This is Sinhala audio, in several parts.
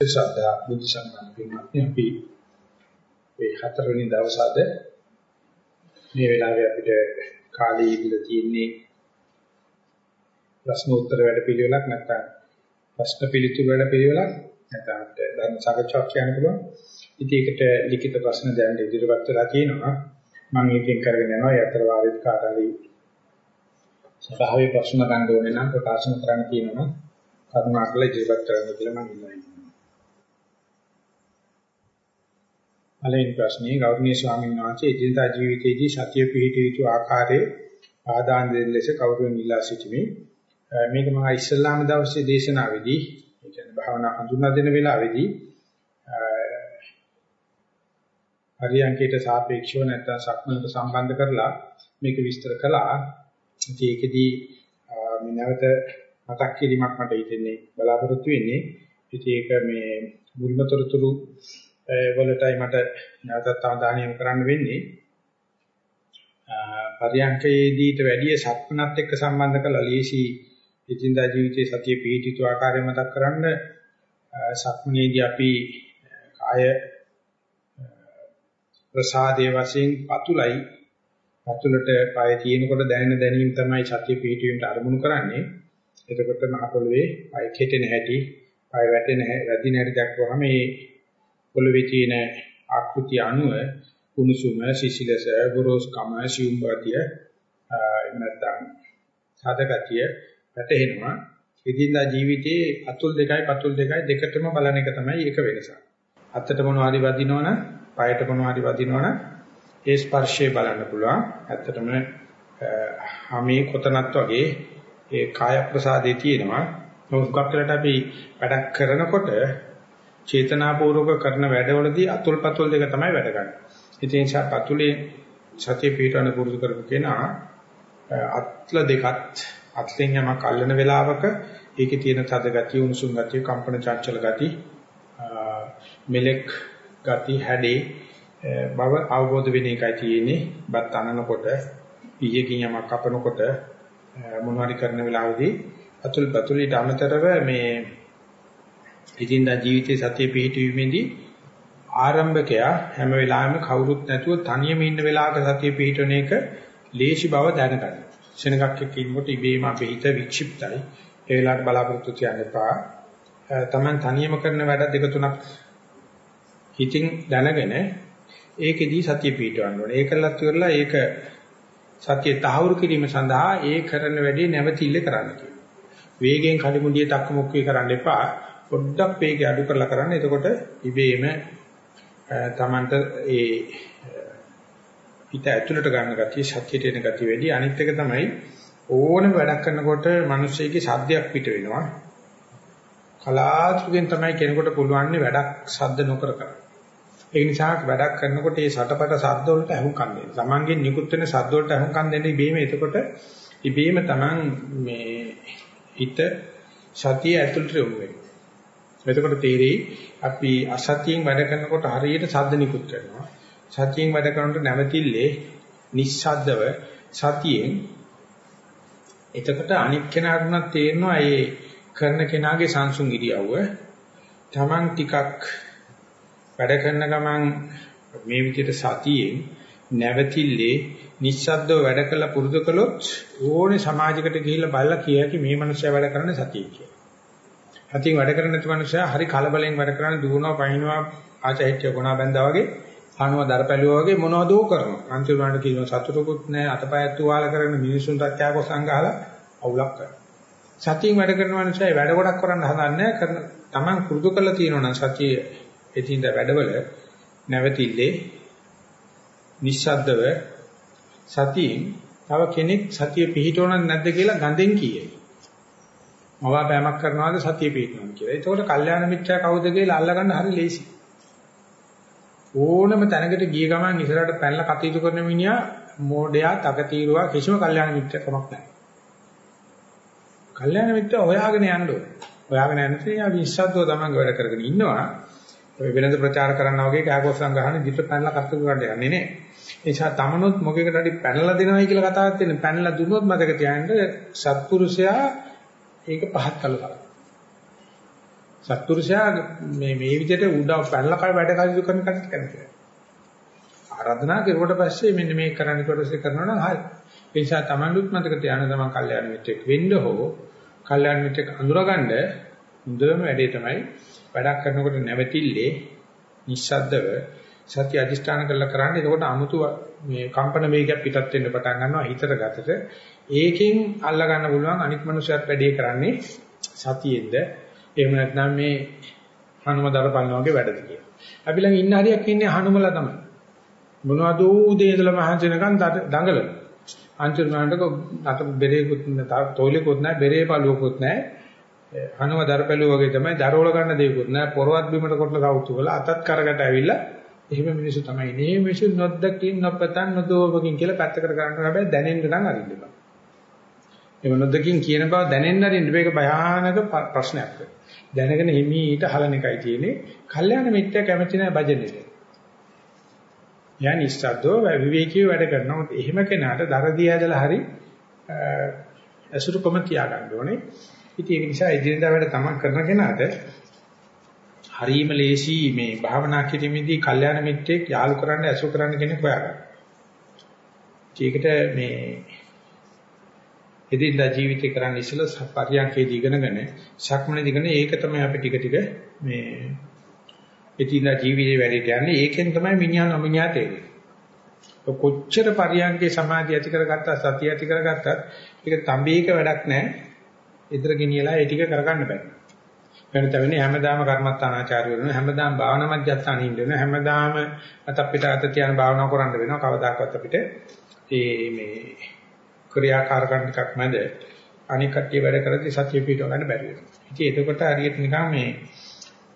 ශ්‍රද්ධා බුද්ධ සම්පන්න පින්වත්නි අපි මේ හතරවෙනි දවසේ අද මේ වෙලාවේ අපිට කාලය ඉඳලා තියෙන්නේ ප්‍රශ්න උත්තර වැඩ පිළිවෙලක් නැත්නම් ප්‍රශ්න පිළිතුරු වැඩ පිළිවෙලක් නැත්නම් ධර්ම සාකච්ඡාවක් කියන්න පුළුවන්. ඉතින් ඒකට ලිඛිත ප්‍රශ්න දැන් ඉදිරිපත් වෙලා තියෙනවා. මම ඒකෙන් කරගෙන යනවා. ඒ අතර වාරෙත් කාට හරි සභාවේ ප්‍රශ්න ගන්න ඕනේ නම් ප්‍රකාශන කරන්න කියනවා. කරුණාකරලා ඉදිරිපත් කරන්න කියලා මම ඉල්ලනවා. පළවෙනි ප්‍රශ්නේ ගෞරවනීය ස්වාමීන් වහන්සේ එදිනදා ජීවිතයේදී සතිය පිහිටිය යුතු ආකාරයේ ආදාන දෙන ලෙස කවුරුන් ඉල්ලා සිටිමි. මේක මම ඉස්ලාම දවසේ දේශනාවේදී ඒ කියන්නේ භාවනා හඳුනා දෙන වෙලාවේදී හරියංකයට සාපේක්ෂව නැත්නම් සක්මනට සම්බන්ධ කරලා මේක විස්තර කළා. ඉතින් ඒකෙදී මේ නැවත මතක් කිරීමක් මට හිතෙන්නේ බලාපොරොත්තු වෙන්නේ. ඉතින් ඒක මේ මුල්මතරතුරු වලටයි මට නැවතත් අවධානය යොමු කරන්න වෙන්නේ. පරියන්කයේදීට වැඩිය සක්මනත් එක්ක සම්බන්ධ කරලා ලීසි ඉදින්දා ජීවිතයේ සතිය පිහිටිතු ආකාරය මතක් කරන්න සක්මනේදී අපි කාය ප්‍රසාදයේ වශයෙන් පතුලයි පතුලට පය තියෙනකොට දැනෙන දැනීම තමයි සතිය පිහිටීමට අරමුණු කරන්නේ. එතකොට මහ පොළවේ පය කෙටෙන හැටි, පය වැටෙන වැදින හැටි දක්වහම මේ පොළවේ තියෙන ආකෘතිය අනුව කුණුසුම, සිසිලස, ගොරෝස්කම, සියුම්බතිය නැත්නම් සාදගතිය වැටෙනවා. ඉදින්දා ජීවිතයේ අතුල් දෙකයි පතුල් දෙකයි දෙකටම බලන එක තමයි ඒක වෙනස. අතට මොනවාරි වදිනවනම්, පායට මොනවාරි වදිනවනම් ඒ ස්පර්ශය බලන්න පුළුවන්. ඇත්තටම හැමේ කොතනත් වගේ ඒ කාය ප්‍රසාදේ තියෙනවා. මොකක් කරලා අපි වැඩක් කරනකොට චේතනාපූර්වක කරන වැඩවලදී අතුල් පතුල් දෙක තමයි වැඩ ගන්න. ඉතින් ඒ පතුලේ සතිය පිටවන පුරුදු කරපු කෙනා අත්ල දෙකත් අත්ලෙන් යමක් අල්ලන වෙලාවක ඒකේ තියෙන තද ගතිය, උණුසුම් ගතිය, කම්පන චංචල ගතිය, මෙලෙක් ගති හැඩේ බව අවබෝධ වෙන එකයි තියෙන්නේ. බත් අනනකොට, පියකින් යමක් කපනකොට මොනවාරි කරන වෙලාවේදී අතුල් පතුලට අමතරව මේ ඉදින්දා ජීවිතයේ සතිය පිහිටීමේදී ආරම්භකයා හැම වෙලාවෙම කවුරුත් නැතුව තනියම ඉන්න වෙලාවක සතිය පිහිටන එක ලේසි බව දැනගන්න. ශෙනගක් එක්ක ඉන්නකොට ඉබේම අපේ හිත වික්ෂිප්තයි. ඒ වෙලාවට බලාපොරොත්තු තියන්න එපා. Taman තනියම කරන වැඩ දෙක තුනක් හිතින් දැනගෙන ඒකෙදී සතිය පිහිටවන්න ඕනේ. ඒකලත් ඉවරලා ඒක සතිය තහවුරු කිරීම සඳහා ඒ කරන වැඩේ නැවතිල්ල කරන්න කියනවා. වේගයෙන් කඩමුඩිය තක්කමුක්කේ කරන්න එපා. පොඩ්ඩක් වේගය අඩු කරලා කරන්න. එතකොට ඉබේම තමන්ට ඒ හිත ඇතුළට ගන්න ගතිය, සත්‍යයට එන ගතිය වැඩි. අනිත් එක තමයි ඕනම වැඩක් කරනකොට මිනිස්සෙගේ සද්දයක් පිට වෙනවා. කලාතුරකින් තමයි කෙනෙකුට පුළුවන් වැඩක් සද්ද නොකර කරන්න. ඒ නිසා වැඩක් කරනකොට මේ සටපට සද්ද වලට අහුම්කම් දෙන්න. Tamangen නිකුත් වෙන සද්ද වලට අහුම්කම් දෙන්න ඉබේම එතකොට ඉබේම Taman මේ හිත සතිය ඇතුළට යොමු වෙනවා. එතකොට තේරෙයි අපි අසතියෙන් වැඩ කරනකොට හරියට ශබ්ද නිකුත් කරනවා. සතියෙන් වැඩ කරනකොට නැවතිල්ලේ නිස්සද්දව සතියෙන් එතකොට අනික් කෙනාට තේරෙනවා මේ කරන කෙනාගේ සංසුන් ඉරියව්ව Taman ටිකක් වැඩ කරන ගමන් මේ විදිහට සතියෙන් නැවතිල්ලේ නිස්සද්දව වැඩ කළා පුරුදු කළොත් ඕනේ සමාජයකට ගිහිල්ලා බලලා කියයි මේ මනුස්සයා වැඩ කරන්නේ සතිය කියලා. හතින් වැඩ කරන නැති මනුස්සයා හරි කලබලෙන් වැඩ කරන්නේ දුවනවා පහිනවා ආචෛත්‍ය ගුණා බැඳා වගේ අනුව දරපැලුවා වගේ මොනවදෝ කරනවා. අන්තිමට කියනවා සතුටුකුත් නැහැ අතපයත් තුවාල කරන මිනිසුන්ට ත්‍යාගෝ සංගහලා අවුලක් කරනවා. සතියෙන් වැඩ කරන මනුස්සයා වැඩ ගොඩක් කරන්න හදන්නේ කරන Taman කුරුදු කරලා තියෙනවා නම් සතිය එතින්ද වැඩවල නැවතිල්ලේ නිස්සද්දව සතියෙන් තව කෙනෙක් සතිය පිහිටවනද නැද්ද කියලා ගඳෙන් කියයි. මවාපෑමක් කරනවාද සතිය පිටනවා කියලා. ඒකෝට කල්යාණ මිත්‍යා කවුද කියලා අල්ලගන්න හරි ලේසි. ඕනම තැනකට ගිය ගමන් ඉස්සරහට පැනලා කටයුතු කරන මිනිහා මෝඩයා, තකතිරුවා කිසිම කල්යාණ මිත්‍යාකමක් නැහැ. කල්යාණ මිත්‍යා හොයාගෙන යන්න ඕනේ. හොයාගෙන යනකොට යා විශ්සද්දව තමන්ගේ වැඩ කරගෙන ඉන්නවා. ඔය වෙනද ප්‍රචාර කරනවා වගේ කෑකොස්සන් ගහන දිට පැනලා කටයුතු කරන්න යන්නේ නැහැ. ඒ නිසා තමනුත් මොකෙකට හරි පැනලා දෙනවයි කියලා කතාවක් තියෙන. පැනලා දුන්නොත් මතක තියාගන්න සත්පුරුෂයා ඒක පහත් කළා. සත්පුරුෂයා මේ මේ විදිහට උඩ පැනලා කය වැඩ කටයුතු කරන කෙනෙක් කැමතියි. ආරාධනා කරුවට පස්සේ මෙන්න මේක කරන්න කොටසේ කරනවා නම් හරි. ඒ නිසා Tamanduත් මතක තියාගන්න තමන් කල්යාණ මිත්‍රෙක් වෙන්න හෝ කල්යාණ මිත්‍රෙක් අඳුරගන්න හොඳම වැඩේ තමයි වැඩක් කරනකොට නැවතිල්ලේ නිස්සද්දව සත්‍ය අධිෂ්ඨාන කරලා කරන්නේ. එතකොට 아무තු මේ කම්පන වේගයක් පිටත් වෙන්න පටන් ගන්නවා හිතට ගතට. ඒකෙන් අල්ලා ගන්න පුළුවන් අනිත් මනුස්සයත් වැඩේ කරන්නේ සතියෙන්ද. එහෙම නැත්නම් මේ හනුම දරපල්න වගේ වැඩද කියලා. අපි ළඟ ඉන්න හරියක් ඉන්නේ හනුමලා තමයි. මොනවද උදේ ඉඳලා මහන්සි වෙනකන් දඟලන. අන්තිමට අත බෙරේකුත් නැත, තොইলකුත් නැහැ, බෙරේ පළුවකුත් නැහැ. හනුම දරපැලුව වගේ තමයි දරවල ගන්න දෙයක්වත් නැහැ. පොරවත් බිමට කොටලා සවුතු වල අතත් කරකට ඇවිල්ලා එහෙම මිනිස්සු තමයි ඉන්නේ. මේ මිනිස්සු නොදකින් නොපතන් නොදෝවකින් කියලා පැත්තකට කරන්න හැබැයි දැනෙන්න නම් අරින්න බෑ. ඒ මොනදකින් කියන බව දැනෙන්න අරින්න මේක භයානක ප්‍රශ්නයක්. දැනගෙන හිමීට හලන එකයි තියෙන්නේ. කල්යාණ මිත්‍ය කැමති නැහැ භජනෙට. යා නිස්සද්දෝ විවේකීව වැඩ කරනවා. එහෙම කෙනාට දරදී ඇදලා හරි අසුරුකම තියාගන්න ඕනේ. ඉතින් ඒක නිසා එදිනදා වැඩ තමන් කරන කෙනාට හරීම ලේසි මේ භාවනා කිරීමේදී කල්යාණ මිත්‍රෙක් යාළු කරන්න ඇසු කරන්න කෙනෙක් හොයාගන්න. ඒකට මේ එදිනදා ජීවිතේ කරන්න ඉස්සෙල්ලා පරියන්කේදී ඉගෙනගෙන ශක්මනේ ඉගෙන ඒක තමයි අපි ටික ටික මේ එදිනදා ජීවිතේ වැඩේ කියන්නේ ඒකෙන් තමයි මිනිහා නොමිනිහා තේරෙන්නේ. කොච්චර පරියන්කේ සමාධිය ඇති කරගත්තා සතිය ඇති කරගත්තත් ඒක තඹේක වැඩක් නැහැ. ඉදර ගෙනියලා ඒ ටික කරගන්න බෑ. වෙන තැවෙන්නේ හැමදාම කර්මස්ථානාචාර්ය වෙනවා හැමදාම භාවනා මධ්‍යස්ථානෙ ඉන්න වෙනවා හැමදාම අත අපිට අත තියන භාවනා කරන්න වෙනවා කවදාකවත් අපිට මේ මේ ක්‍රියාකාරකම් ටිකක් මැද අනික් කට්ටිය වැඩ කරද්දී සතිය පිටව ගන්න බැරි වෙනවා. ඉතින් එතකොට හරියට නිකන් මේ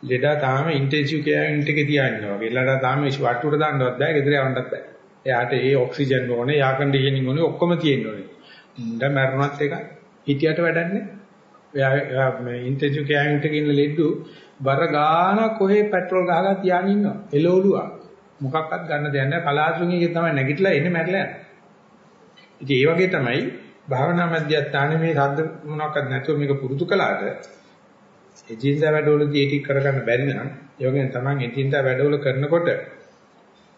ලෙඩා තාම ඉන්ටෙන්සිව් කෙයාර් යුනිට් එකේ තියාගෙන ඉන්නවා. ලෙඩා තාම වට්ටුවට දාන්නවත් බෑ, ගෙදර යවන්නත් බෑ. එයාට ඒ ඔක්සිජන් ඕනේ, යා කන්ඩිෂනින් ඕනේ, ඔක්කොම තියෙන්න ඕනේ. මුණ්ඩ මරණත් එක හිටියට වැඩක් නෑ. එයා මේ ඉන්ටෙන්සිව් කෙයාර් යුනිට් එකේ ඉන්න ලෙඩු බර ගාන කොහේ පෙට්‍රල් ගහලා තියාගෙන ඉන්නවා. එළවලුවා. මොකක්වත් ගන්න දෙයක් නෑ. කලාසුන්ගේ තමයි නැගිටලා එන්නේ මැරලා යනවා. ඉතින් ඒ වගේ තමයි භාවනා මධ්‍යස්ථානයේ මේ සද්ද මොනවාක්වත් නැතුව මේක පුරුදු කළාට එදින්දා වැඩවලදී ඒක කරගන්න බැරි නම් ඒ වගේම තමන් එදින්දා වැඩවල කරනකොට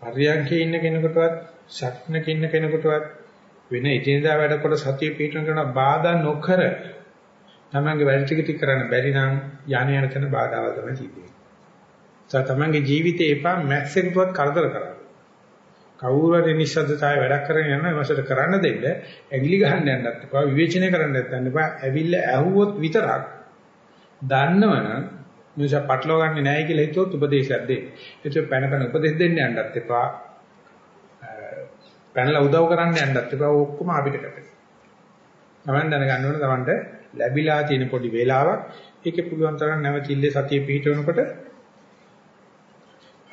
පරියන්කේ ඉන්න කෙනෙකුටවත් ශක්නක ඉන්න කෙනෙකුටවත් වෙන එදින්දා වැඩකොට සතිය පිටන කරන බාධා නොකර තමන්ගේ වැඩ ටික ටික කරන්න බැරි නම් යانے යන තැන බාධාවල් තමයි තියෙන්නේ. ඒ තමන්ගේ ජීවිතේ එපා මැක්සෙන්ටවත් කරදර කරන්න. කවුරු හරි නිශ්ශබ්දතාවය වැඩක් කරගෙන යනවා එවසට කරන්න දෙන්න ඇඟිලි ගහන්න යන්නත් එපා විවේචනය කරන්න යන්නත් එපා ඇවිල්ලා ඇහුවොත් විතරක් දන්නවනම් මිනිසා පටලවා ගන්නෙ නැහැ කියලා හිතුවොත් උපදේශයක් දෙන්න. ඒක පැන පැන උපදේශ දෙන්න යන්නත් එපා. පැනලා උදව් කරන්න යන්නත් එපා. ඔක්කොම අපිට කැපේ. Taman දැනගන්න ඕනේ Tamanට ලැබිලා තියෙන පොඩි වේලාවක් ඒකේ පුළුවන් තරම් නැවතිල්ලේ සතිය පිහිටවනකොට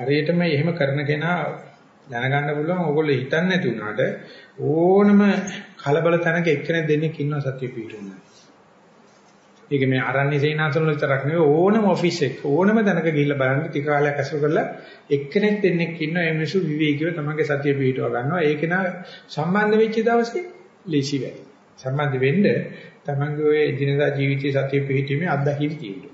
හරියටම එහෙම කරන කෙනා දැනගන්න පුළුවන් ඕගොල්ලෝ හිතන්නේ නැති වුණාට ඕනම කලබල තැනක එක්කෙනෙක් දෙන්නෙක් ඉන්නවා සත්‍ය පිටුනේ. ඒක මේ ආරණ්‍ය සේනාසන වල විතරක් නෙවෙයි ඕනම ඔෆිස් එක ඕනම තැනක ගිහිල්ලා බලන්න ටික කාලයක් අසු කරලා එක්කෙනෙක් දෙන්නෙක් ඉන්නවා ඒ මිනිස්සු විවේකීව තමන්ගේ සත්‍ය පිටව ගන්නවා. ඒක නා සම්බන්ධ වෙච්ච දවසේ ලේසි වෙයි. සම්බන්ධ වෙන්න තමන්ගේ ඔය එදිනදා ජීවිතයේ සත්‍ය පිටීමේ අත්දැකීම් තියෙනවා.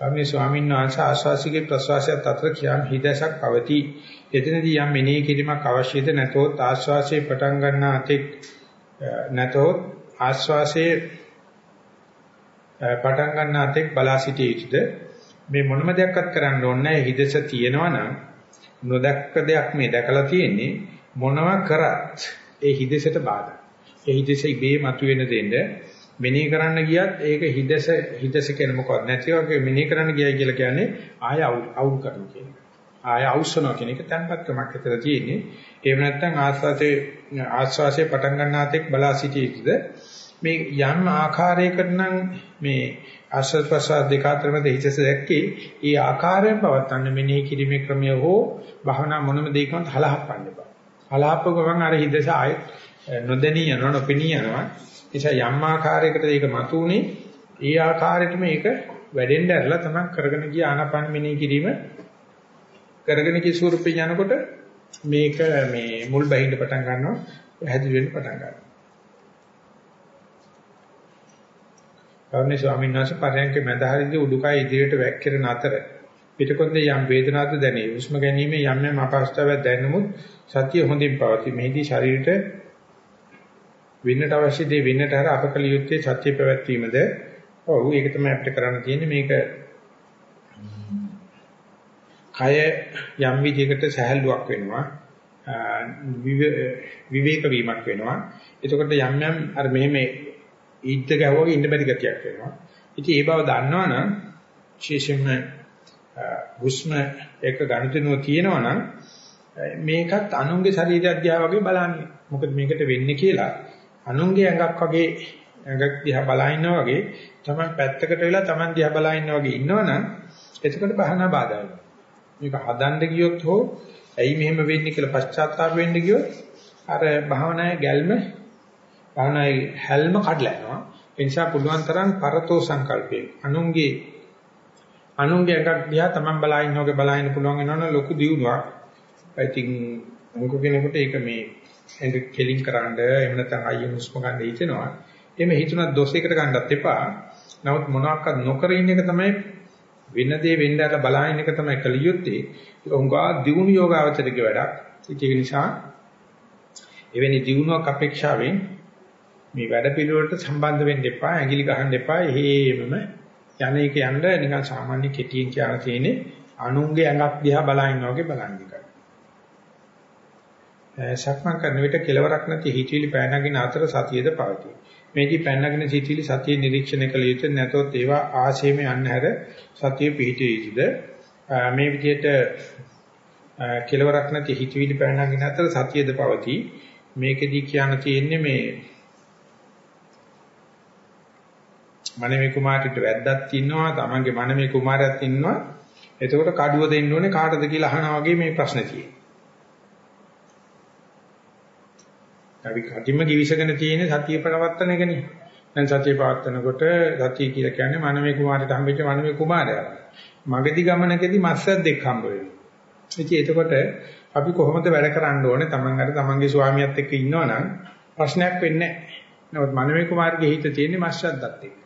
ගෞරවනීය ස්වාමීන් වහන්සේ ආශ්වාසිකේ ප්‍රශ්වාසයත් අතර කියාම් හිදසක් පවතී. එතනදී යම් මෙනෙහි කිරීමක් අවශ්‍යද නැතොත් ආශ්වාසයේ පටන් ගන්නා අතෙක් නැතොත් ආශ්වාසයේ පටන් ගන්නා අතෙක් බලා සිටිය යුතුද? මේ මොනම දෙයක්වත් කරන්න ඕනේ නැහැ. හිදස තියෙනවා නම් නොදැක්ක දෙයක් මේ දැකලා තියෙන්නේ මොනවා කරත් ඒ හිදසට බාධා. ඒ හිදස ඉබේ මතුවෙන දෙන්න මෙනෙහි කරන්න ගියත් ඒක හිදස හිදස කියන මොකක්ද නැති වගේ මෙනෙහි කරන්න ගියයි කියලා කියන්නේ ආය අවුල් කරනවා කියන එක. ආය අවශ්‍යනවා කියන එක තැන්පත්කමක් විතර තියෙන්නේ. එහෙම නැත්නම් ආස්වාසේ ආස්වාසේ පටන් ගන්නාතෙක් බලා සිටියේද මේ යම් ආකාරයකට නම් මේ ආස්වාද ප්‍රසාර දෙක අතර මැද හිතස දැක්කේ ඒ ආකාරයෙන් පවත්තන්න මෙනෙහි කිරීමේ ක්‍රමය හෝ භවනා මොනම දෙයකින්වත් හලහප්පන්න බෑ. හලහප්ප ගමන් අර හිතස ආය නොදෙනී යනවා නොපෙනී යනවා නිසා යම් ආකාරයකට ඒක මතුනේ ඒ ආකාරයට මේක වැඩෙන්න ඇරලා තමයි කරගෙන ගිය ආනාපාන මෙනෙහි කිරීම කරගෙන ගිය ස්වරූපේ යනකොට මේක මේ මුල් බහින්න පටන් ගන්නවා පැහැදිලි වෙන්න පටන් ගන්නවා ගෞරවනීය ස්වාමීන් වහන්සේ පරයන්ක මැදහරින්දී උඩුකය ඉදිරියට වැක්කිරෙන අතර පිටකොන්දේ යම් වේදනාවක් දැනේ. හුස්ම ගැනීමේ යම් යම් අපහසුතාවයක් දැනෙමුත් සතිය හොඳින් පවතී. මෙහිදී ශරීරයට වෙන්නට අවශ්‍ය දේ වෙන්නට හර අපකල යුත්තේ සත්‍ය පැවැත්වීමද? ඔව් ඒක තමයි අපිට කරන්න තියෙන්නේ. මේක කය යම් විදිහකට සහැල්ලුවක් වෙනවා විවේක වීමක් වෙනවා. එතකොට යම් යම් අර මෙහෙම ඊද්ද ගැහුවගේ ඉන්න බැරි ගතියක් වෙනවා. ඉතින් ඒ බව දන්නවනම් විශේෂයෙන්ම හුස්ම එක ගණිතනුව තියෙනවනම් මේකත් අනුන්ගේ ශරීරය අධ්‍යා වගේ බලන්නේ. මොකද මේකට වෙන්නේ කියලා. අනුන්ගේ ඇඟක් වගේ ඇඟක් දිහා බලා ඉන්නා වගේ තමයි පැත්තකට වෙලා Taman දිහා බලා ඉන්නා වගේ ඉන්නවනම් එතකොට බහනා බාධා වෙනවා. මේක හදන්න ගියොත් හෝ ඇයි මෙහෙම වෙන්නේ කියලා පශ්චාත්තාප වෙන්න ගියොත් අර භාවනාවේ ගැල්ම භාවනාවේ හැල්ම කඩලා යනවා. ඒ නිසා පුළුවන් තරම් පරතෝ සංකල්පේ අනුන්ගේ අනුන්ගේ එකක් දිහා Taman බලා ඉන්න වගේ බලා ඉන්න පුළුවන් වෙනවනම් ලොකු දියුණුවක්. I think මොකද කෙනෙකුට ඒක මේ ඇඟ කෙලින් කරන්න එහෙම නැත්නම් අයියෙන් හුස්ම ගන්න හිතෙනවා. එහෙම හිතුණා දොසයකට ගන්නත් එපා. නමුත් මොනවාක්වත් නොකර ඉන්න එක තමයි වෙන දේ වෙන්න ඇර බලහින්න එක තමයි කලියුත්තේ. ඒක උංගා දියුණු යෝගාවචරයේ වැඩක්. ඒක නිසා එවැනි දියුණුවක් අපේක්ෂාවෙන් මේ වැඩ පිළිවෙලට සම්බන්ධ වෙන්න එපා. ඇඟිලි ගහන්න එපා. එහෙමම යන එක යන්න නිකන් සාමාන්‍ය කෙටියෙන් කියන තියෙන්නේ අනුන්ගේ ඇඟක් දිහා බලා ඉන්නා වගේ බලන්නේ. සක්මන් කරන විට කෙලවරක් නැති හිතවිලි පැනනගින අතර සතියද පවතී. මේකී පැනනගින හිතවිලි සතිය නිරීක්ෂණය කළ යුතු නැතොත් ඒවා ආශේමේ යන්න හැර සතිය පිහිටිය යුතුද? මේ විදිහට කෙලවරක් නැති හිතවිලි පැනනගින අතර සතියද පවතී. මේකෙදි කියන්න තියෙන්නේ මේ මනමේ කුමාරට වැද්දක් ඉන්නවා, තමන්ගේ මනමේ කුමාරයෙක් ඉන්නවා. එතකොට කඩුව දෙන්න ඕනේ කාටද කියලා අහනවා වගේ මේ ප්‍රශ්නේ තියෙනවා. අපි කටින්ම givisගෙන තියෙන සතිය ප්‍රවත්තන එකනේ. දැන් සතිය පවත්නකොට සතිය කියලා කියන්නේ මනමේ කුමාරට හම්බෙච්ච මනමේ කුමාරයා. මගදී ගමනකදී මස්සක් දෙක හම්බ වෙනවා. ඉතින් එතකොට අපි කොහොමද වැඩ කරන්න ඕනේ? Taman අර Tamanගේ ස්වාමියාත් එක්ක ඉන්නවනම් ප්‍රශ්නයක් වෙන්නේ නැහැ. නමුත් මනමේ කුමාරගේ හිත තියෙන්නේ මස්සද්දත් එක්ක.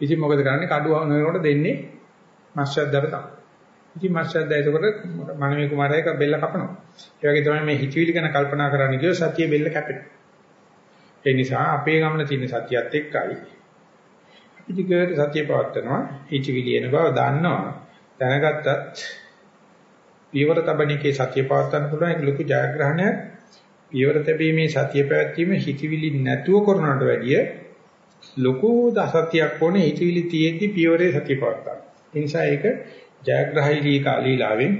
ඉතින් මොකද කරන්නේ? කඩුව හොනනකොට දෙන්නේ මස්සද්දට තමයි. ඉතින් මාස්ටර්දා එතකොට මනමේ කුමාරයෙක් බෙල්ල කපනවා. ඒ වගේ තමයි මේ හිතවිලි ගැන කල්පනා කරන්න ගියොත් සතිය බෙල්ල කැපෙනවා. ඒ නිසා අපේ ගමන තියෙන සතියත් එක්කයි. අපි දිගට සතිය පවත්නවා. හිතවිලි එන බව දන්නවා. දැනගත්තත් පියවර තබණිකේ සතිය පවත්වන්න පුළුවන් ඒක ලොකු ජයග්‍රහණයක්. පියවර තැබීමේ සතිය පැවැත්වීම හිතවිලි නැතුව කරනවට වැඩිය ලොකු දසතියක් ඕනේ හිතවිලි තියෙද්දි පියවරේ සතිය පවත්වන්න. ඒ නිසා ඒක ජයග්‍රහීලී කාලීලාවෙන්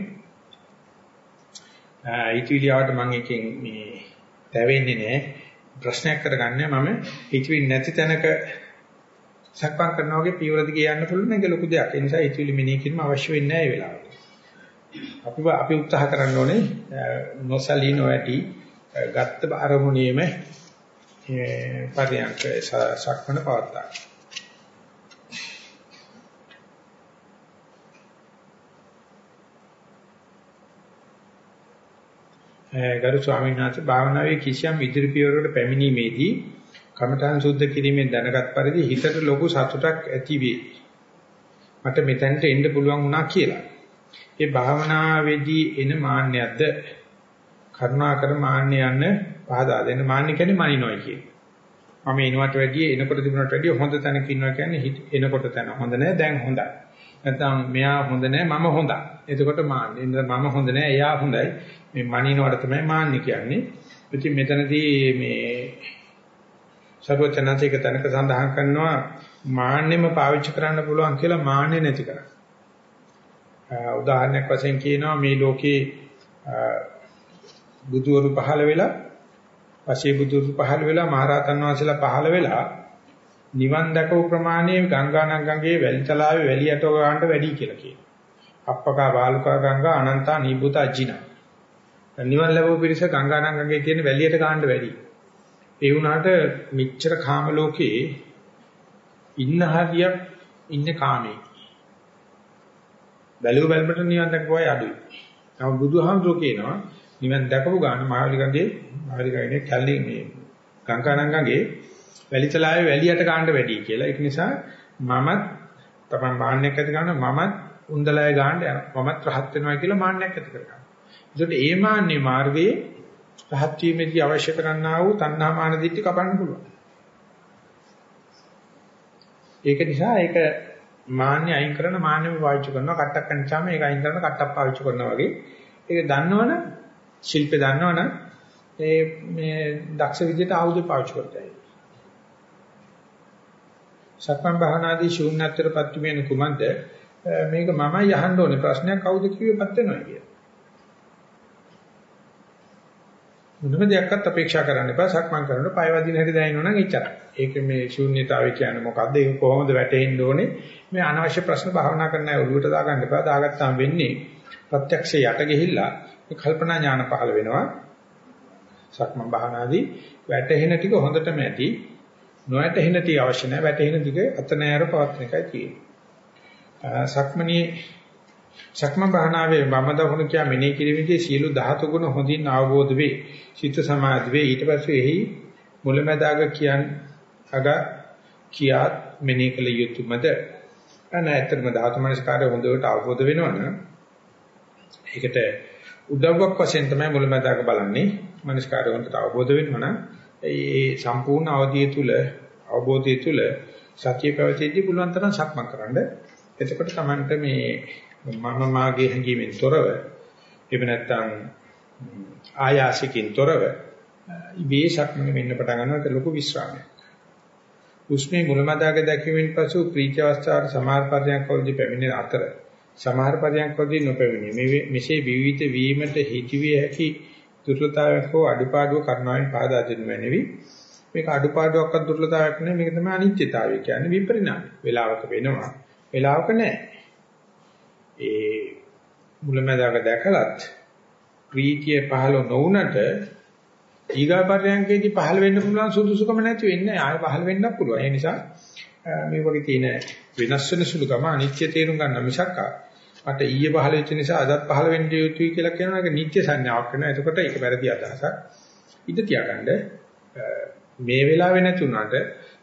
ඊටිලියාවට මම එකෙන් මේ දැවෙන්නේ නැහැ ප්‍රශ්නයක් කරගන්නේ මම ඊටිලි නැති තැනක සක්පම් කරනවා වගේ පියවරද කියන්න පුළුවන් එක ලොකු දෙයක්. ඒ නිසා ඊටිලි මෙනෙහි කිරීම අවශ්‍ය වෙන්නේ නැහැ ඒ වෙලාවට. අපි අපි උත්සාහ කරන්න ඕනේ නොසලී නොඇටි ගත්ත අරමුණේම පරියන්ක සක්මන පවත්තා. ගරු ස්වාමීන් වහන්සේ භාවනාවේ කිසියම් ඉදිරි පියවරකට පැමිණීමේදී කමඨාන් සුද්ධ කිරීමෙන් දැනගත් පරිදි හිතට ලොකු සතුටක් ඇති වේ. මට මෙතෙන්ට එන්න පුළුවන් වුණා කියලා. ඒ භාවනාවේදී එන මාන්නයක්ද කරුණාකර මාන්නය යන්න පහදා දෙන්න. මාන්න කියන්නේ මනිනොයි කියන්නේ. මම එනවට වැඩිය එනකොට තිබුණට වැඩිය හොඳ තැනක ඉන්නවා කියන්නේ එනකොට තැන හොඳ නැහැ දැන් හොඳයි. නැත්නම් මෙයා හොඳ නැහැ මම හොඳයි. එතකොට මාන්නේ. මම හොඳ නැහැ එයා හොඳයි. මේ මනිනවට තමයි මාන්නේ කියන්නේ. ඉතින් මෙතනදී මේ සර්වචනන්තික තැනක සඳහන් කරනවා මාන්නෙම පාවිච්චි කරන්න පුළුවන් කියලා මාන්නේ නැති කරා. උදාහරණයක් වශයෙන් කියනවා මේ ලෝකේ බුදුවරු පහළ වෙලා පසේ බුදුවරු පහළ වෙලා මහරහතන් වහන්සේලා පහළ වෙලා නිවන් දැකපු ප්‍රමාණය ගංගානංගගේ වැලි තලාවේ වැලි යට ගන්නට වැඩි කියලා කියනවා. අප්පකා බාලුකා ගංගා අනන්තා නිබුත අජිනා. නිවන් ලැබුව පිරිස ගංගානංගගේ තියෙන වැලියට ගන්න වැඩි. ඒ වුණාට මෙච්චර කාම ලෝකේ ඉන්න හරියක් ඉන්නේ කාමේ. බැලුව බැලමට නිවන් දැකපුවයි අඩුයි. නම බුදුහාමුදුරුවෝ කියනවා නිවන් දැකපු ගාන මහවැලි ගඟේ මහවැලි ගඟේ කැලේ මේ ගංගානංගගේ වැලිතලාවේ වැලියට ගන්න වැඩි කියලා. ඒක නිසා මමත් තමයි මාන්නයක් ඇති කරන මමත් උන්දලය ගන්න යනවා. මමත් රහත් වෙනවා කියලා මාන්නයක් ඇති කරගන්නවා. ඒකට ඒ මාන්නේ මාර්ගයේ රහත් වීමේදී අවශ්‍ය කරන්නා වූ තණ්හා මාන දිට්ඨි කපන්න පුළුවන්. ඒක නිසා ඒක මාන්නේ අයින් කරන මාන්නෙම පාවිච්චි කරනවා කට්ටක් කනිච්චාම ඒක අයින් කරන කට්ටක් පාවිච්චි කරනවා වගේ. ඒක දන්නවනම් ශිල්පේ දන්නවනම් ඒ මේ දක්ෂ විදිහට ආයුධ පාවිච්චි කරතයි. සක්මන් භාවනාදී ශූන්‍යත්වයටපත් වෙන කුමන්ද මේක මමයි අහන්න ඕනේ ප්‍රශ්නයක් කවුද කිව්වෙපත් වෙනවා කියලා. මොනම දෙයක්වත් අපේක්ෂා කරන්න එපා සක්මන් කරනකොට පය වදින හැටි දැනෙනවා නම් එච්චරයි. ඒක මේ ශූන්‍යතාවය කියන්නේ මොකද්ද? ඒක කොහොමද වැටෙන්න ඕනේ? මේ අනවශ්‍ය ප්‍රශ්න භාවනා කරන්න අය ඔළුවට දාගන්න එපා. දාගත්තාම වෙන්නේ ප්‍රත්‍යක්ෂය යට ගිහිල්ලා කල්පනා ඥාන පහළ වෙනවා. සක්මන් භාවනාදී වැටෙන ටික හොඳටම ඇති. නොවැටෙන ටික අවශ්‍ය නැහැ. වැටෙන ටික අත නෑර පවත්න එකයි තියෙන්නේ. සක්මණේ සක්මන් භාවනාවේ වම දකුණ කියා මෙනෙහි කිරීමේදී සියලු ධාතු ගුණ හොඳින් අවබෝධ වේ. සිත සමාධි වේ. ඊට පස්සේ එහි මුලැමැදාග කියන් අග කියා මෙනෙහි කළ යුතුයමද? අනෑතරම ධාතු මනස්කාරය හොඳට අවබෝධ වෙනවනම් ඒකට උදව්වක් වශයෙන් තමයි මුලැමැදාග බලන්නේ. මනස්කාරය හොඳට අවබෝධ වෙනවනම් ඒ සම්පූර්ණ අවධිය තුල අවබෝධය තුල සතිය පැවතෙද්දී පුළුවන් තරම් සක්මන් කරන්න. එතකොට Tamanට මේ මම මාගේ හැඟීමෙන් තොරව එහෙම නැත්නම් ආයාසිකින් තොරව ඉබේ සක්මන වෙන්න පටන් ගන්නකොට ලොකු විශ්‍රාමයක්. උස්මේ මුලමදාග දැකීමෙන් පසු ප්‍රීති අවස්ථාවට සමහර පදයක් වලදී පැමිණෙන අතර සමහර පදයක් වලදී නොපැමිණේ. මේ මෙසේ විවිධ වීමට හිතවිය හැකි දුර්ලභතාවයක් හෝ අඩුපාඩුව කරනවෙන් පාදා දෙනු මැනවි. මේක අඩුපාඩුවක්වත් දුර්ලභතාවයක් නෙවෙයි මේක තමයි අනිත්‍යතාවය කියන්නේ විපරිණාමය. වෙලාවක වෙනවා. වෙලාවක නැහැ. ඒ මුලමදාග දැකලත් ප්‍රීතිය පහළ නොවුනට ඊගාපරයන්කේදී පහළ වෙන්න පුළුවන් සුදුසුකම නැති වෙන්නේ ආය පහළ වෙන්නත් පුළුවන්. ඒ නිසා මේ වගේ තියෙන වෙනස් වෙන සුළුකම අනිත්‍ය තේරුම් ගන්න මිසක් මට ඊයේ පහළ වෙච්ච නිසා අදත් පහළ වෙන්න යුතුයි කියලා කියනවා ඒක නිත්‍ය සංඥාවක් වෙනවා. එතකොට ඒක වැරදි අදහසක්. ඉඳ තියාගන්න මේ වෙලාවේ නැති වුණාට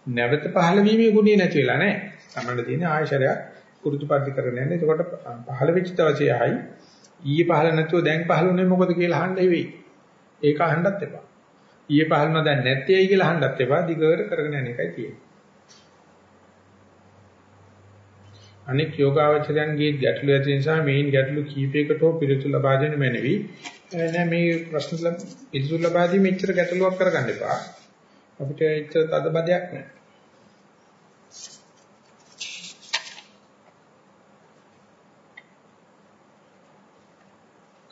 නැවත පහළ වීමේ ගුණය නැති වෙලා නැහැ. තමන්න තියෙන ආයශරයක් පුරුදු පරිදි කරගෙන යන්න. එතකොට පහළ වෙච්ච දවසේ ආයි ඊයේ පහළ නැතුව දැන් පහළුනේ මොකද කියලා අහන්න වෙයි. ඒක අහන්නත් එපා. ඊයේ පහළුන දැන් නැත්තේයි කියලා අහන්නත් එපා. දිගට කරගෙන යන එකයි තියෙන්නේ. අනෙක් යෝගාවචරයන්ගේ ගැටලු ඇති නිසා මේන් ගැටලු කීපයකට හෝ පිළිතුරු ලබා දෙන්න මැනවි. නෑ මේ ප්‍රශ්න පිළිතුරු ලබා දීමේ මෙච්චර ගැටලුවක් කරගන්න එපා. අපිට එච්චර තදබදයක් නෑ.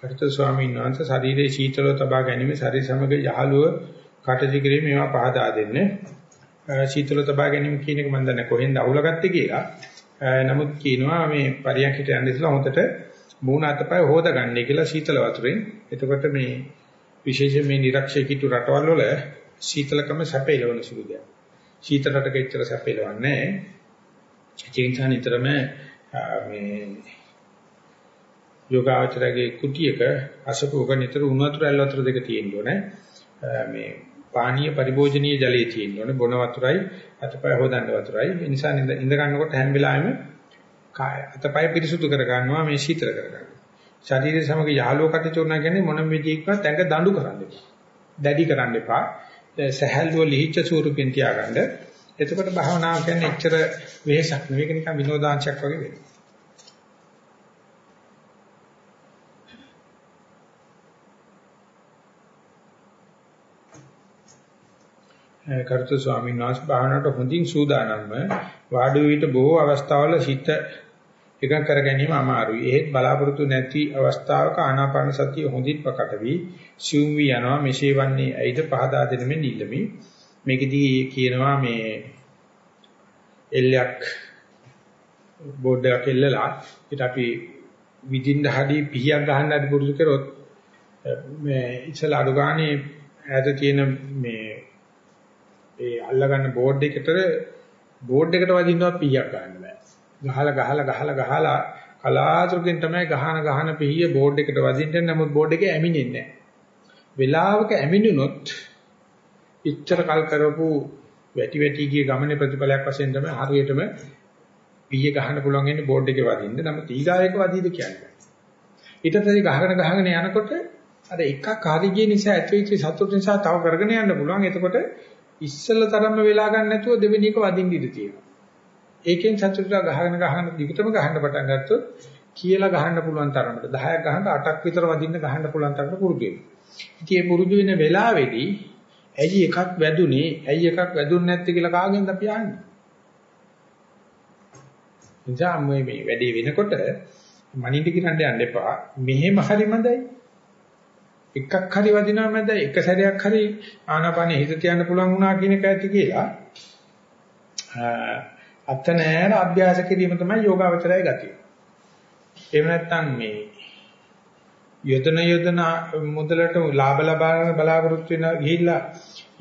කර්ත ස්වාමීන් වහන්සේ ශරීරයේ සීතලව තබා ගැනීම ශරීර සමග යහළුව කටදි කිරීම මේවා පහදා දෙන්න. සීතලව තබා ගැනීම කියන එක මම දන්නේ කොහෙන්ද අහුලගත්තේ කියලා. නමුත් කියනවා මේ පරියන්කිට යන්න ඉස්සලා හොඳට මූණ අතපය හොදගන්නයි කියලා සීතල වතුරෙන්. එතකොට මේ විශේෂයෙන් මේ නිරක්ෂය කිටු රටවල් වල සීතලකම සැපයලවන සුළු දෙයක්. සීතල රටක ඉච්චර සැපයලවන්නේ නැහැ. ඒ නිසා නිතරම මේ යෝගාචරයේ කුටියක අසපුවක නිතර උණු වතුර ඇල් වතුර දෙක තියෙන්න ඕනේ. මේ පානීය පරිභෝජනීය ජලයේ තියෙන්න ඕනේ. බොන වතුරයි අතපය හොදන්න වතුරයි. ඒ නිසා ඉඳ ගන්නකොට හැම වෙලාවෙම අතපය පිරිසුදු කර ගන්නවා මේ සීතල කර ගන්නවා. ශරීරය සමග යාලුව කටයුතු කියන්නේ මොනම විදිහකවත් ඇඟ දඬු කරන්න එපා. දැඩි කරන්න එපා. සහැල්ලුව ලිහිච්ච ස්වරූපෙන් තියාගන්න. එතකොට භාවනාව කියන්නේ එච්චර වෙහසක් නෙවෙයි නිකන් විනෝදාංශයක් වගේ වෙනවා. කරුතු ස්වාමීන් වහන්සේ භාවනාවට හොඳින් සූදානම්ම වාඩි විට බොහෝ අවස්ථාවල සිත එකඟ කර ගැනීම අමාරුයි. ඒත් බලාපොරොත්තු නැති අවස්ථාවක ආනාපාන සතිය හොඳින් ප්‍රකට වී සිුම් වී යනවා. මෙසේ වන්නේ ඇයිද පහදා දෙනෙමින් ඉල්ලමි. මේකෙදී කියනවා මේ එල්ලයක් බෝඩ් එකක් එල්ලලා ඊට අපි විදින්න හදී පිහියක් ගහන්න හරි පුරුදු කරොත් මේ ඉස්සලා අඩු ගානේ ඈත තියෙන මේ ඒ අල්ලගන්න බෝඩ් එකට බෝඩ් එකට වදින්නවා පීයක් ගන්න බෑ. ගහලා ගහලා ගහලා ගහලා කලාතුරකින් තමයි ගහන ගහන පීය බෝඩ් එකට වදින්න නමුත් බෝඩ් එකේ ඇමිනෙන්නේ නැහැ. වෙලාවක ඇමිනුනොත් ඉච්ඡර කල් කරපු වැටි වැටි ගිය ගමනේ ප්‍රතිඵලයක් වශයෙන් තමයි හරියටම පීයේ ගහන්න පුළුවන් ඉන්නේ බෝඩ් එකේ වදින්න. නමුත් ඊගායක වදීද කියන්නේ. ඊට පස්සේ ගහගෙන ගහගෙන යනකොට අර එකක් හරි ගිය නිසා ඇතිවෙච්ච සතුට නිසා තව කරගෙන යන්න පුළුවන්. එතකොට ඉස්සෙල්ල තරම්ම වෙලා ගන්න නැතුව දෙවෙනි එක වදින්න ඉඩ තියෙනවා. ඒකෙන් සතුටට ගහගෙන ගහගෙන දිගටම ගහන්න පටන් ගත්තොත් කියලා ගහන්න පුළුවන් තරමට 10ක් ගහන්න 8ක් විතර වදින්න ගහන්න පුළුවන් තරමට පුරුදු වෙනවා. ඉතින් මේ පුරුදු වෙන වෙලාවේදී ඇයි එකක් වැදුනේ ඇයි එකක් වැදුන්නේ නැත්තේ කියලා කාගෙන්ද අපි අහන්නේ? නිසා මේ මේ වැඩේ වෙනකොට මනින්ද කියන්න යන්න එපා. මෙහෙම හරි මදයි. එකක් හරි වදිනවා මැද එක සැරයක් හරි ආනාපානෙ හිත තියන්න පුළුවන් වුණා කියන එක ඇති කියලා අත නෑර අභ්‍යාස කිරීම තමයි යෝගාවචරය ගතිය. එහෙම නැත්නම් මේ යොදන යොදන මුදලට ලාභ ලබා බලාපොරොත්තු වෙන ගිහිල්ලා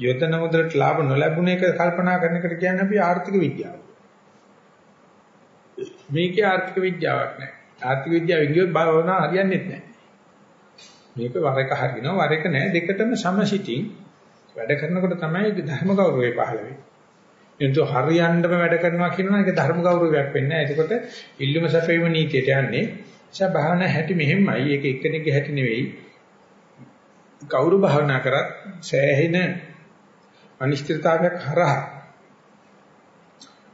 යොදන මුදලට ලාභ නොලැබුණ එක කල්පනා කරන එකට කියන්නේ අපි ආර්ථික විද්‍යාව. මේකේ ආර්ථික විද්‍යාවක් නෑ. ආර්ථික විද්‍යාවෙන් ගියොත් භාවනා හරියන්නේ නැහැ. මේක වර එක හරිනවා වර එක නෑ දෙකටම සමසිතින් වැඩ කරනකොට තමයි ධර්ම ගෞරවය පහළ වෙන්නේ. එතන හරියන්නම වැඩ කරනවා කියනවා ඒක ධර්ම ගෞරවයක් වෙන්නේ නැහැ. එතකොට ඉල්ලුම සැපීම නීතියට යන්නේ. එචා භාවනා හැටි මෙහෙමයි. ඒක එක්කෙනෙක්ගේ හැටි නෙවෙයි. කවුරු භාවනා කරත් සෑහෙන අනිශ්චිතතාවයක් හරහා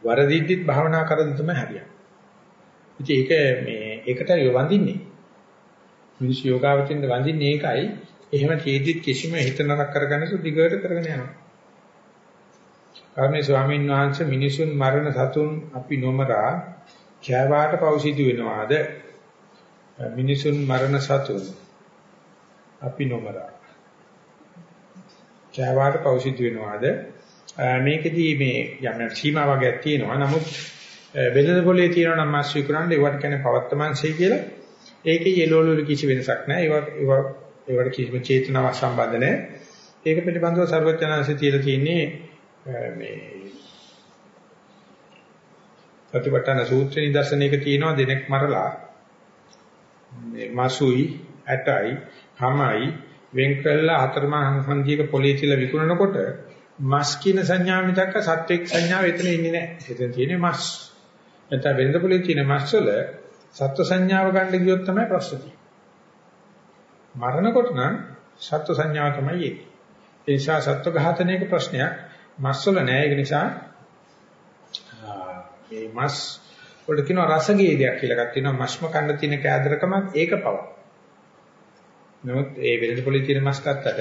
වරදිද්දිත් භාවනා කරද්දි තමයි හරියන්නේ. ඉතින් ඒක මේ ඒකට වඳින්නේ. මිනිස් යෝගාවචින්ද වඳින්නේ ඒකයි. එහෙම තියෙද්දිත් කිසිම හිත නරක කරගන්න සු දිගට කරගෙන යනවා. කර්මේ ස්වාමීන් වහන්සේ මිනිසුන් මරණ සතුන් අපි නොමරා කෑවාට පෞසිදු වෙනවාද? මිනිසුන් මරණ සතුන් අපි නොමරා කෑවාට පෞසිදු වෙනවාද? මේකෙදී මේ යම් සීමා වගේක් තියෙනවා. නමුත් වෙළඳ පොලේ තියෙනවා නම් මාස් විකුණන්නේ ඒවට කියන්නේ පවත්තමංශය කියලා. ඒකේ යෙලෝලු කිසි වෙනසක් නැහැ. ඒවා ඒවට කිසිම චේතනාවක් සම්බන්ධ නැහැ. ඒක පිළිබඳව සර්වඥාන්සේ තියලා තියෙන්නේ මේ ප්‍රතිපත්තන සූත්‍ර නිදර්ශනයක තියෙනවා දෙනෙක් මරලා මේ මාසුයි ඇටයි හමයි වෙන් කළා හතරමා හන්දියක පොලේ තියලා විකුණනකොට මස් කියන සංඥාව මිදක්ක සත්‍වික සංඥාව එතන ඉන්නේ නැහැ. එතන තියෙන්නේ මස්. නැත්නම් වෙනද පොලේ තියෙන මස් වල සත්ව සංඥාව ගන්න ගියොත් තමයි ප්‍රශ්න තියෙන්නේ. මරණකොට නම් සත්ව සංඥාව තමයි එන්නේ. ඒ නිසා සත්ව ඝාතනයක ප්‍රශ්නයක් මස් වල නෑ ඒක නිසා මේ මස් වලට කියනවා රසගේදයක් කියලා එකක් තියෙනවා මස්ම කන්න තියෙන කෑදරකමක් ඒක පව. නමුත් ඒ වෙළඳ පොලේ තියෙන මස් කත්තට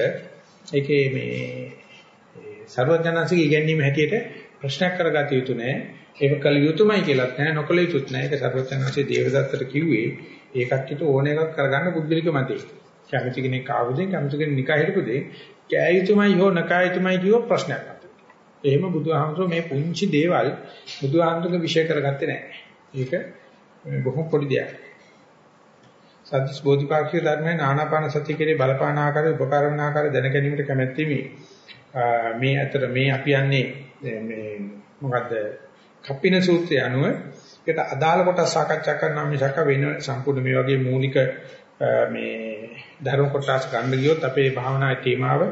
ඒකේ මේ සර්වඥාන්සේගේ ඉගැන්වීම හැටියට ප්‍රශ්නයක් කරගත යුතු නෑ. ඒක කළ යුතුමයි කියලාත් නෑ නොකළ යුතුත් නෑ. ඒක සර්වඥාන්සේ දේවදත්තට කිව්වේ ඒ කට්ටියට ඕන එකක් කරගන්න බුද්ධලික මතේ. කැමති කෙනෙක් ආවුදෙන් කැමති කෙනෙක් නිකා හිටපුදේ කෑ යුතුමයි හෝ නකා යුතුමයි කියව ප්‍රශ්නයක් නැහැ. එහෙම බුදුහාමුදුරුවෝ මේ පුංචි දේවල් බුදුහාමුදුරුවෝ විශ්ය කරගත්තේ නැහැ. ඒක බොහොම පොඩි දෙයක්. සත්‍විස් බෝධිපාක්ෂික ධර්මයේ නානාපාන සතිය කෙරේ බලපාන ආකාරය උපකරණ ආකාරය දැන ගැනීමට කැමැත්තෙමි. මේ අතර මේ අපි යන්නේ මේ මොකද්ද? කප්පින සූත්‍රය අනුව ඒකට අදාළ කොට සාකච්ඡා කරනවා මිසක වෙන සම්පූර්ණ මේ වගේ මූලික මේ ධර්ම කොටස් ගන්න ගියොත් අපේ භාවනාවේ තේමාව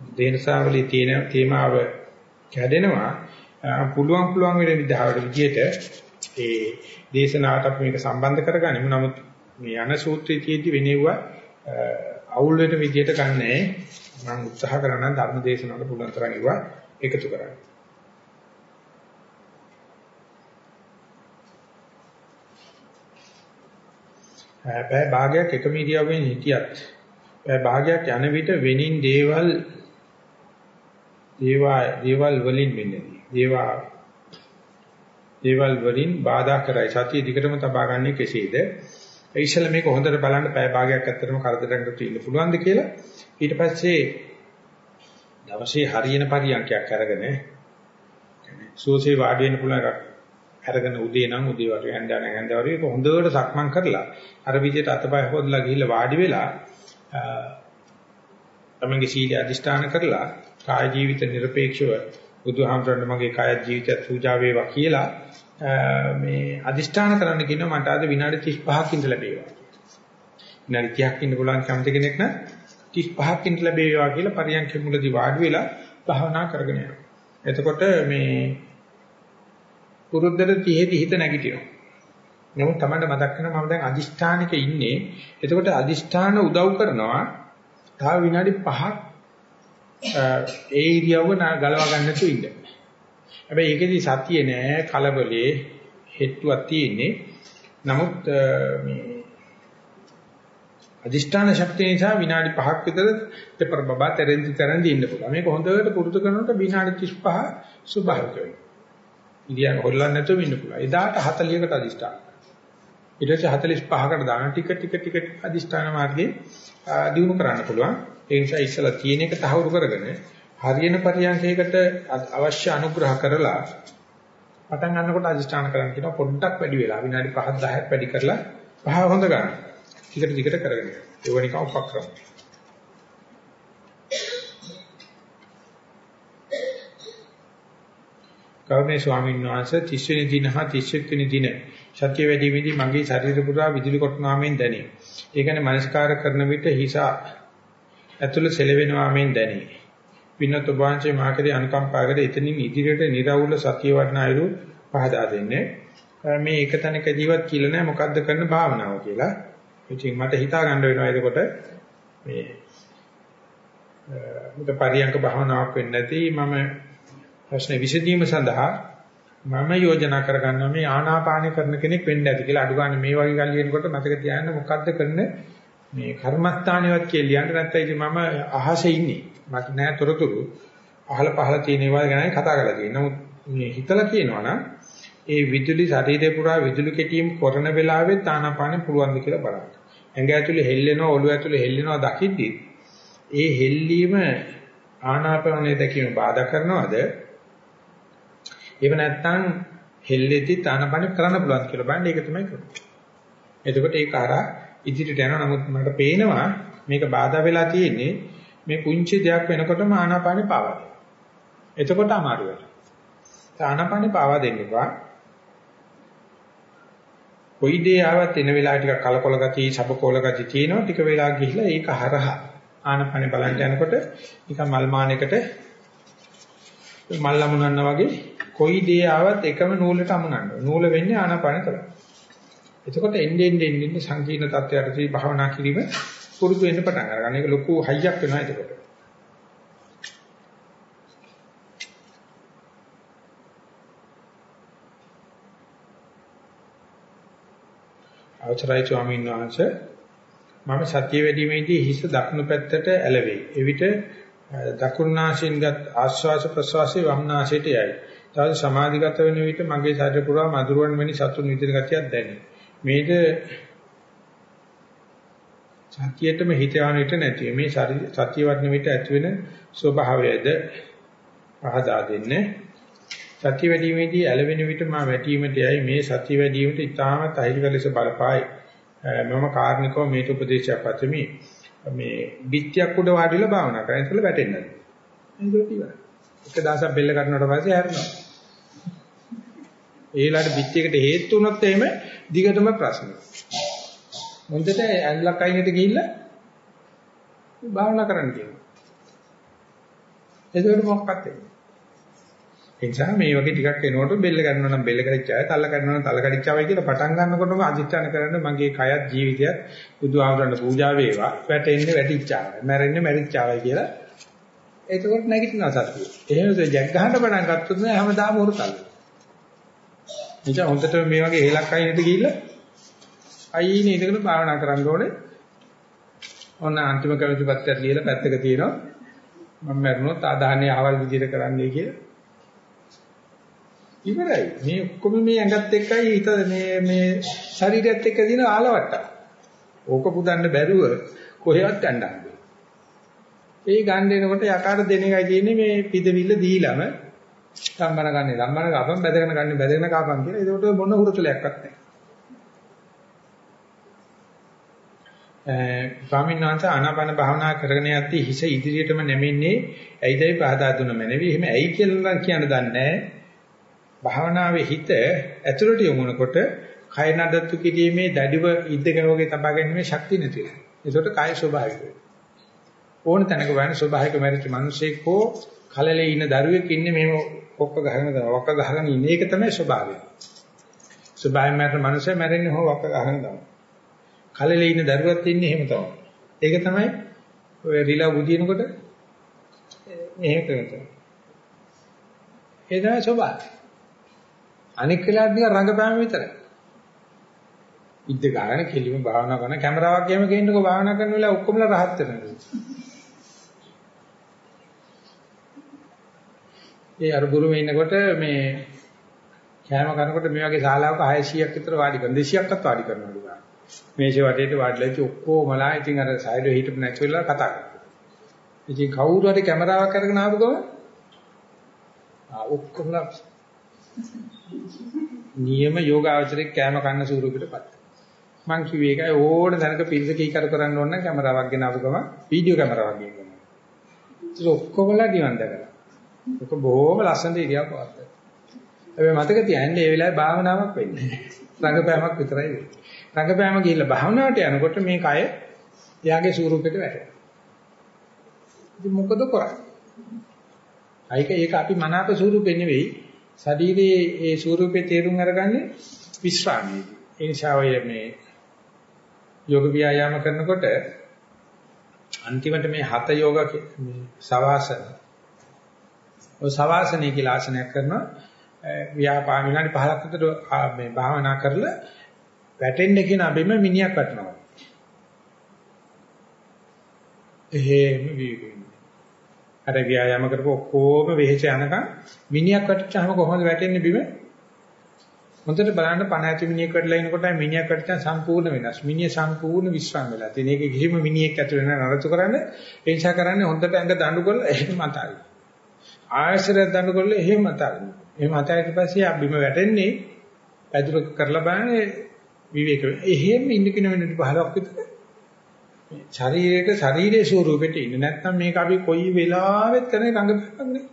දේනසාවලි තියෙන තේමාව කැඩෙනවා. පුළුවන් පුළුවන් වෙන විදිහට විදියට ඒ දේශනාවට අපි මේක සම්බන්ධ කරගනිමු. නමුත් මේ යන සූත්‍රයේ තියෙදි වෙනෙව්වා අවුල් වෙන විදියට ගන්නෑ. මම උත්සාහ කරනවා ධර්ම දේශනාවට පුළුවන් තරම් ඒවා එකතු කරන්න පැය භාගයක් එක මීඩියාවෙන් හිටියත් පැය භාගයක් යන විට වෙනින් දේවල් දේවා දේවල් වලින් වෙන්නේ. දේවා දේවල් වලින් බාධා කරයි. සතිය දිගටම තබා ගන්න කෙසේද? ඒ ඉස්සෙල්ලා මේක හොඳට බලන්න පැය භාගයක් ඇත්තටම කරදරයකට ඉන්න පුළුවන්ද කියලා. ඊට පස්සේ දවසේ හරියන පරියන්කයක් අරගෙන සුවසේ වාඩි වෙන්න පුළුවන් එකක් අරගෙන උදේ නම් උදේ වගේ හැන්දා නැහැන්දා වගේ හොඳට සක්මන් කරලා අර විදිහට අතපය හොදලා ගිහිල්ලා වාඩි වෙලා තමන්ගේ සීල අධිෂ්ඨාන කරලා කාය ජීවිත নিরপেক্ষව බුදුහාමරණ මගේ කාය ජීවිතය පූජා වේවා කියලා මේ අධිෂ්ඨාන කරන්න කියනවා මට අද විනාඩි 35ක් ඉඳ ලැබේවා. විනාඩි 30ක් ඉන්න පුළුවන් කැමති කෙනෙක් නම් 35ක් ඉඳ ලැබේවා කියලා පරියන්ක මුලදී වාඩි වෙලා භාවනා කරගෙන යනවා. එතකොට මේ පුරුද්දට 30 හිත නැගිටිනවා. නමුත් තමයි මතක් වෙනවා මම දැන් අදිෂ්ඨානික ඉන්නේ. එතකොට අදිෂ්ඨාන උදව් කරනවා. තව විනාඩි 5ක් ඒ ඉරියව්ව ගලව ගන්න නැතුව ඉන්න. හැබැයි ඒකෙදි සතිය නෑ කලබලේ හෙට්ටුවක් තියෙන්නේ. නමුත් මේ අදිෂ්ඨාන ශක්තිය නිසා විනාඩි 5ක් විතර පෙපර බබා තරෙන්දි තරෙන්දි ඉන්න පුළුවන්. මේක හොඳට පුරුදු කරනකොට විනාඩි 35 ස්වභාවික වෙනවා. ඉන්දියාව හොල්ලන්නේ නැතුව ඉන්න පුළුවන්. එදාට 40කට අදිෂ්ඨාන. ඊට පස්සේ 45කට දාන ටික ටික ටික අදිෂ්ඨාන මාර්ගේ දිනු කරන්න පුළුවන්. ඒ නිසා ඉස්සලා තියෙන එක තහවුරු කරගෙන හරියන පරියන්කයකට අවශ්‍ය අනුග්‍රහ කරලා පටන් ගන්නකොට අදිෂ්ඨාන කරන්න කියනවා පොඩ්ඩක් වැඩි වෙලා විනාඩි 5 10ක් වැඩි කරලා පහ හොඳ ගන්න. ටිකට ටිකට කරගෙන යනවා. ඒව නිකන් උපක්‍රම. ගෞරවනීය ස්වාමීන් වහන්සේ 30 වෙනි දින හා 31 වෙනි දින සත්‍ය වැඩිමේදී මගේ ශරීර පුරා විදුලි කොටනාමෙන් දැනේ. ඒ කියන්නේ මනස්කාර කරන විට හිස ඇතුළ සෙලවෙනවාමෙන් දැනේ. පින්නත් ඔබවංශේ මාකරේ අනුකම්පාවකට එතනින් ඉදිරියට निराවුල සතිය වඩනායලු පහදා දෙන්නේ. මේ එක තැනක ජීවත් කියලා නෑ මොකද්ද කරන භාවනාව කියලා. ඉතින් මට හිතා ගන්න වෙනවා එතකොට මේ මුද පරියංක භාවනාවක් වෙන්නේ නැති මම ප්‍රශ්නේ විසඳීම සඳහා මම යෝජනා කරගන්නවා මේ ආනාපාන කරන කෙනෙක් වෙන්න ඇති කියලා. අඩු ගන්න මේ වගේ ගල් ලියනකොට මතක තියාගන්න මොකද්ද කරන මේ කර්මස්ථානියවත් කියලා ලියන්න නැත්නම් ඉතින් මම අහසේ ඉන්නේ. මට නෑ තොරතුරු. අහල පහල තියෙන ඒවා ගැන කතා කරලා තියෙනවා නමුත් මේ හිතලා කියනවා නම් ඒ විදුලි ශරීරේ පුරා විදුලි කෙටීම් කරන වෙලාවෙත් ආනාපානෙ පුළුවන් ද කියලා බලන්න. ඇඟ ඇතුලේ හෙල්ලෙනවා ඔළුව ඇතුලේ හෙල්ලෙනවා දකිද්දි ඒ හෙල්ලීම ආනාපානෙ දැකීම බාධා කරනවද? එහෙම නැත්නම් හෙල්ලෙද්දි ආනාපානෙ කරන්න පුළුවන් කියලා බලන්න ඒක තමයි කරන්නේ. එතකොට ඒක අරා ඉදිරියට යනවා නමුත් මට පේනවා මේක බාධා වෙලා තියෙන්නේ මේ පුංචි දෙයක් වෙනකොටම ආනාපානෙ පාවා. එතකොට අමාරු වෙනවා. ආනාපානෙ පාවා දෙන්න එපා. කොයි දේ ආවත් එන වෙලාව ටිකක් කලකොල ගතිය, සබකොල ගතිය තියෙනවා. ටික වෙලා ගිහිලා ඒක හරහා ආනපනේ බලන්න යනකොට නිකන් මල් මානයකට මල් අමුණනවා වගේ කොයි දේ ආවත් එකම නූලට අමුණනවා. නූල වෙන්නේ ආනපන තමයි. එතකොට එන්නේ එන්නේ එන්නේ සංකීර්ණ තත්ත්වයකදී භාවනා කිරීම පුරුදු වෙන්න පටන් ගන්නවා. ඒක ලොකු හයියක් වෙනවා එතකොට. අවසරයි ස්වාමීන් වහන්සේ මම සත්‍ය වැඩිමේදී හිස දකුණු පැත්තට ඇලවේ. එවිට දකුණු නාසයෙන්ගත් ආශ්වාස ප්‍රශ්වාසයේ වම් නාසයට යයි. තවද සමාධිගත වෙන විට මගේ ශරීර පුරා මధుරවන් වැනි සතුන් විදින ගතියක් දැනේ. මේක සත්‍යයටම හිත යන විට නැති මේ සත්‍ය වර්ණ විට ඇති වෙන ස්වභාවයද පහදා දෙන්නේ. සත්‍ය වැඩිීමේදී ඇලවෙන විට මා වැටීමට යයි. මේ සත්‍ය වැඩිවීමට ඉතාමත් අහිරික ලෙස බලපායි. මම කාර්නිකව මේට උපදේශයක් පතමි මේ පිටියක් උඩ වාඩිලා භාවනා කරන ඉතල වැටෙන්නේ නැහැ ඒක ඉවරයි. එක දවසක් බෙල්ල කරනකොට පස්සේ හැරෙනවා. ඒලාට පිටියකට හේතු වුණොත් එහෙම දිගටම ප්‍රශ්න. මොන්දට ඇල්ලක් අයිනට ගිහිල්ලා භාවනා කරන්න කියනවා. එතකොට මොකක්ද? වෙන්නේ ඒ නිසා මේ වගේ ටිකක් එනකොට බෙල්ල ගන්නවා නම් බෙල්ල කරිච්චාවයි, තල්ල ගන්නවා නම් තල්ල කරිච්චාවයි කියලා පටන් ගන්නකොටම අදිස්ථාන කරන්න මගේ කයත් ජීවිතයත් බුදු ආමරණ පූජා වේවා. වැටෙන්නේ වැටිච්චාවයි, මැරෙන්නේ මැරිච්චාවයි කියලා. එතකොට නැගිටිනවා සත්‍යය. එහෙම ජග් ගහන්න පටන් ගත්තොත් නෑ හැමදාම උරතල්. නිසා හොඳට මේ වගේ හේලක් අයිනට ගිහිල්ලා අයිනේ ඉඳගෙන භාවනා කරන්න ඕනේ. ඔන්න අන්තිම කවිපත්‍යයක් ලියලා පැත්තක තියෙනවා. මම මරනොත් ආදාහනේ ආවල් විදිහට කරන්නයි කියලා. ඉවරයි. මේ ඔක්කොම මේ ඇඟත් එක්කයි හිත මේ මේ ශරීරයත් එක්ක දින ආලවට්ට. ඕක පුදන්න බැරුව කොහෙවත් ගන්නන්නේ. ඒ ගන්න එනකොට යකාට දෙන එකයි තියෙන්නේ මේ පිදවිල්ල දීලම සම්බන ගන්න සම්බන කපම් බැදගෙන ගන්න බැදගෙන කපම් කියලා. ඒකට මොන හුරුතලයක්වත් නැහැ. ස්වාමීන් වහන්සේ ආනාපාන භාවනා කරගෙන යද්දී හිස ඉදිරියටම නැමෙන්නේ ඇයිදයි පහදා දුන්න මැනවි. එහෙම ඇයි කියලා කියන්න දන්නේ නැහැ. භාවනාවේ හිත ඇතුළට යොමුනකොට කය නඩත්තු කිරීමේ දැඩිව ඉද්දගෙන වගේ තබා ගැනීමේ ශක්තිය නැති වෙනවා. ඒකට කය ස්වභාවික වෙනවා. ඕන තැනක වයන ස්වභාවික මරිච්ච මිනිසෙක් හෝ කලලේ ඉන්න දරුවෙක් ඉන්නේ මෙහෙම කොක්ක ගහගෙන තමයි වක්ක ගහගෙන ඉන්නේ. ඒක තමයි ස්වභාවය. ස්වභාවයෙන් මැරෙන මනුස්සය මැරෙන්නේ හො වක්ක ගහගෙන තමයි. කලලේ ඉන්න දරුවත් ඉන්නේ එහෙම තමයි. ඒක තමයි ඔය රිලා බුදිනකොට එහෙම කරනවා. ඒ තමයි ස්වභාවය. අනික් වෙලාවට නිකන් රංගපෑම විතරයි. ඉද්ද ගාන කෙලිම භාවනා කරන කැමරාවක් එහෙම ගේන්නකෝ භාවනා කරන වෙලාව ඔක්කොමලා rahat වෙනවා. ඒ අර බුරුමේ ඉන්නකොට මේ කෑම කනකොට මේ වගේ ශාලාවක 600ක් විතර වාඩි කරන 200ක්වත් වාඩි කරනවලු ගන්න. මේෂේ වටේට වාඩිලා ඉති ඔක්කොමලා ඉතින් අර සයිඩ් එකේ හිටපු නැති වෙලා කතා කරනවා. ඉතින් කවුරු හරි කැමරාවක් අරගෙන ආපු ගමන් ආ ඔක්කොමලා නියම යෝගාචරයේ කෑම කන්න ස්වරූපයටපත්. මං කිව්වේ ඒකයි ඕන දැනක පිරිස කීකර කරන්න ඕන නම් කැමරාවක් ගෙනාවු ගමන් වීඩියෝ කැමරාවක් ගෙන්නනවා. ඒක ඔක්කොමලා නිවන් දැකලා. ඒක බොහොම ලස්සනට ඉරියව් පවත්තා. හැබැයි මතක තියාගන්න මේ වෙලාවේ භාවනාවක් වෙන්නේ නැහැ. රංගපෑමක් විතරයි වෙන්නේ. රංගපෑම ගිහිල්ලා භාවනාවට යනකොට මේ කය එයාගේ ස්වරූපයට වැටෙනවා. ඉතින් මොකද කරන්නේ? අයික ඒක අපි මනාප ස්වරූපෙ නෙවෙයි. ශරීරයේ ඒ ස්වරූපේ තේරුම් අරගන්නේ විශ්‍රාමයේදී. ඒ නිසා ඔය මේ යෝග ව්‍යායාම කරනකොට අන්තිමට මේ හත යෝග මේ සවාසන ඔය සවාසනය කියලා ආසනයක් කරනවා ව්‍යාපාර විනාඩි 15ක් විතර මේ භාවනා කරලා වැටෙන්න කියන අබෙම මිනිහක් වටනවා. එහෙම වීගෙන්නේ. අර ව්‍යායාම කරපු ඔක්කොම වෙහෙස යනකම් මිනිහක් වටච්චාම කොහොමද වැටෙන්නේ බිම? හොඳට බලන්න පණ ඇති මිනිහෙක් වැටලා ඉනකොට මිනිහක් වැටච්චා සම්පූර්ණ වෙනස්. මිනිහ සම්පූර්ණ විශ්‍රාම වෙලා. තියෙන එක කිසිම මිනිහෙක් ඇතුළේ නැහැ නරතු කරන්නේ. ඒ නිසා කරන්නේ හොඳට ඇඟ දඬු කරලා එහෙම අතාරින්න. ආයශරයක් දඬු කරලා එහෙම අතාරින්න. එහෙම අතාරිට පස්සේ අබ්බිම වැටෙන්නේ පැදුර කරලා බලන්නේ විවේක. එහෙම ඉන්න කෙන වෙනට 15ක් විතර ශරීරයක ශරීරයේ ස්වරූපෙට ඉන්න. නැත්නම් මේක අපි කොයි වෙලාවෙත් කරන රංගපෑමක් නේ.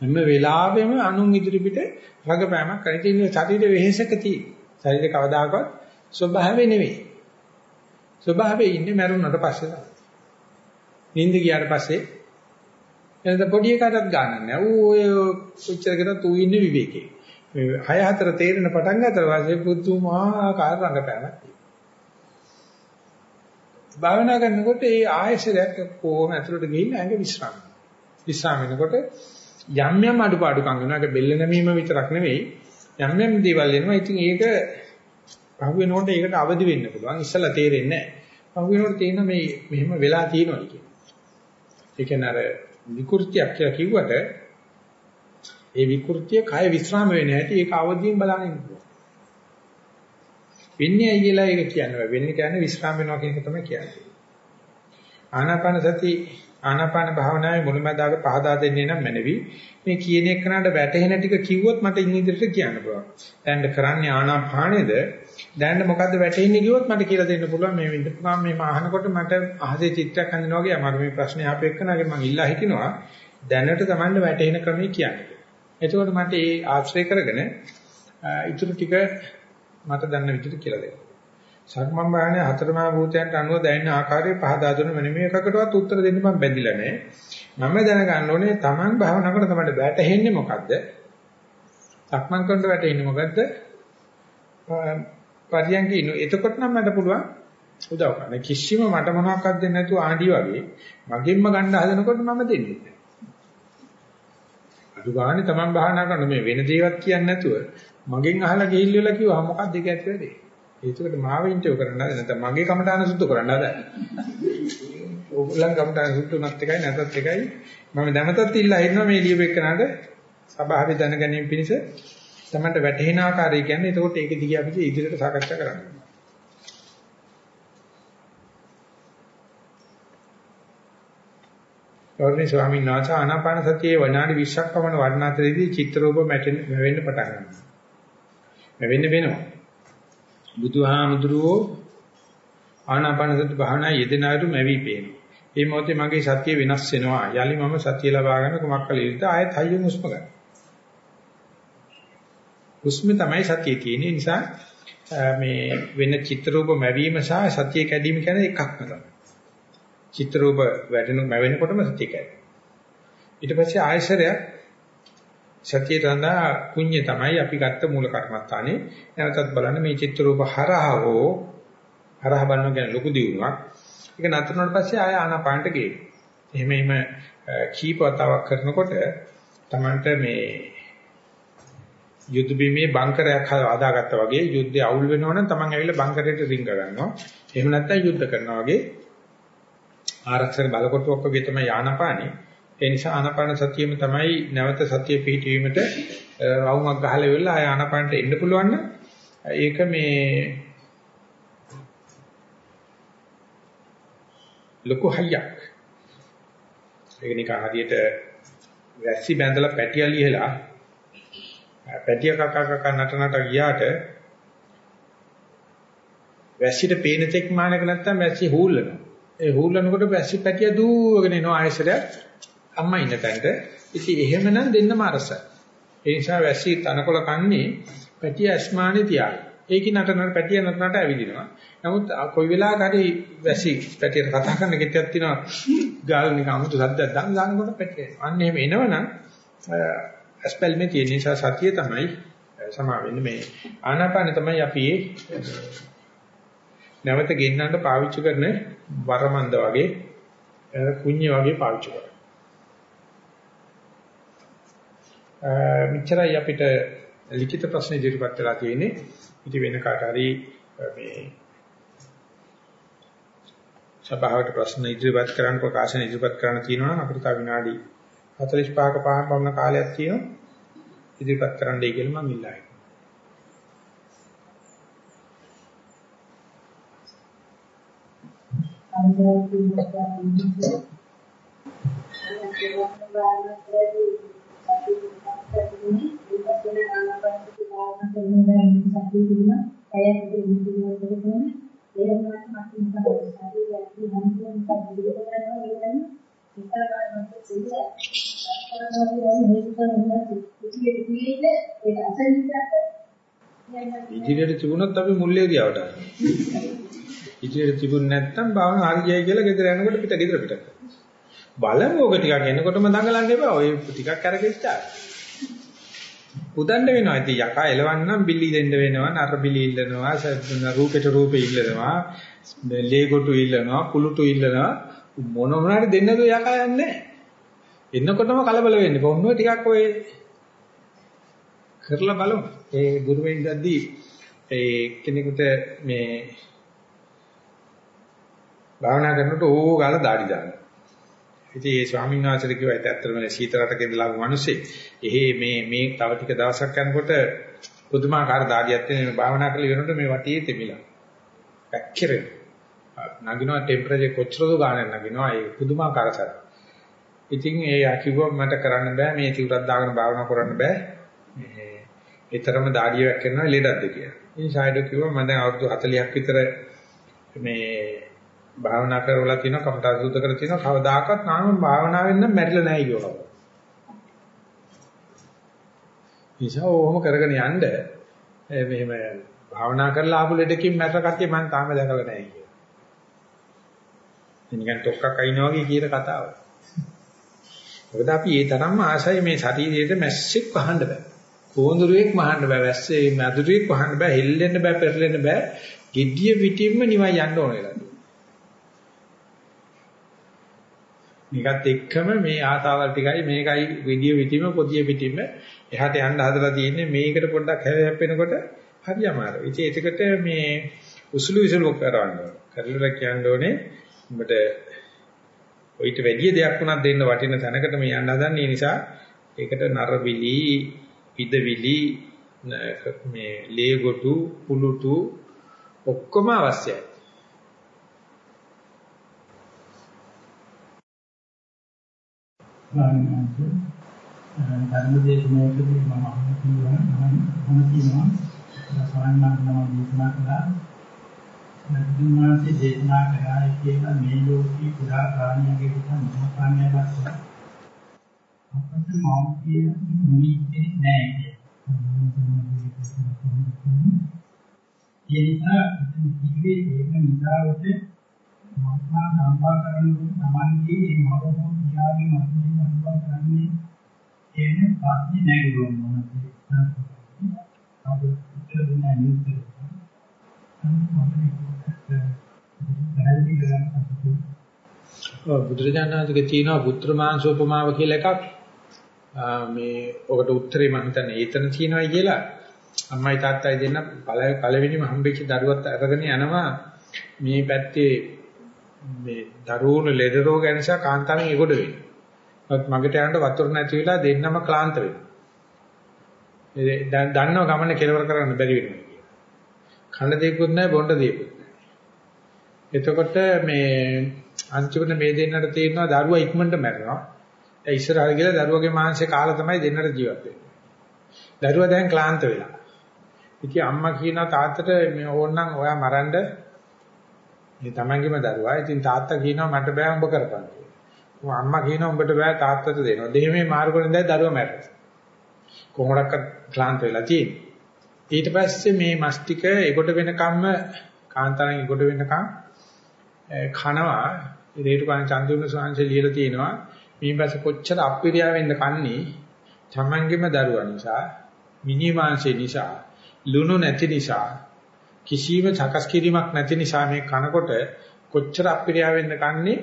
හැම වෙලාවෙම අනුන් ඉදිරි පිට රංගපෑමක් කරන. ඉතින් ශරීර වෙහෙසක තියෙන. ශරීරේ කවදාකවත් ස්වභාවය නෙවෙයි. ස්වභාවයේ ඉන්නේ මරුණට පස්සේ තමයි. නිින්ද ගියාට පස්සේ එනද පොඩි එකටත් ගන්න නැහැ. ඌ ඔය කොච්චර කරත් ඌ ඉන්නේ විවේකේ. මේ 6 4 තේරෙන පටන් ගන්නතර වාසේ පුදුමාකාර රංගපෑමක් භාවනා කරනකොට ඒ ආයශරයක් කොහොම ඇතුළට ගිහින් ඇඟ විශ්‍රාම. විශ්‍රාම වෙනකොට යම් යම් අඩුපාඩුකම් වෙනවා. ඒක බෙල්ල නැමීම විතරක් නෙවෙයි. යම් යම් දේවල් එනවා. ඉතින් ඒක පහු වෙනකොට ඒකට අවදි වෙන්න පුළුවන්. ඉස්සලා තේරෙන්නේ නැහැ. පහු වෙනකොට තේරෙන මේ මෙහෙම වෙලා තියෙනවා කියන. ඒ කියන්නේ අර විකෘතියක් කියලා කිව්වට ඒ විකෘතිය කය විස්්‍රාම වෙන්නේ නැති ඒක අවදියෙන් බලන්න ඉන්නවා. වෙන්නේ ඇයි කියලා ඒක කියන්නේ. වෙන්නේ කියන්නේ විස්්‍රාම වෙනවා කියන එක තමයි කියන්නේ. ආනාපාන සති ආනාපාන භාවනාවේ මුලමදාග පහදා දෙන්නේ නම් මැනවි. මේ කියන එකනට වැටහෙන ටික කිව්වොත් මට ඉන් ඉදිරියට කියන්න පුළුවන්. දැන් කරන්නේ ආනාපානේද? දැන් මොකද්ද වැටෙන්නේ කිව්වොත් මට කියලා දෙන්න පුළුවන් මේ විදිහට. මම මේ අහනකොට මට අහසේ චිත්‍රයක් හඳිනවා වගේ අමාරු මේ ප්‍රශ්නේ ආපෙන්නගේ මම ඉල්ලා හිටිනවා. දැනට Tamand වැටෙන ක්‍රමයේ කියන්නේ. එතකොට මට ඒ ආශ්‍රය කරගෙන ඊටු ටික මට දන්න විදිහට කියලා දෙන්න. සක්මන් භාවනාවේ හතරමා භූතයන්ට අනුව දැනෙන ආකාරය පහදා දුන්න මෙන්න මේකකටවත් උත්තර දෙන්න මම බැඳිලා නැහැ. මම දැනගන්න ඕනේ Taman භාවනා කරන තමයි වැටෙන්නේ මොකද්ද? සක්මන් කරනකොට වැටෙන්නේ මොකද්ද? පරියන්කේ ඉන්න. එතකොට නම් මට පුළුවන් උදව් කරන්න. කිසිම මට මොනවක්වත් දෙන්නේ නැතුව ආඩි වගේ මගෙන්ම ගන්න හදනකොට මම දෙන්නේ නැහැ. අඩු ගානේ Taman භාවනා කරන මේ වෙන දේවත් කියන්නේ නැතුව මගෙන් අහලා ගිහිල්ලා කිව්වා මොකක්ද ඒක ඇත්ත වැඩේ. ඒකට මාව ඉන්ටර්විව් කරන්න හදන නැත්නම් මගේ කමටහන සුද්ධ කරන්න හදන. ඕගොල්ලන් කමටහන සුද්ධ උනත් එකයි නැත්ත් එකයි මම දැමතත් ඉල්ලා හිටනවා මේ ලියුප එක්කනට සභාවේ දැනගැනීම පිණිස තමන්ට වැටහෙන ආකාරය කියන්නේ එතකොට ඒක දිගේ අපි ඉදිරියට සාකච්ඡා කරන්න. ගෞරවනීය ස්වාමීන් වහන්සේ ආනාපාන සතියේ විනාඩි 20ක් පමණ වර්ණාතරයේදී චිත්‍රෝප මැටෙන්න වෙන්න පටන් ගන්නවා. වෙන්න වෙනවා. බුදුහාමුදුරුවෝ ආනාපාන සති භාවනා යෙදෙනාරු මැවි පේනවා. මේ මොහොතේ මගේ සතිය වෙනස් වෙනවා. යලි මම සතිය ලබා ගන්න කුමක් කළ යුතුද? ආයෙත් හයියෙන් හුස්ම ගන්න. හුස්ම තමයි සතිය තියෙන්නේ. නිසා මේ වෙන චිත්‍රූප මැවීම සහ සතිය කැඩීම කියන එකක්ම තමයි. චිත්‍රූප වැඩෙනු මැවෙනකොටම සතිය කැඩෙනවා. ඊට පස්සේ ආයශරයක් සතිය රඳා කුඤ්ඤ තමයි අපි ගත්ත මූල කර්මස්ථානේ. නැවතත් බලන්න මේ චිත්‍ර රූප හරහා හෝ හරහා බලන ගැන ලොකු දියුණුවක්. ඒක නතරුනට පස්සේ ආය ආනාපානට ගේන්න. එහෙම එහෙම කීප වතාවක් කරනකොට Tamanට මේ යුද්ධ බිමේ බංකරයක් හදාගත්තා වගේ යුද්ධය අවුල් වෙනවනම් Taman ඇවිල්ලා බංකරයට රිංග ගන්නවා. එහෙම නැත්නම් යුද්ධ කරනවා වගේ ආරක්ෂක බලකොටුවක් වගේ තමයි ආනාපානේ. ඒ නිසා ආනාපාන සතියෙම තමයි නැවත සතිය පිහිටීමට වවුමක් ගහලා ඉවරලා ආය ආනාපානට එන්න පුළුවන් ඒක මේ ලොකු හයියක්. ඒක නිකන් හරියට වැස්සි බැඳලා පැටිය ලියලා පැටිය කකා කකා නට නට ගියාට වැස්සිට පේන තෙක් මානක නැත්තම් වැස්සි හූල්ලනවා. ඒ හූල්ලනකොට වැස්සි පැටිය දුවගෙන එනවා ආයසරයක් අම්මා ඉන්න තැනට. ඉතින් එහෙමනම් දෙන්නම අරසයි. ඒ නිසා වැස්සි තනකොළ කන්නේ පැටිය අස්මානේ තියාගෙන. ඒකි නටනට පැටිය නටනට ඇවිදිනවා. නමුත් කොයි වෙලාවක හරි වැසි පැටියට කතා කරන කෙටියක් තියෙනවා ගාල් නිකන් අමුතු සද්දයක් දාන දානකොට පැටිය. අන්න එහෙම එනවනම් ඇස්පල්මේ තියෙන නිසා සතිය තමයි සමා වෙන්නේ මේ ආනාපාන තමයි අපි නැවත ගෙන්නන්න පාවිච්චි කරන වරමන්ද වගේ කුඤ්ඤ වගේ පාවිච්චි කරනවා. මෙච්චරයි අපිට ලිඛිත ප්‍රශ්න ඉදිරිපත් වෙලා තියෙන්නේ. ඉතින් වෙන කාට හරි මේ සභාවට ප්‍රශ්න ඉදිරිපත් කරන්න ප්‍රකාශන ඉදිරිපත් කරන්න තියෙනවා නම් අපිට තව විනාඩි 45ක පහක් පමණ කාලයක් තියෙනවා ඉදිරිපත් කරන්නයි කියලා මම ඉල්ලා හිටිනවා. ඒ වුණාට මට මොකද ශරීරය ඇතුලේ හැමෝම මොකක්ද විදිහට කරනවා කියන්නේ හිතා ගන්නත් සිල්ල ඉදිරියට තිබුණොත් අපි මුල් ඒරියාවට ඉදිරියට තිබුණ නැත්නම් භාවනා හරියයි කියලා ගෙදර යනකොට පිට ගෙදර පිට. බලමු ඔක ටිකක් එනකොටම දඟලන්න එපා. ඔය ටිකක් අරගෙච්චා උදන්න වෙනවා. ඉතින් යකා එලවන්නම් බිලි දෙන්න වෙනවා. නර බිලි ඉල්ලනවා. රූපෙට රූපෙ ඉල්ලනවා. ලේගොටු ඉල්ලනවා. කුළුටු ඉල්ලනවා. මොන මොනාරි දෙන්නද යකා යන්නේ එන්නකොටම කලබල වෙන්නේ. කොහොමද ටිකක් ඔය කරලා බලමු. ඒ ගුරුවෙන් ඉඳද්දී ඒ කෙනෙකුට මේ භාවනා කරනකොට ඕ ගාලා දාඩි දානවා. ඉතින් ඒ ස්වාමීන් වහන්සේට කිව්වා ඒත් ඇත්තටම සීත රටක ඉඳලා ආපු මිනිස්සේ. එහෙ මේ මේ තව ටික දවසක් යනකොට පුදුමාකාර දාඩියක් තියෙන මේ භාවනා කරලා ඉවරනකොට මේ වටියේ තෙමිලා. පැක්කිරෙන. නගිනවා ටෙම්පරේචර් කොච්චරද ගානක් නගිනවා ඒ පුදුමාකාර සර. ඉතින් ඒ කිව්වා මට කරන්න බෑ මේ තිවුරක් දාගෙන භාවනා කරන්න බෑ. මේ ඒතරම දාඩියක් කරනවා ලෙඩක්ද කියලා. ඉතින් ෂායිඩෝ කිව්වා මම දැන් අවුරුදු 40ක් විතර මේ භාවනා කරවලා තියෙනවා කමඨා සූත්‍ර කරලා තියෙනවා කවදාකවත් නාම භාවනාවෙන් නම් මැරිලා නැහැ කියනවා. නිසා ඕවම කරගෙන යන්න මෙහෙම භාවනා කරලා ආපු ලෙඩකින් මැර කතිය මම තාම දැකලා නැහැ කියනවා. නිකන් තොක්කක් අයින්නවා වගේ කියන කතාව. මොකද අපි ඒ තරම්ම ආසයි මේ ශරීරයේ මැස්සෙක් වහන්න බෑ. කෝඳුරුවෙක් වහන්න බෑ. වැස්සේ මදුරුවෙක් වහන්න බෑ. හෙල්ලෙන්න බෑ, පෙරලෙන්න බෑ. gediya pitimma නිවන් යන්න ඕන වෙලා. මේකත් එක්කම මේ ආතාවල් ටිකයි මේකයි විදිය පිටිම පොදිය පිටිම එහාට යන්න හදලා තියෙන්නේ මේකට පොඩ්ඩක් හැප්පෙනකොට හරි අමාරුයි. ඉතින් ඒකට මේ උසුළු විසුළු කරවන්න ඕන. කරලා කියන්න ඕනේ උඹට ඔయిత වැඩි දෙයක් වුණත් දෙන්න වටින තැනකට මේ යන්න හදන්නේ නිසා ඒකට නරබිලි පිදවිලි මේ ලේගොටු පුලුටු ඔක්කොම අවශ්‍යයි. ධර්ම දේශනාවකදී මම අහන්න පුළුවන් අහන්න තියෙනවා සාමාන්‍යයෙන් මම දේශනා කළා. නදිමාසේ දේශනා කරායි කියලා මේ ලෝකේ පුරා ප්‍රාණියගේ විතර මහා ප්‍රාණියක් අපට මෞර්තිය නිමිත්තේ නැහැ ඒ නිසා ඉතිරි ඒක නිසාවට මහා සම්පා කරනකොට තමන්ගේ මේ මවෝ පියාගේ මතයෙන් සම්පා කරන්නේ එන්නේ ප්‍රශ්නේ නැගිටින්න මොනවද? අපිට උත්තර දෙන්නේ නැහැ. බුදුරජාණන්ගේ තියෙනවා පුත්‍ර මාංශෝපමාව කියලා එකක්. මේ ඔකට උත්තරේ මම හිතන්නේ ඒතන තියෙනවායි කියලා. අම්මයි තාත්තයි දෙන්න පළවෙනිම හම්බෙච්ච දරුවත් අරගෙන යනවා මේ පැත්තේ මේ දරුවෝ ලෙඩ රෝග නිසා කාන්තාවෙන් ඒගොඩ වෙනවා. මගට යනකොට වතුර නැති වෙලා දෙන්නම ක්ලාන්ත වෙනවා. දන්නව ගමන කෙලවර කරන්න බැරි වෙනවා කියලා. කන දෙයක්වත් නැහැ බොණ්ඩ දෙයක්වත් නැහැ. එතකොට මේ අන්තිමට මේ දෙන්නට තේරෙනවා දරුවා ඉක්මනට මැරෙනවා. ඒ ඉස්සරහට ගිහලා දරුවගේ මාංශේ කාලා තමයි දෙන්නට ජීවත් වෙන්නේ. දරුවා දැන් ක්ලාන්ත වෙලා. ඉතින් අම්මා කියනවා තාත්තට මේ ඕනනම් ඔයා මරන්න මේ තමන්ගේම දරුවා. ඉතින් තාත්තා කියනවා මට බෑ උඹ කරපන් කියලා. අම්මා කියනවා උඹට බෑ තාත්තට දෙනවා. දෙහිමේ මාරු කරන දැන් දරුවා මැරෙනවා. කොහොමඩක්වත් ක්ලාන්ත වෙලා තියෙන්නේ. ඊට පස්සේ මේ මස්තික ඒකට වෙනකම්ම කාන්තාරන් ඒකට වෙනකම් කනවා රේරුකාණ චන්දුන සාංශය ලියලා තියෙනවා මේපස්සේ කොච්චර අප්පිරියාවෙන්ද කන්නේ තමන්ගේම දරුවා නිසා මිනිමාංශේ නිසා ලුණු නැති නිසා කිසිම සකස් කිරීමක් නැති නිසා මේ කනකොට කොච්චර අප්පිරියාවෙන්ද කන්නේ?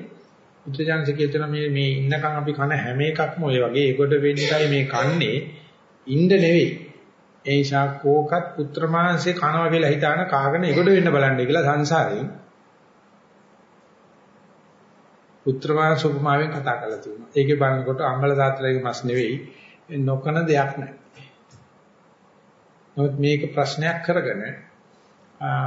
බුද්ධජානක කියන මේ මේ ඉන්නකම් අපි කන හැම එකක්ම ඔය වගේ ඒකට වෙන්නයි මේ කන්නේ. ඉන්න නෙවෙයි. ඒ නිසා කෝකත් පුත්‍ර මාංශේ කනවා කියලා හිතාන කාගෙන ඒකට වෙන්න බලන්නේ කියලා සංසාරේ පුත්‍ර මාංශ උපමාවෙන් කතා කරලා තියෙනවා. ඒකේ බලනකොට අම්මල තාත්තලගේ මස් නෙවෙයි. නොකන දෙයක් නැහැ. නමුත් මේක ප්‍රශ්නයක් කරගෙන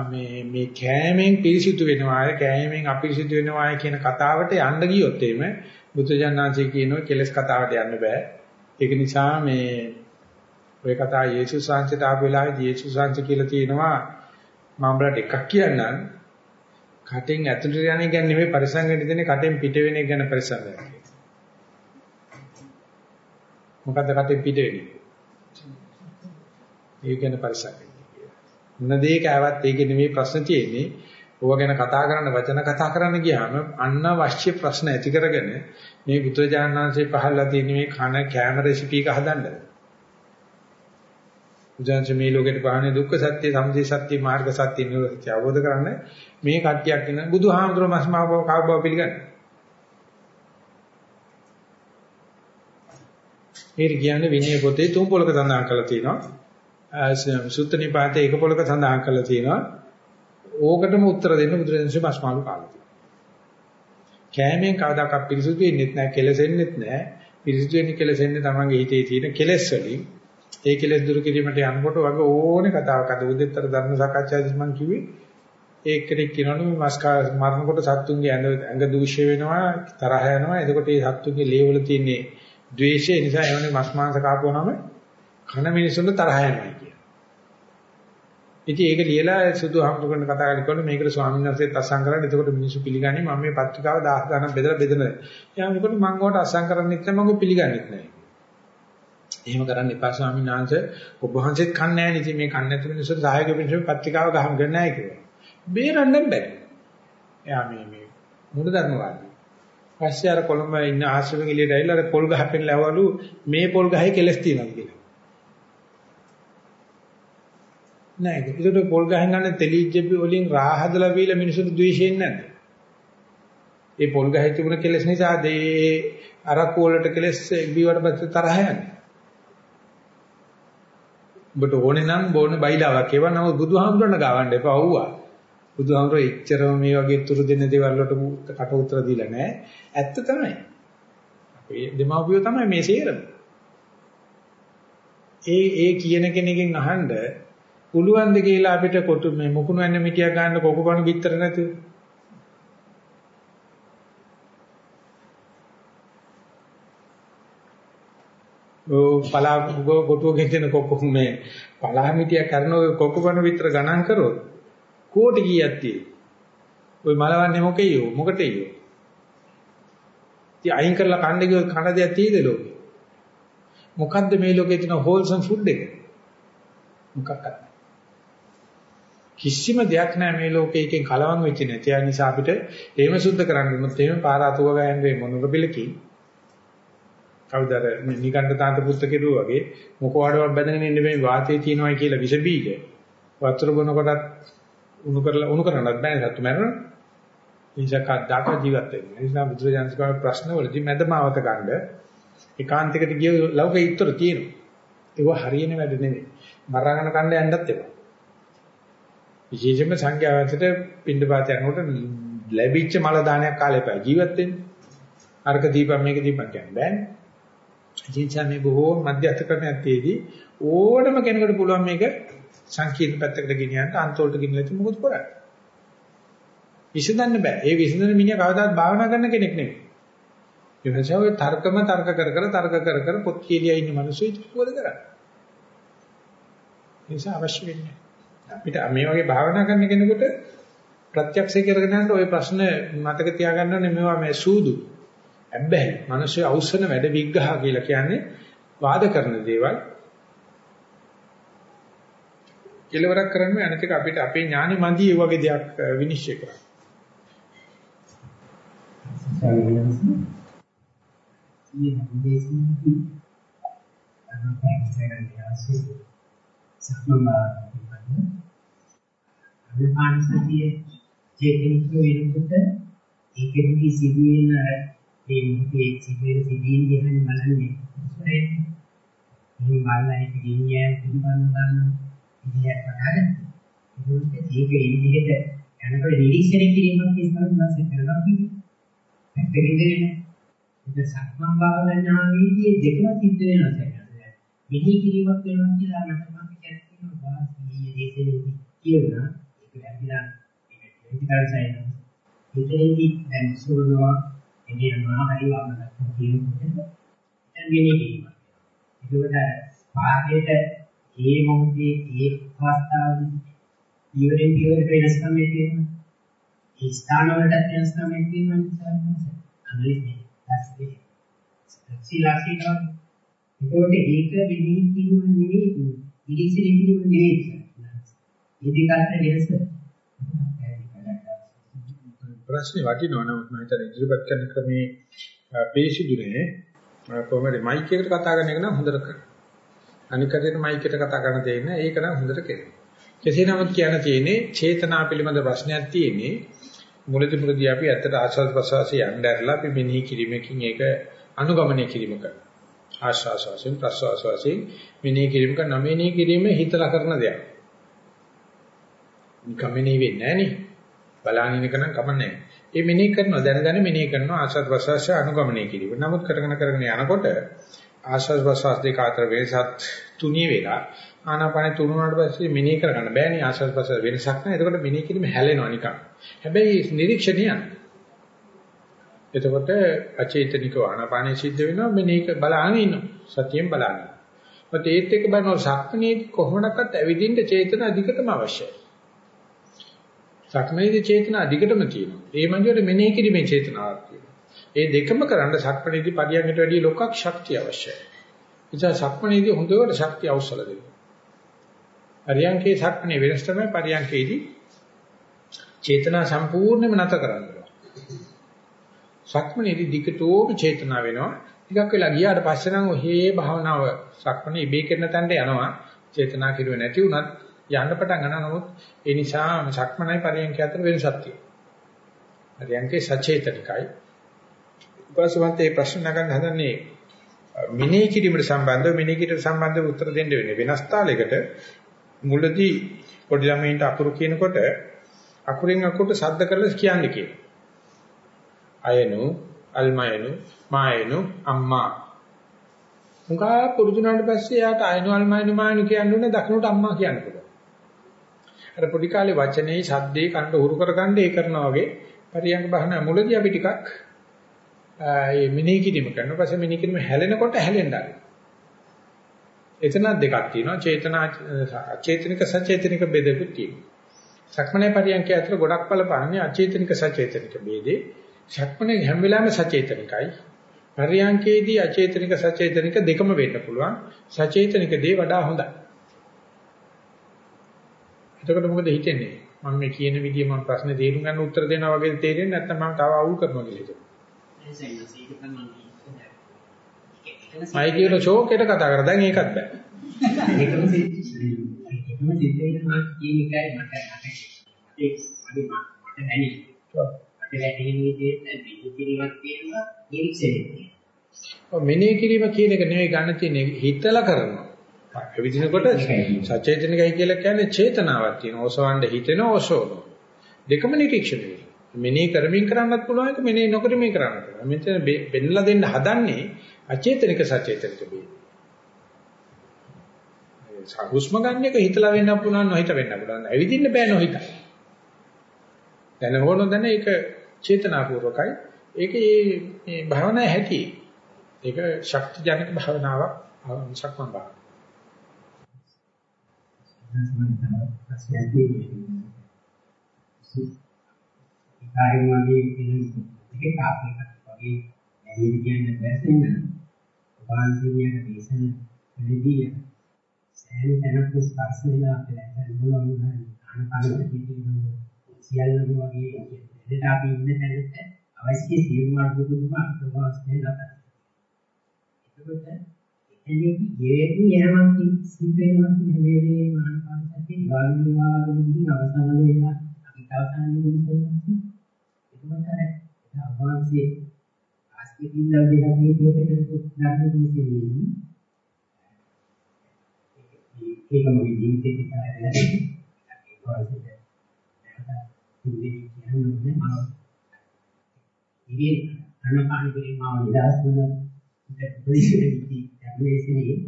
මේ මේ කෑමෙන් පිරිසිදු වෙනවාය කෑමෙන් අපිරිසිදු වෙනවාය කියන කතාවට යන්න ගියොත් එimhe බුදුජානනාංශය කියනවා කෙලස් කතාවට යන්න බෑ. ඒක නිසා මේ ඔය කතාව යේසුස් වහන්සේට ආපු වෙලාවේදී යේසුස් වහන්සේ කියලා තියෙනවා මම බලට එකක් කියන්නම් කටෙන් ඇතුළට යන එක ගැන නෙමෙයි පරිසං වෙන්න දෙන්නේ කටෙන් පිට වෙන එක ගැන පරිසං වෙන්න. මොකද්ද කටෙන් පිට වෙන්නේ? ඒක ගැන පරිසං වෙන්න කියලා. මොන දෙයක ආවත් ඒක නෙමෙයි ප්‍රශ්න තියෙන්නේ. ඕවා ගැන කතා කරන්න වචන කතා කරන්න ගියාම අනවශ්‍ය ප්‍රශ්න ඇති කරගෙන මේ බුදුරජාණන් වහන්සේ පහළලා තියෙන මේ කන කැම රෙසිපි එක හදන්නද? බුදුන්ස මේ ලෝකෙට පහනේ දුක්ඛ සත්‍ය, සමුදය සත්‍ය, මාර්ග සත්‍ය නිරෝධ සත්‍ය අවබෝධ කරන්න මේ කට්ටියක් ඉන්න බුදුහාමුදුරුවෝ මස්මාව කවබව පිළිගන්නේ. ඒක කියන්නේ විනය පොතේ තුන් පොලක සඳහන් කරලා තියෙනවා. සුත්ත නිපාතේ එක පොලක සඳහන් කරලා තියෙනවා. ඕකටම උත්තර දෙන්න බුදුරජාණන්සේ මස්මාලු කාලා තියෙනවා. කෑමෙන් කවදාකවත් පිරිසුදු වෙන්නේ නැහැ, කෙලසෙන්නේ නැහැ. පිරිසුදු වෙන්නේ කෙලසෙන්නේ තමන්ගේ හිතේ තියෙන කෙලස් වලින්. ඒ කෙලෙස් දුරු කිරීමට යනකොට වගේ ඕනේ කතාවක් අද උදේතර ධර්ම සාකච්ඡාවේදී මම කිව්වේ ඒ කෙනෙක් කියනවනේ මේ මස් මරනකොට සත්තුන්ගේ ඇඟ ඇඟ දූෂ්‍ය වෙනවා තරහ යනවා එතකොට මේ සත්තුන්ගේ ලේවල තියෙන ද්වේෂය නිසා එවනේ මස් මාංශ කාපුවනම කන මිනිසුන්ට තරහ යනවා කියන. ඉතින් ඒක ලියලා සුදු හම්තුකරන කතා කරනකොට මේකට ස්වාමීන් වහන්සේත් අසං කරන්නේ එතකොට මිනිස්සු පිළිගන්නේ මම මේ පත්‍රිකාව 10 ගණන් බෙදලා බෙදනවා. එයා මේකට මම කොට අසං කරන්නෙත් නැහැ මම පිළිගන්නෙත් නැහැ. එහෙම කරන්න එපා ස්වාමීන් වහන්සේ ඔබ වහන්සේත් කන්නේ නැහැ නේ මේ කන්නේ නැති මිනිස්සුන්ට සහායක පිළිසෙ පත්‍රිකාව ගහම ගන්න නැහැ කියලා. බේරන්න බෑ. එයා මේ මේ මුඩ ධර්මවාදී. පස්සේ අර කොළඹ ඉන්න ආශ්‍රමෙක එළියට ඇවිල්ලා අර පොල් ගහපෙන් ලැවවලු මේ පොල් ගහේ කෙලස් තියෙනවා කියලා. නෑ ඒකට පොල් ගහෙන් ගන්න තෙලිජ්ජබි වලින් රා හදලා බීලා මිනිස්සුන්ට ද්වේෂයෙන් නැද්ද? ඒ පොල් ගහේ තිබුණ කෙලස් නිසා ඒ අරක්කු වලට කෙලස් බීවට පස්සේ තරහ යන්නේ. ඔබට ඕනේ නම් බෝන බයිලාවක් ඒවා නම බුදුහාමුදුරණ ගවන්න එපා වුණා. බුදුහාමුදුර එච්චරම මේ වගේ උත්තර දෙන්න දේවල් වලට කට උත්තර දීලා නැහැ. ඇත්ත තමයි. අපේ දෙමාපියෝ තමයි මේ සේරම. ඒ ඒ කියන කෙනකින් අහන්න පුළුවන් ද කියලා අපිට කොටු මේ මුකුණු වෙන්න මිටියක් ගන්න කොකපණු බිත්තර නැතුව. ඔව් පලා කොටුවකින් දෙන කොක්ක මේ පලා මිටියක් කරන ඔය කොකපණු විතර ගණන් කරොත් කෝටි කීයක් තියෙයි. ඔය මලවන්නේ මොකෙයෝ මොකටෙයෝ. ඉතින් අයින් කරලා කන්න ගියොත් කන දෙයක් තියෙද ලෝකේ. මොකද්ද මේ ලෝකේ තියෙන හෝල්සම් ෆුඩ් එක? මොකක්ද? කිසිම දෙයක් නැහැ මේ ලෝකේ එකෙන් කලවම් වෙච්ච නැති. ඒ නිසා අපිට එහෙම සුද්ධ කරන්න උනොත් එහෙම පාර අතුව ගෑන් වේ මොනක පිළකින්. කවුදර නිකණ්ඩ තාන්ත පුත්ත කෙරුවා වගේ මොකවඩවක් බැඳගෙන ඉන්න මේ වාතයේ තියෙනවයි කියලා විස බීජ. වතුර බොන කොටත් උණු කරලා උණු කරන්නත් බෑ සත්තු මැරෙනවා. ඉන්සකක් දාක ජීවත් වෙන්නේ. ඒ නිසා බුදුරජාණන්සේගේ ප්‍රශ්න වලදී මැදමාවත ගන්න ඒකාන්තයකට ගිය ලෞකික උත්තර තියෙනවා. ඒක හරියන වැඩ නෙමෙයි. මරාගෙන කන්න යන්නත් එපා. විශේෂයෙන්ම සංඛ්‍යාවන්තට පින්ඩපාත යනකොට ලැබිච්ච මල දානයක් කාලේ පය ජීවත් වෙන්නේ. අරක දීපම් මේක දීපම් කියන්නේ බෑනේ. ජීන්සා මේ බොහෝ මධ්‍යස්ථ ක්‍රමයේදී ඕනම කෙනෙකුට පුළුවන් මේක සංකීර්ණ පැත්තකට ගෙනියන්න අන්තවලට ගෙනියලා ඉතින් මොකද කරන්නේ? විසඳන්න බෑ. ඒ විසඳන මිනිහා කවදාවත් භාවනා කරන කෙනෙක් නෙමෙයි. ඒ නිසා ඔය තර්කම තර්ක කර කර තර්ක කර කර පොත් කියලියා ඉන්න මිනිස්සු මොකද කරන්නේ? ඒ නිසා අවශ්‍ය වෙන්නේ. අපිට මේ වගේ භාවනා කරන කෙනෙකුට ප්‍රත්‍යක්ෂය කරගෙන යනකොට ওই ප්‍රශ්න මතක තියාගන්න ඕනේ මේවා මේ සූදු. හැබැයි මිනිස්සු අවසන වැඩ විග්‍රහ කියලා කියන්නේ වාද කරන දේවල් කෙලවරක් කරන්න අනිත් එක අපිට අපේ ඥානෙ මදි ඒ වගේ දෙයක් විනිශ්චය කරන්න. අනුපානසතිය චේතනික වෙනකොට ඒකෙදි සිදුවෙන මේ මුකේ සිදුවෙන සිදුවීම් ගැන බලන්නේ. මේ බලලා ඒක ගෙනියන පිළිබඳව ගන්න ඉතියක් පටහගන්න. ඒකත් ඒක ඉදිරියට යනකොට නිරීක්ෂණය කිරීමක් ඉස්සරහට කරනවා කියන්නේ. පැත්තකින් දෙන්නේ. ඒක සක්මන් භාවනාවේදී දෙකම සිද්ධ වෙනවා කියන්නේ. මෙහි කිරීමක් වෙනවා කියලා මට මම කියන්නේ වාසිය දේශනේදී කියුණා. ඒක වැරදිලා ඒක ප්‍රතිකාරසයින. ඒකෙදී දැන් සෝනවා එදිනවා හරි වමනක් කියනකොට දැන් මෙහි කිරීමක්. ඒකවල පාඩේට ඒ මොහොතේ ඒ අවස්ථාවේදී ඉවරෙන් ඉවරට වෙනස්කම් තියෙනවා. ඒ ස්ථාන වලට වෙනස්කම් තියෙනවා නිසා අනලිස් දැස්සේ සිලාසිනවා. ඒකෝට ඒක විනී කිරීම නෙවෙයි ඉරිසිරි කිරීම නෙවෙයි. ඉදිකට වෙනස ප්‍රශ්නේ වටිනවා නමුත් මම හිතන්නේ ඉදිරිපත් කරන ක්‍රමේ පේශිදුනේ කොහොමද මයික් එකට කතා කරන එක නම් හොඳට කරා. අනික් කටේට මයික් එකට කතා කරන දෙයක් නෑ. ඒක නම් හොඳට කෙරේ. කෙසේ නමුත් කියන්න තියෙන්නේ චේතනා පිළිබඳ ප්‍රශ්නයක් තියෙන්නේ. මුලදී මුලදී අපි ඇත්තට ආශාස ප්‍රසවාසය යන්න ඇරලා අපි මෙනෙහි කිරීමකින් ඒක අනුගමනය කිරීම කරනවා. ආශාස වශයෙන් ප්‍රසවාස වශයෙන් මෙනෙහි කිරීම කරන මෙනෙහි කිරීම හිතලා කරන දෙයක්. නිකම්මනේ වෙන්නේ නෑනේ. බලාගෙන ඉන්න කම කමන්නේ. ඒ මෙනෙහි කරනවා දැන දැන මෙනෙහි කරනවා ආශාස ප්‍රසවාසය අනුගමනය කිරීම. නමුත් කරගෙන කරගෙන යනකොට ආශ්වාස ප්‍රශ්වාස දෙක අතර වෙනසත් තුනී වෙලා ආනාපානෙ තුනුනාට පස්සේ මෙනෙහි කරගන්න බෑනේ ආශ්වාස ප්‍රශ්වාස වෙනසක් නැහැ. එතකොට මෙනෙහි කිරීම හැලෙනවා නිකන්. හැබැයි නිරීක්ෂණය එතකොට අචේතනිකව ආනාපානෙ සිද්ධ වෙනවා මෙනෙහි බලාගෙන ඉන්නවා. සතියෙන් බලාගෙන. මත ඒත් එක්ක බලනවා සක්මනේදී කොහොමනක්වත් ඇවිදින්න චේතන අධිකටම අවශ්‍යයි. සක්මනේදී චේතන අධිකටම තියෙනවා. ඒ මන්දියට මෙනෙහි කිරීමේ චේතනාවක් තියෙනවා. ඒ දෙකම කරන්න සක්මණේදී පරියන්කට වැඩිය ලොකක් ශක්තිය අවශ්‍යයි. නිසා සක්මණේදී හොඳට ශක්තිය අවශ්‍යල දෙන්න. පරියන්කේ සක්මණේ වෙනස් තමයි පරියන්කේදී චේතනා සම්පූර්ණයෙන්ම නැත කරන්න සක්මණේදී දිගටම චේතනා වෙනවා. ටිකක් වෙලා ගියාට පස්සේ නම් ඔහේ භාවනාව සක්මණේ ඉබේ කරන තැනට යනවා. චේතනා කිරුවේ නැති වුණත් යන්න පටන් ගන්නවා. නමුත් ඒ නිසා සක්මණයි පරියන්ක අතර වෙනසක් තියෙනවා. පරියන්කේ සචේතනිකයි උපසමන්ත මේ ප්‍රශ්න නගන්න හදන්නේ මිනේ කිරීමට සම්බන්ධව මිනේ කිරීමට සම්බන්ධව උත්තර දෙන්න වෙන්නේ වෙනස් තාලයකට මුලදී පොඩි ළමයින්ට අකුරු කියනකොට අකුරින් අකුරට ශබ්ද කරලා කියන්නේ කියන. අයනු අල්මයනු මායනු අම්මා මුගා පුරුදුනාට පස්සේ යාට අයනු අල්මයනු මායනු කියන්නේ දකුණට අම්මා කියන්න පුළුවන්. අර පොඩි කාලේ වචනේ ශබ්දේ කන්න උරු කරගන්න ඒ කරනා වගේ පරියන්ක බහන මුලදී අපි ටිකක් ඒ මිනී කිරීම කරනවා. පස්සේ මිනී කිරීම හැලෙනකොට හැලෙන්න ආරයි. එතන දෙකක් තියෙනවා. චේතනා අචේතනික සචේතනික බෙදකුත් තියෙනවා. සක්මනේ පරියන්ක අතර ගොඩක් බලපාන්නේ අචේතනික සචේතනික ભેදේ. සක්මනේ හැම වෙලාවෙම සචේතනිකයි. පරියන්කේදී අචේතනික සචේතනික දෙකම වෙන්න පුළුවන්. සචේතනික දේ වඩා හොඳයි. එතකොට මොකද හිතෙන්නේ? මම මේ කියන විදිය මම ප්‍රශ්නේ තේරුම් ගන්න උත්තර දෙනවා වගේ තේරෙන්නේ නැත්නම් මම තව අවුල් කරනවා කියලා හිතෙනවා. මයි කියන ෂෝක් එකට කතා කරා දැන් ඒකත් බෑ. ඒකම සිද්ධ වෙනවා කියන එකයි මට ඒක මගේ මට දැනෙන්නේ. මට වැටහෙන විදිහට පිළිකිරීමක් තියෙනවා නිරීක්ෂණය. ඔව් මෙනෙහි කිරීම කියන එක නෙවෙයි ගන්න තියෙන්නේ හිතලා කරනවා. විදිනකොට සචේතනිකයි කියලා කියන්නේ චේතනාවක් තියෙනවා. ඔසවන්න හිතෙනවා ඔසවන. දෙකම නිරීක්ෂණය වෙනවා. මෙනෙහි කරමින් කරන්නත් පුළුවන් එක මෙනෙහි නොකරමින් කරන්නත් පුළුවන්. මෙතන බෙන්නලා දෙන්න හදන්නේ අචේතනික සචේතනික බේ. හුස්ම ගන්න එක හිතලා වෙන්න පුළුවන් නොහිත වෙන්න පුළුවන්. ඇවිදින්න බෑ නොහිත. දැන හොන දැන ඒක චේතනාපූර්වකයි. ඒක මේ භාවනා හැටි. ඒක ශක්ති ජනක භාවනාවක් සක්මන් භාවනාවක්. ඉකාරින් වගේ කියන එකේ කාපේකට වගේ ඇලෙන්න කියන්නේ බැසෙන්න වාන්සිනියක දේශන වලදී සෑම තැනක ස්පර්ශ වෙලා අපිට බලන්න පුළුවන් ආනපාන පිටින් සියල්ලම වගේ දෙට අපි ඉන්න තැනට අවශ්‍ය සියලු අනුකූලම අත්වාස්නේ නැත. එතකොට එතනදී යෙදී යෑමක් සිද්ධ වෙනවා කියන වේලේ ආනපානසතිය ගාමිණී වාගෙන ගිහින් අවසාන වෙලා අපි අවසාන වෙනවා. එතකොට අර අවවාන්සේ ආස්තිකින් දෙයක් මේ දෙයකට ගන්න දෙන්නේ ඒකම ජීවිතේ තිබුණා ඒක වාසිත ඉන්නේ කියන්නේ මම ඉතින් අනපාන කිරීම මාව නිදහස් වුණ ප්‍රතිශීලී ධර්මයේදී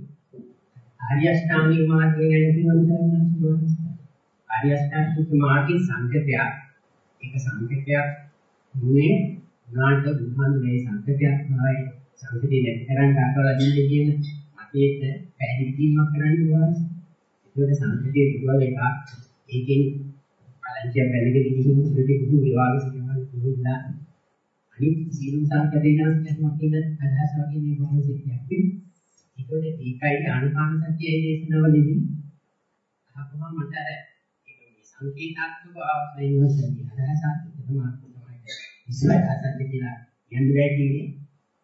ආර්ය අෂ්ටාංගික මාර්ගය ගැන කියනවා ආර්ය අෂ්ටාංගික මාර්ගයේ සංකතයක්. ඒක සංකතයක් නුනේ උනාට බුදුහාමුදුරේ සංකතයක් තමයි සංකතේ නැති කරන්න අකවලා දෙන්නේ කියන මතයට පැහැදිලි කිරීමක් කරන්න ඕනේ. ඒකට සංකතයේ දුවල එක ඒකෙන් අලංචය බැලගෙන ගිහින් ඉතින් බුදු විවාහයේ සිදුවන කිහිල්ලා අනිත් සීල සංකතේ නම් කරනවා කියන අදහස වගේ මේ මොහොත සිද්ධියක්. ඒකෝට ඒකයි ආනපාන සතියේ දේශනාවලදී. අහපම මට අර ඒක මේ සංකේතාත්මක අවස්ථාවේ ඉන්න අදහසක් තමයි ඉස්සරහ අසන්න කියලා යන්න බෑ කියන්නේ.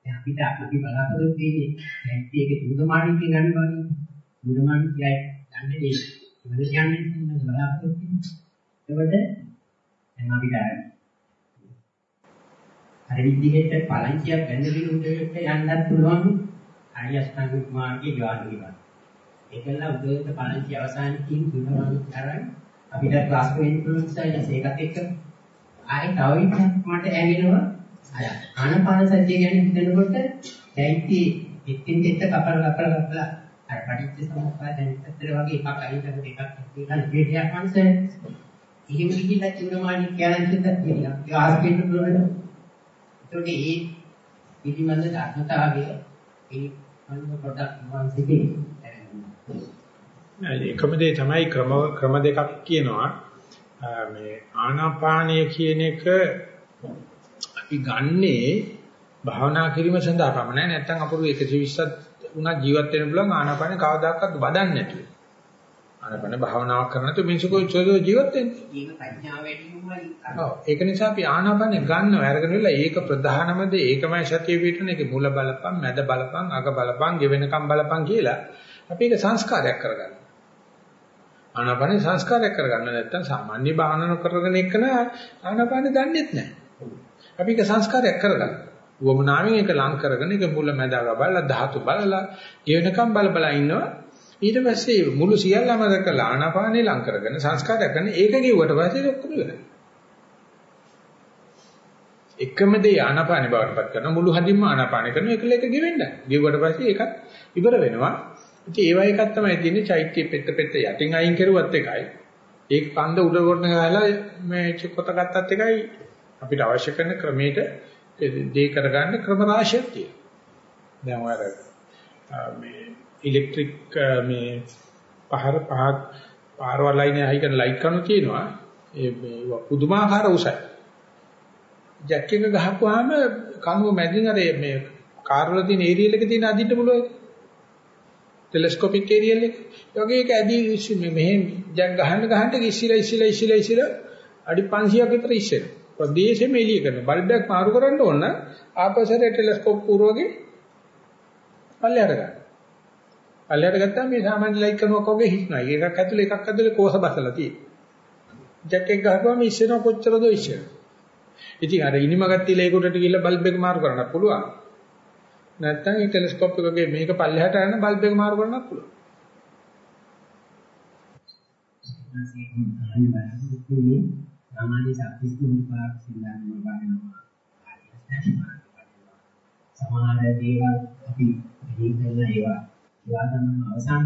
දැන් අපිට අපි බලාපොරොත්තු වෙන්නේ දැන් ඒක දුදමාණිකේ ගන්න බන්නේ දුදමාණිකයයි ගන්න දේ ඉවර කියන්නේ බලාපොරොත්තු එතකොට දැන් අපිට අර විදිහට පලංචියක් බැඳගෙන උඩට යන්නත් පුළුවන්. ආර්ය අෂ්ටාංගික මාර්ගයේ ගාන විවාද ඒකලා උදේට පලංචිය අවසානයේ තියෙන දුදමාණි කරන් අපිට ක්ලාස් වෙන්න පුළුවන් නිසා ඒකත් එක්ක ආයි තව විදිහක් මට ඇගෙනවා අය ආනපාන සතිය ගැන හිතනකොට දැයිටි එක්කින් එක්ක කපල කපල කපල අර පටිච්ච සමුප්පාද දැන්තර වගේ එකක් අයිතකට එකක් එකක් දෙයක් මනස එහෙම ගිහිල්ලා චුරමාණි කියන සිතක් කියනවා ඒ ආස්කෙන්න පුළුවන්. ඒකට ඒ පිටිමල්ල ධර්මතාවය ඒ අනුව පොඩක් වංශිකේ එකම දේ තමයි ක්‍රම ක්‍රම දෙකක් කියනවා. මේ ආනාපානය කියන එක අපි ගන්නේ භාවනා කිරීම සඳහා. පමණයි නැත්නම් අපුරු 120ක් උනා ජීවත් වෙන්න පුළුවන්. ආනාපාන කවදාකවත් වදන්නේ නැතුව. ආනාපාන භාවනාවක් කරන තු මිනිස්සු චෝදෝ ජීවත් වෙන්නේ. ඒක ප්‍රඥාව වැඩිමයි. ඔව් ඒක නිසා අපි ආනාපාන ගන්නව අරගෙන ඉල්ල ඒක ප්‍රධානම දේ ඒකමයි සතිය පිටුන ඒක මුල බලපන් මැද බලපන් අග බලපන් ගෙවෙනකම් බලපන් කියලා අපි ඒක සංස්කාරයක් කරගන්නවා. ආනාපාන සංස්කාරයක් කරගන්න නැත්නම් සාමාන්‍ය භාවනාව කරගෙන එක්කන ආනාපාන දන්නේත් නැහැ. අපි ඒක සංස්කාරයක් කරගන්න. වමනාවෙන් ඒක ලං කරගෙන ඒක මුල මැදාග බලලා ධාතු බලලා ගෙවෙනකම් බල බල ඉන්නවා. ඊට පස්සේ මුළු සියල්ලම දැකලා ආනාපානේ ලං කරගෙන සංස්කාරයක් කරන ඒක කිව්වට පස්සේ ඔක්කොම ඉවරයි. එකම දේ ආනාපානේ බවටපත් කරන මුළු හදින්ම ආනාපානේ කරන එකල එක ගෙවෙන්න. ගෙවුවට පස්සේ ඒකත් ඉවර වෙනවා. ඉතින් ඒවා එකක් තමයි තියෙන්නේ චෛත්‍ය පෙත්ත පෙත්ත යටින් අයින් කරුවත් එකයි. ඒක කන්ද උඩ කොට ගහලා මේ චොක්කත ගත්තත් එකයි අපිට අවශ්‍ය කරන ක්‍රමයට දේ කරගන්න ක්‍රම රාශියක් තියෙනවා. දැන් ඔය මේ ඉලෙක්ට්‍රික් uh, මේ පහර පහ පාරවල් ලයිනේ හයි කරන ලයිට් කණු තියෙනවා. ඒ මේ පුදුමාකාර උසයි. ජැක් එක ගහපුවාම කණුව මැදින් අර මේ කාර් වල තියෙන ඒරියල් එක තියෙන අදින්න පුළුවන්. ටෙලස්කෝපික් ඒරියල් එක. ඒ වගේ ඒක ඇදී මෙහෙන් ජක් ගහන්න ගහන්න ඉස්සිලා ඉස්සිලා ඉස්සිලා ඉස්සිලා අඩි 500ක් විතර ඉස්සෙනවා. ප්‍රදේශෙම එළිය කරන බල්බයක් මාරු කරන්න ඕන නම් ආපස්සට ටෙලස්කෝප් පුරවගේ පල්ලෙහාට ගන්න. පල්ලෙහාට ගත්තාම මේ සාමාන්‍ය ලයිට් කරනවක් වගේ හිස්නයි. එකක් ඇතුලේ එකක් ඇතුලේ කෝස බසලා තියෙනවා. ජැක් එක ගහපුවම ඉස්සෙනවා කොච්චරද ඉස්සෙනවා. ඉතින් අර ඉනිමගත් තියලා ඒකට ගිහිල්ලා බල්බ් එක මාරු කරන්නත් පුළුවන්. නැත්නම් ඒ ටෙලස්කෝප් එක වගේ මේක පල්ලෙහාට යන බල්බ් එක මාරු කරන්නත් පුළුවන්. සාමාන්‍ය සත්‍විස් කුණු පාක් සිල්ලාම වඩනවා. සමහර දේවල් අපි මෙහි කරන ඒවා තමයි අවසාන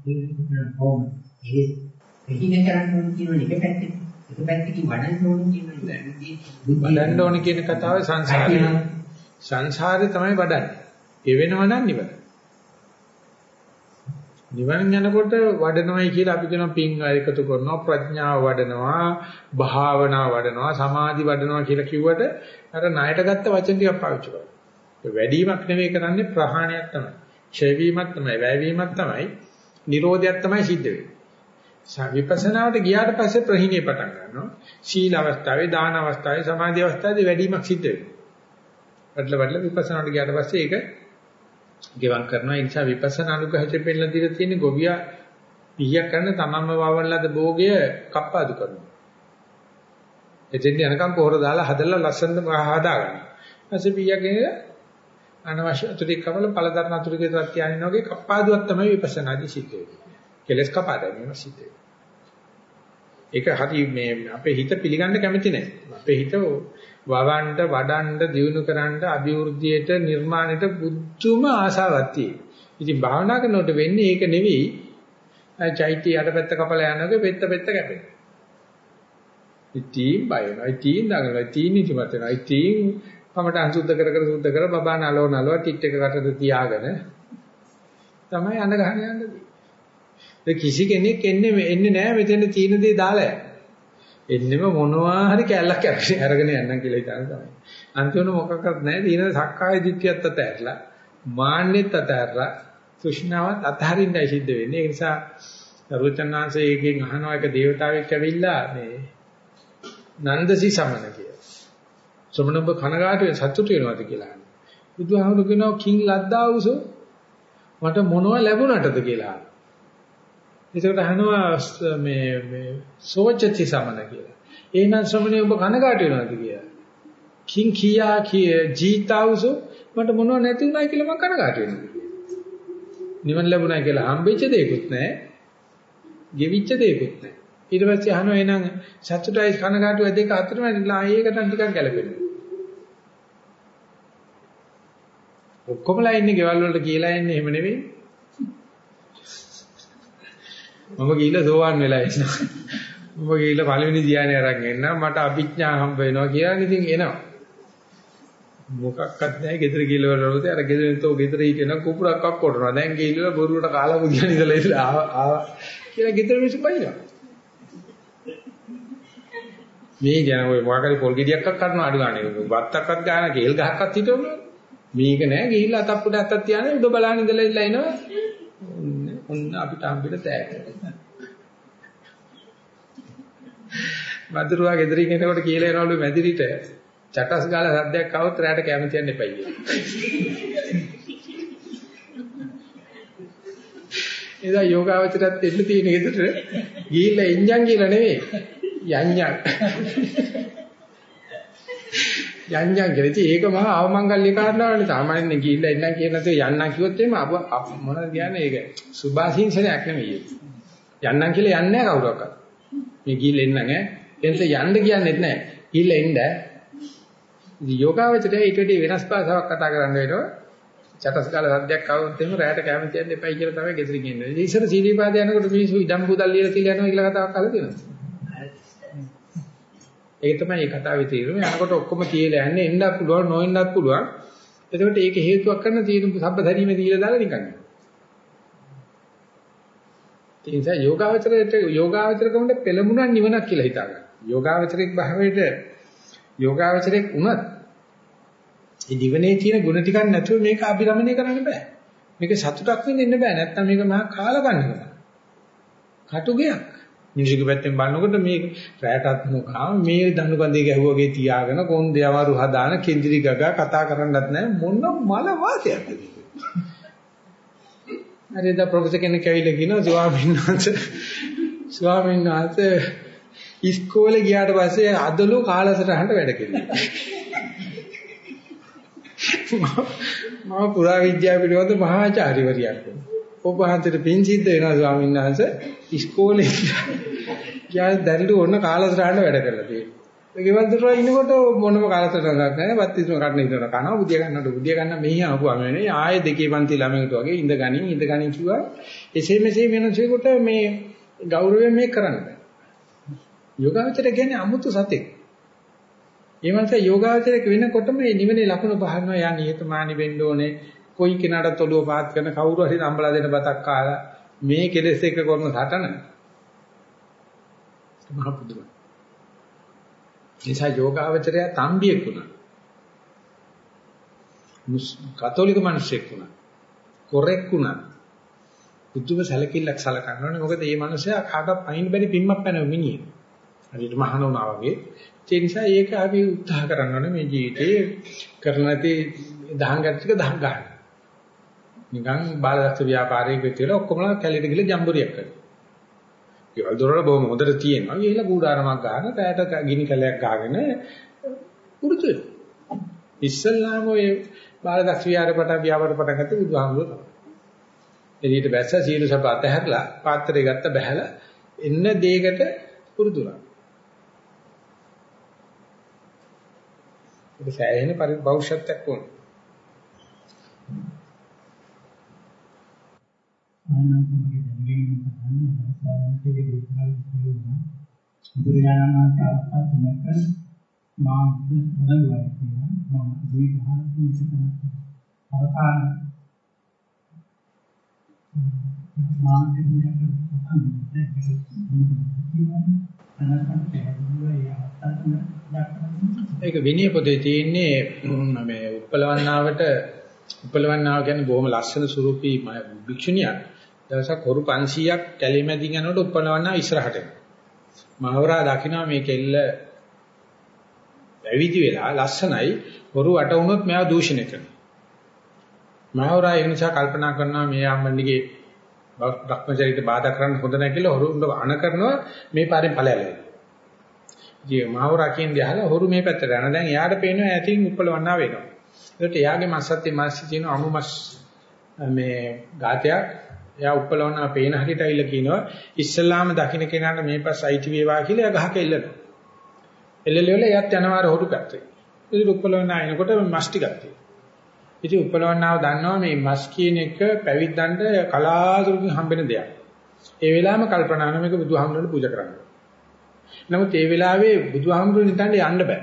කරන කොහොමද? ඒ පිටින් කරන්න කියන එක පැත්තේ එක පැත්තකින් වඩන්න ඕන කියන වඩන්න ඕන කියන කතාව සංසාරේ. සංසාරේ තමයි වඩන්නේ. ඒ වෙනව නම් නිවන. නිවන් යනකොට වඩනවයි කියලා අපි කියන පිං එකතු කරනවා ප්‍රඥාව වඩනවා භාවනාව වඩනවා සමාධි වඩනවා කියලා කිව්වට අර ණයට ගත්ත වචන ටිකක් පාවිච්චි කරනවා. වැඩිවීමක් නෙවෙයි කරන්නේ ප්‍රහාණයක් තමයි. ක්ෂය වීමක් තමයි, වැය වීමක් තමයි, නිරෝධයක් තමයි සිද්ධ වෙන්නේ. විපස්සනාවට ගියාට පස්සේ ප්‍රහීණේ පටන් ගන්නවා. සීල අවස්ථාවේ, දාන අවස්ථාවේ, සමාධි අවස්ථාවේ වැඩිවීමක් සිද්ධ වෙනවා. වඩල වඩල විපස්සනාවට ගියාට පස්සේ ඒක ගෙවම් කරනවා. ඒ නිසා විපස්සනා අනුග්‍රහයෙන් පෙන්නලා දීලා තියෙන ගොවියා පිහියක් කරන තමන්ම වවල්ලාද භෝගය කප්පාදු කරනවා. එතෙන්ට යනකම් පොහොර දාලා හදලා ලස්සනට හදා ගන්නවා. ඊපස්සේ පිහියගෙන අනවශ්‍ය අතුරික කවල පළදරන අතුරික විතරක් තියාගෙන වගේ කප්පාදුවක් තමයි විපස්සනාදී සිද්ධ වෙන්නේ. කෙලස් කපා දැමීම සිද්ධ වෙන්නේ. ඒක හරි මේ අපේ හිත පිළිගන්න කැමති නැහැ. අපේ හිත වවන්න, වඩන්න, දියුණු කරන්න, අභිවෘද්ධියට, නිර්මාණයට බුද්ධුම ආසාවක් තියෙනවා. ඉතින් භාවනා කරනකොට වෙන්නේ ඒක නෙවෙයි. චෛත්‍ය යටපැත්ත කපලා යනකොට පෙත්ත පෙත්ත කැපෙනවා. ඉතින් බය වෙනවා. ඉතින් දඟලනවා. ඉතින් නිදිමත වෙනවා. ඉතින් කමට අංශුද්ධ කර කර සුද්ධ කර බබා නලව නලව ටිට් එක කටට තියාගෙන තමයි අඳ ගහන යන්නේ. කිසි කෙනෙක් එන්නේ එන්නේ නැහැ මෙතන තීන දේ දාලා යන්න. එන්නෙම මොනවා හරි කැලලක් අරගෙන යන්නම් කියලා හිතන තමයි. අන්තිමට මොකක්වත් නැහැ. තීන සක්කාය දිට්ඨියත් අතහැරලා, මාන්නෙත් අතහැරලා, තෘෂ්ණාවත් අතහරින්නයි සිද්ධ වෙන්නේ. ඒ නිසා සරුවචනාංශයේ එකෙන් අහනවා එක දේවතාවෙක් ඇවිල්ලා මේ නන්දසි සමන කියලා. ශ්‍රමණබ කනගාටු සතුටු වෙනවද කියලා අහනවා. බුදුහාමුදුරු කියනවා කිං ලද්දා උසෝ මට මොනව ලැබුණටද කියලා අහනවා. ඒකට අහනවා මේ මේ සෝචති සමන කියලා. එහෙනම් ශ්‍රමණේ ඔබ කනගාටු වෙනවද කියලා. කිං කියා කිය ජීතාවුසෝ මට මොනව නැති වුණා කියලා මම කනගාටු වෙනවා. නිවන් ලැබුණා කියලා හම්බෙච්ච දෙයක්වත් නැහැ. ගෙවිච්ච දෙයක්වත් නැහැ. ඊට පස්සේ අහනවා එහෙනම් සතුටයි කනගාටුයි දෙක අතරම ඒකට ටිකක් ගැලපෙනවා. ඔක්කොමලා ඉන්නේ ගෙවල් වලට කියලා එන්නේ එහෙම නෙවෙයි. මම ගිහිල්ලා සෝවන් වෙලා ඉන්නවා. මම ගිහිල්ලා පළවෙනි ධ්‍යානෙ අරන් එන්න මට අභිඥා හම්බ වෙනවා කියලා ඉතින් එනවා. මොකක්වත් නැහැ ගෙදර ගිහිල්ලා වලට අර ගෙදර තෝ ගෙදර හිටියන කුපුරක් අක්කොටනවා. දැන් ගිහිල්ලා බොරුවට කාලා බුදියන් ඉඳලා ඉඳලා ආවා කියලා ගෙදර මිනිස්සු බයිනවා. මේ ගැන ඔය මොකක්ද පොල් ගෙඩියක් කරනවා අඩු ගන්න. වත්තක්වත් ගන්න කේල් ගහක්වත් හිටවුණා. මේක නෑ ගිහිල්ලා අතප්පුට අතක් තියාගෙන උඩ බලන් ඉඳලා ඉල්ල එනවා. ඔන්න අපිට හම්බෙට තෑග්ග. මදුරුවා ගෙදරින් එනකොට කියලා එනවලු මැදිරිට චටස් ගාලා සද්දයක් આવොත් රැයට කැම තියන්න එපයි කියලා. එදා යෝගාවචරත් දෙන්න තියෙන ගෙදර ගිහිල්ලා එන්ජන් කියලා නෙවෙයි යන්ජන්. යන්ජන් කියලා. ඉතින් ඒක මහා අවමංගල්‍ය කාරණාවනේ. සාමාන්‍යයෙන් ගිහිල්ලා එන්නම් කියන දේ යන්නම් කිව්වොත් එහෙම අප මොනවද කියන්නේ ඒක සුභාසින්සනයක් නෙවෙයි. යන්නම් කියලා යන්නේ නැහැ කවුරක්වත්. මේ ගිහිල්ලා එන්නම් ඈ. එතන යන්න කියන්නේත් නැහැ. ගිහිල්ලා එන්න. ඉතින් යෝගාවචරය ඊට වඩා වෙනස් භාෂාවක් කතා කරන්න වෙනවා. චටස් කාලා සද්දයක් આવුත් එහෙම රැයට කැම තියන්න එපයි කියලා තමයි ගෙදරින් එන්නේ. ඉතින් ඉස්සර සීලීපාද යනකොට මිනිස්සු ඉඩම් බුදල් ලියලා තියලා යනවා කියලා කතාවක් අහලා තියෙනවා. ඒක තමයි මේ කතාවේ තේරුම. යනකොට ඔක්කොම කියලා යන්නේ එන්නත් පුළුවන් නොඑන්නත් පුළුවන්. එතකොට ඒක හේතුවක් කරන තියෙන සබ්බධරීමේ දීලා දාලා නිකන්. ඒ නිසා යෝගාවචරයට යෝගාවචරකමට පෙළඹුණා නිවනක් කියලා හිතා ගන්න. යෝගාවචරික භාවයට යෝගාවචරයක් උනත් ඒ නිවනේ තියෙන ಗುಣ ටිකක් නැතුව මේක අභිරමණය කරන්න බෑ. මේක සතුටක් විඳින්න බෑ. නැත්තම් මේක මහා කාලකන්නිකම. කටුගයක්. මිනිසුගේ පැත්තෙන් බලනකොට මේ රැයටත් මොකා මේ දණු කඳේ ගැහුවගේ තියාගෙන කොන්දේ අමාරු හදාන කෙන්දිරි ගගා කතා කරන්නත් නැහැ මොන මල වාසයක්ද මේක. හරි දා ප්‍රොෆෙසර් කෙනෙක් ඇවිල්ලා කියනවා ස්වාමීන් වහන්සේ ස්වාමීන් වහන්සේ ඉස්කෝලේ ගියාට පස්සේ අදලු කාලසටහනට වැඩ කෙරුවා. මම පුරා විද්‍යාව පිළිබඳ මහාචාර්යවරියක් වුණා. ඔබ වහන්සේට පින් සිද්ධ වෙනවා ස්වාමීන් වහන්සේ ඉස්කෝලේ ගියා දැරිලු ඔන්න කාලසටහනට වැඩ කරලා තියෙනවා. ඒ ගෙවල් දොරට ඉනකොට මොනම කාලසටහනක් නැහැ. බත්තිස්ම කඩන ඉතන කනවා බුදිය ගන්නට බුදිය ගන්න මෙහි ආපුවාම වෙන්නේ ආයේ දෙකේ පන්ති ළමයින්ට වගේ ඉඳ ගනින් ඉඳ ගනින් කිව්වා. එසේ මෙසේ වෙනසෙකට මේ ගෞරවයෙන් මේක කරන්න බෑ. යෝගාවචර කියන්නේ අමුතු සතෙක්. ඒ මනස යෝගාවචරයක් වෙනකොටම මේ නිවනේ ලකුණු පහරනවා යා නියතමානි වෙන්න ඕනේ. කොයි කෙනාටත් ඔළුව පාත් කරන කවුරු හරි නම්බලා දෙන බතක් කාලා මේ කෙලෙස් එක කරන සටන. මහ පුදුම. නිසා යෝගාවචරය තම්බියෙක් වුණා. මුස් කතෝලික මිනිසෙක් වුණා. කොරෙක් වුණා. බුදුම සැලකිල්ලක් සලකන්න ඕනේ. මොකද මේ මිනිසයා කාටවත් පයින් බැරි පිම්මක් පැනව මිනිහෙක්. හරියට මහාන වුණා වගේ. ඒ නිසා ඒක අපි උත්සාහ කරන්න ඕනේ මේ ජීවිතේ කරන නැති දහං ගැටික දහං ගන්න. නිකන් බාලදස්ස ව්‍යාපාරයක විතර ඔක්කොමලා කැලේට ගිහලා ජම්බුරියක් කරනවා. ඒවල් දොරවල බොහොම හොඳට තියෙනවා. ගිහලා කූඩාරමක් ගන්න, පැයට ගිනි කැලයක් ගාගෙන පුරුදු වෙනවා. ඉස්සල්ලාම ඔය බාලදස්ස ව්‍යාපාරපට ව්‍යාපාරපට ගත්තේ බුදුහාමුදුරුවෝ තමයි. එළියට බැස්ස සීල සබ අතහැරලා පාත්‍රය ගත්ත බහැලා එන්න දෙයකට පුරුදු වුණා. ඒක සෑහෙන පරිබෞෂත්වයක් වුණා. ආනන්දගේ දැනගැනීම තමයි සාමාන්‍යයෙන් දේශනා කරනවා. බුදුරජාණන් වහන්සේ අවස්ථා තුනක මා බුදුරජාණන් වහන්සේ මම දුයිහාරක විසිකන අවසාන මානසික ඒක විනය පොතේ තියෙන්නේ මේ උප්පලවන්නාවට උප්පලවන්නාව කියන්නේ බොහොම ලස්සන ස්වරූපී භික්ෂුණියක්. දවසක් හොරු 500ක් කැලේ මැදින් යනකොට උප්පලවන්නාව ඉස්සරහට එනවා. මහවරා දකින්න මේ කෙල්ල ඇවිදි වෙලා ලස්සනයි හොරු අට වුණොත් මෙයා දූෂණය කරනවා. මහවරා ඒ නිසා කල්පනා කරනවා මේ අම්මණිගේ භක්මචරිත බාධා කරන්න හොඳ නැහැ කියලා හොරුන්ව අණ කරනවා මේ පාරෙන් ඵලයලයි. ඉතින් මහවරා කියන්නේ අහලා හොරු මේ පැත්තට යන දැන් එයාට පේනවා ඇතින් උප්පලවන්නා වෙනවා. ඒකට එයාගේ මස්සත්තේ මාස්සි තියෙන අමු මස් මේ ගාතයක් එයා උප්පලවන්නා පේන හැටියට ඇවිල්ලා කියනවා ඉස්සල්ලාම දකින්න කෙනාට මේ පස් අයිති වේවා කියලා එයා ගහක එල්ලනවා. එල්ලෙලෙල එයාත් යනවා හොරු පැත්තේ. ඉතින් උප්පලවන්නා එනකොට මස් ටිකක් තියෙනවා. ඉතින් උප්පලවන්නාව දන්නවා මේ මස් කියන එක පැවිද්දන්ට කලාතුරකින් හම්බෙන දෙයක්. ඒ වෙලාවෙම කල්පනා කරන මේක බුදුහාමුදුරනේ පූජා කරන්න. නමුත් ඒ වෙලාවේ බුදුහාමුදුරනේ නිතන්ට යන්න බෑ.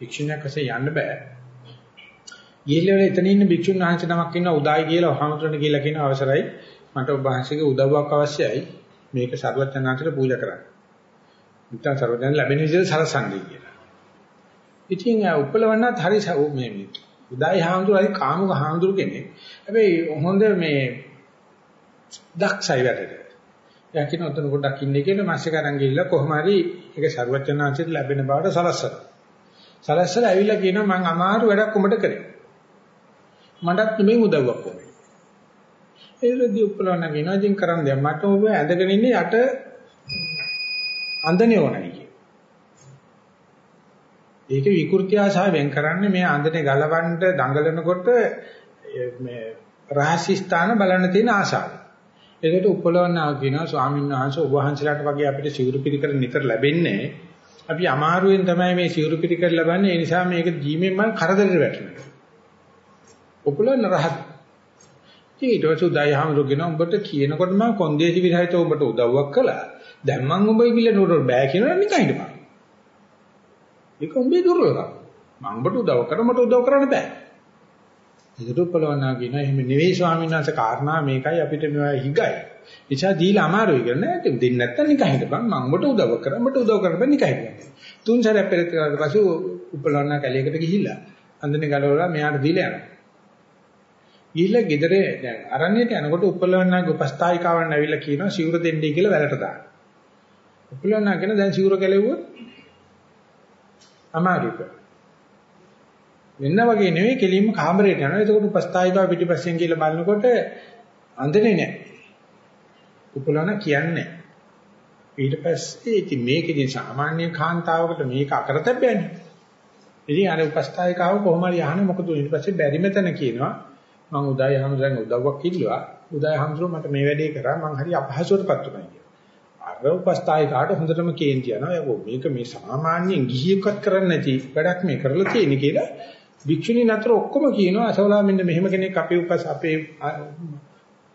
භික්ෂුණියක් වශයෙන් යන්න බෑ. ගිහිල්ලා එතන ඉන්න භික්ෂුන් වහන්සේ නමක් ඉන්නවා උදායි කියලා හාමුදුරනේ කියලා කියන අවසරයි මට ඔබ වහන්සේගේ උදව්වක් අවශ්‍යයි මේක සර්වඥාන්තට පූජා කරන්න. නැත්නම් සර්වඥයන් ලැබෙන විදිහට සලසන්නේ කියලා. ඉතින් උපලවන්නත් හරි මේ මේ උදායි හාමුදුර හරි කාමුක හාමුදුර කෙනෙක්. හැබැයි හොඳ මේ දක්ෂයි වැඩට. එයා කියන උතන පොඩ්ඩක් ඉන්නේ කියලා මාසික අරන් ගිහිල්ලා කොහොම හරි ඒක සර්වඥාන්තට ලැබෙන බවට සලස්සනවා. සලස්සලා ඇවිල්ලා කියනවා මම අමාරු වැඩක් උඹට කරේ. මටත් මේ උදව්වක් ඕනේ. ඒකදී උපලවන්න කියනවා ඉතින් කරන්න දෙයක්. මට ඔබ ඇඳගෙන ඉන්නේ යට අඳනේ ඕනයි කිය. ඒක විකෘති ආශාවෙන් කරන්නේ මේ අඳනේ ගලවන්න දඟලනකොට මේ රහසි ස්ථාන බලන්න තියෙන ආශාව. ඒකට උපලවන්නා කියනවා ස්වාමීන් වහන්සේ ඔබ වහන්සේලාට වගේ අපිට සිවුරු පිළිකර නිතර ලැබෙන්නේ අපි අමාරුවෙන් තමයි මේ සිවුරු පිළිකර ලබන්නේ ඒ නිසා මේක දීමෙන් මම කරදරේ වැටෙනවා. උපලවන්න රහත්. ඊට පස්සේ උදයහමරුගෙන උඹට කියනකොට මම කොන්දේසි විරහිතව උඹට උදව්වක් කළා. දැන් මම උඹ ඉවිල්ලා බෑ කියනවා නිකන් හිටපන්. ඒක උඹේ දුර්වලකම. මම උඹට උදව් කරා මට උදව් කරන්න බෑ. ඒකට උපලවන්නා කියනවා එහෙම නෙවෙයි ස්වාමීන් වහන්සේ කාරණා මේකයි අපිට මේවා හිගයි. එචා දීලා අමාරුයි කියලා නෑ දෙන්න නැත්තම් නිකන් හිටපන් මම උඹට උදව් කරා මට උදව් කරන්න බෑ නිකන් හිටපන්. තුන් සැරයක් පෙරත් කරලා පස්සේ උපලවන්නා කැලේකට ගිහිල්ලා අන්දනේ ගලවලා මෙයාට දීලා යනවා. ගිහිල්ලා ගෙදර දැන් අරණියට යනකොට උපලවන්නාගේ උපස්ථායිකාවන් ඇවිල්ලා කියනවා සිවුර දෙන්නයි කියලා වැලට දාන්න. උපලවන්නා කියන දැන් සිවුර කැලෙව්වොත් අමාරුක. වෙන වගේ නෙවෙයි කෙලින්ම කාමරේට යනවා. එතකොට උපස්ථායිකාව පිටිපස්සෙන් කියලා බලනකොට අඳින්නේ නැහැ. උපලවන්නා කියන්නේ ඊට පස්සේ ඉතින් මේකෙදී සාමාන්‍ය කාන්තාවකට මේක අකරතැබ්බයනේ. ඉතින් අර උපස්ථායිකාව කොහොම හරි අහන්නේ මොකද ඊට පස්සේ බැරි මෙතන කියනවා මම උදයි හමුදුරන් උදව්වක් කිල්ලුවා. උදයි හමුදුර මට මේ වැඩේ කරා මං හරි අපහසුවටපත් වුණා කියලා. අර උපස්ථායිකාට හොඳටම කේන්ති යනවා. යකෝ මේක මේ සාමාන්‍යයෙන් ගිහියෙක්වත් කරන්නේ නැති වැඩක් මේ කරලා තියෙන්නේ කියලා භික්ෂුණීන් අතර ඔක්කොම කියනවා අසවලා මෙන්න මෙහෙම කෙනෙක් අපේ උපස් අපේ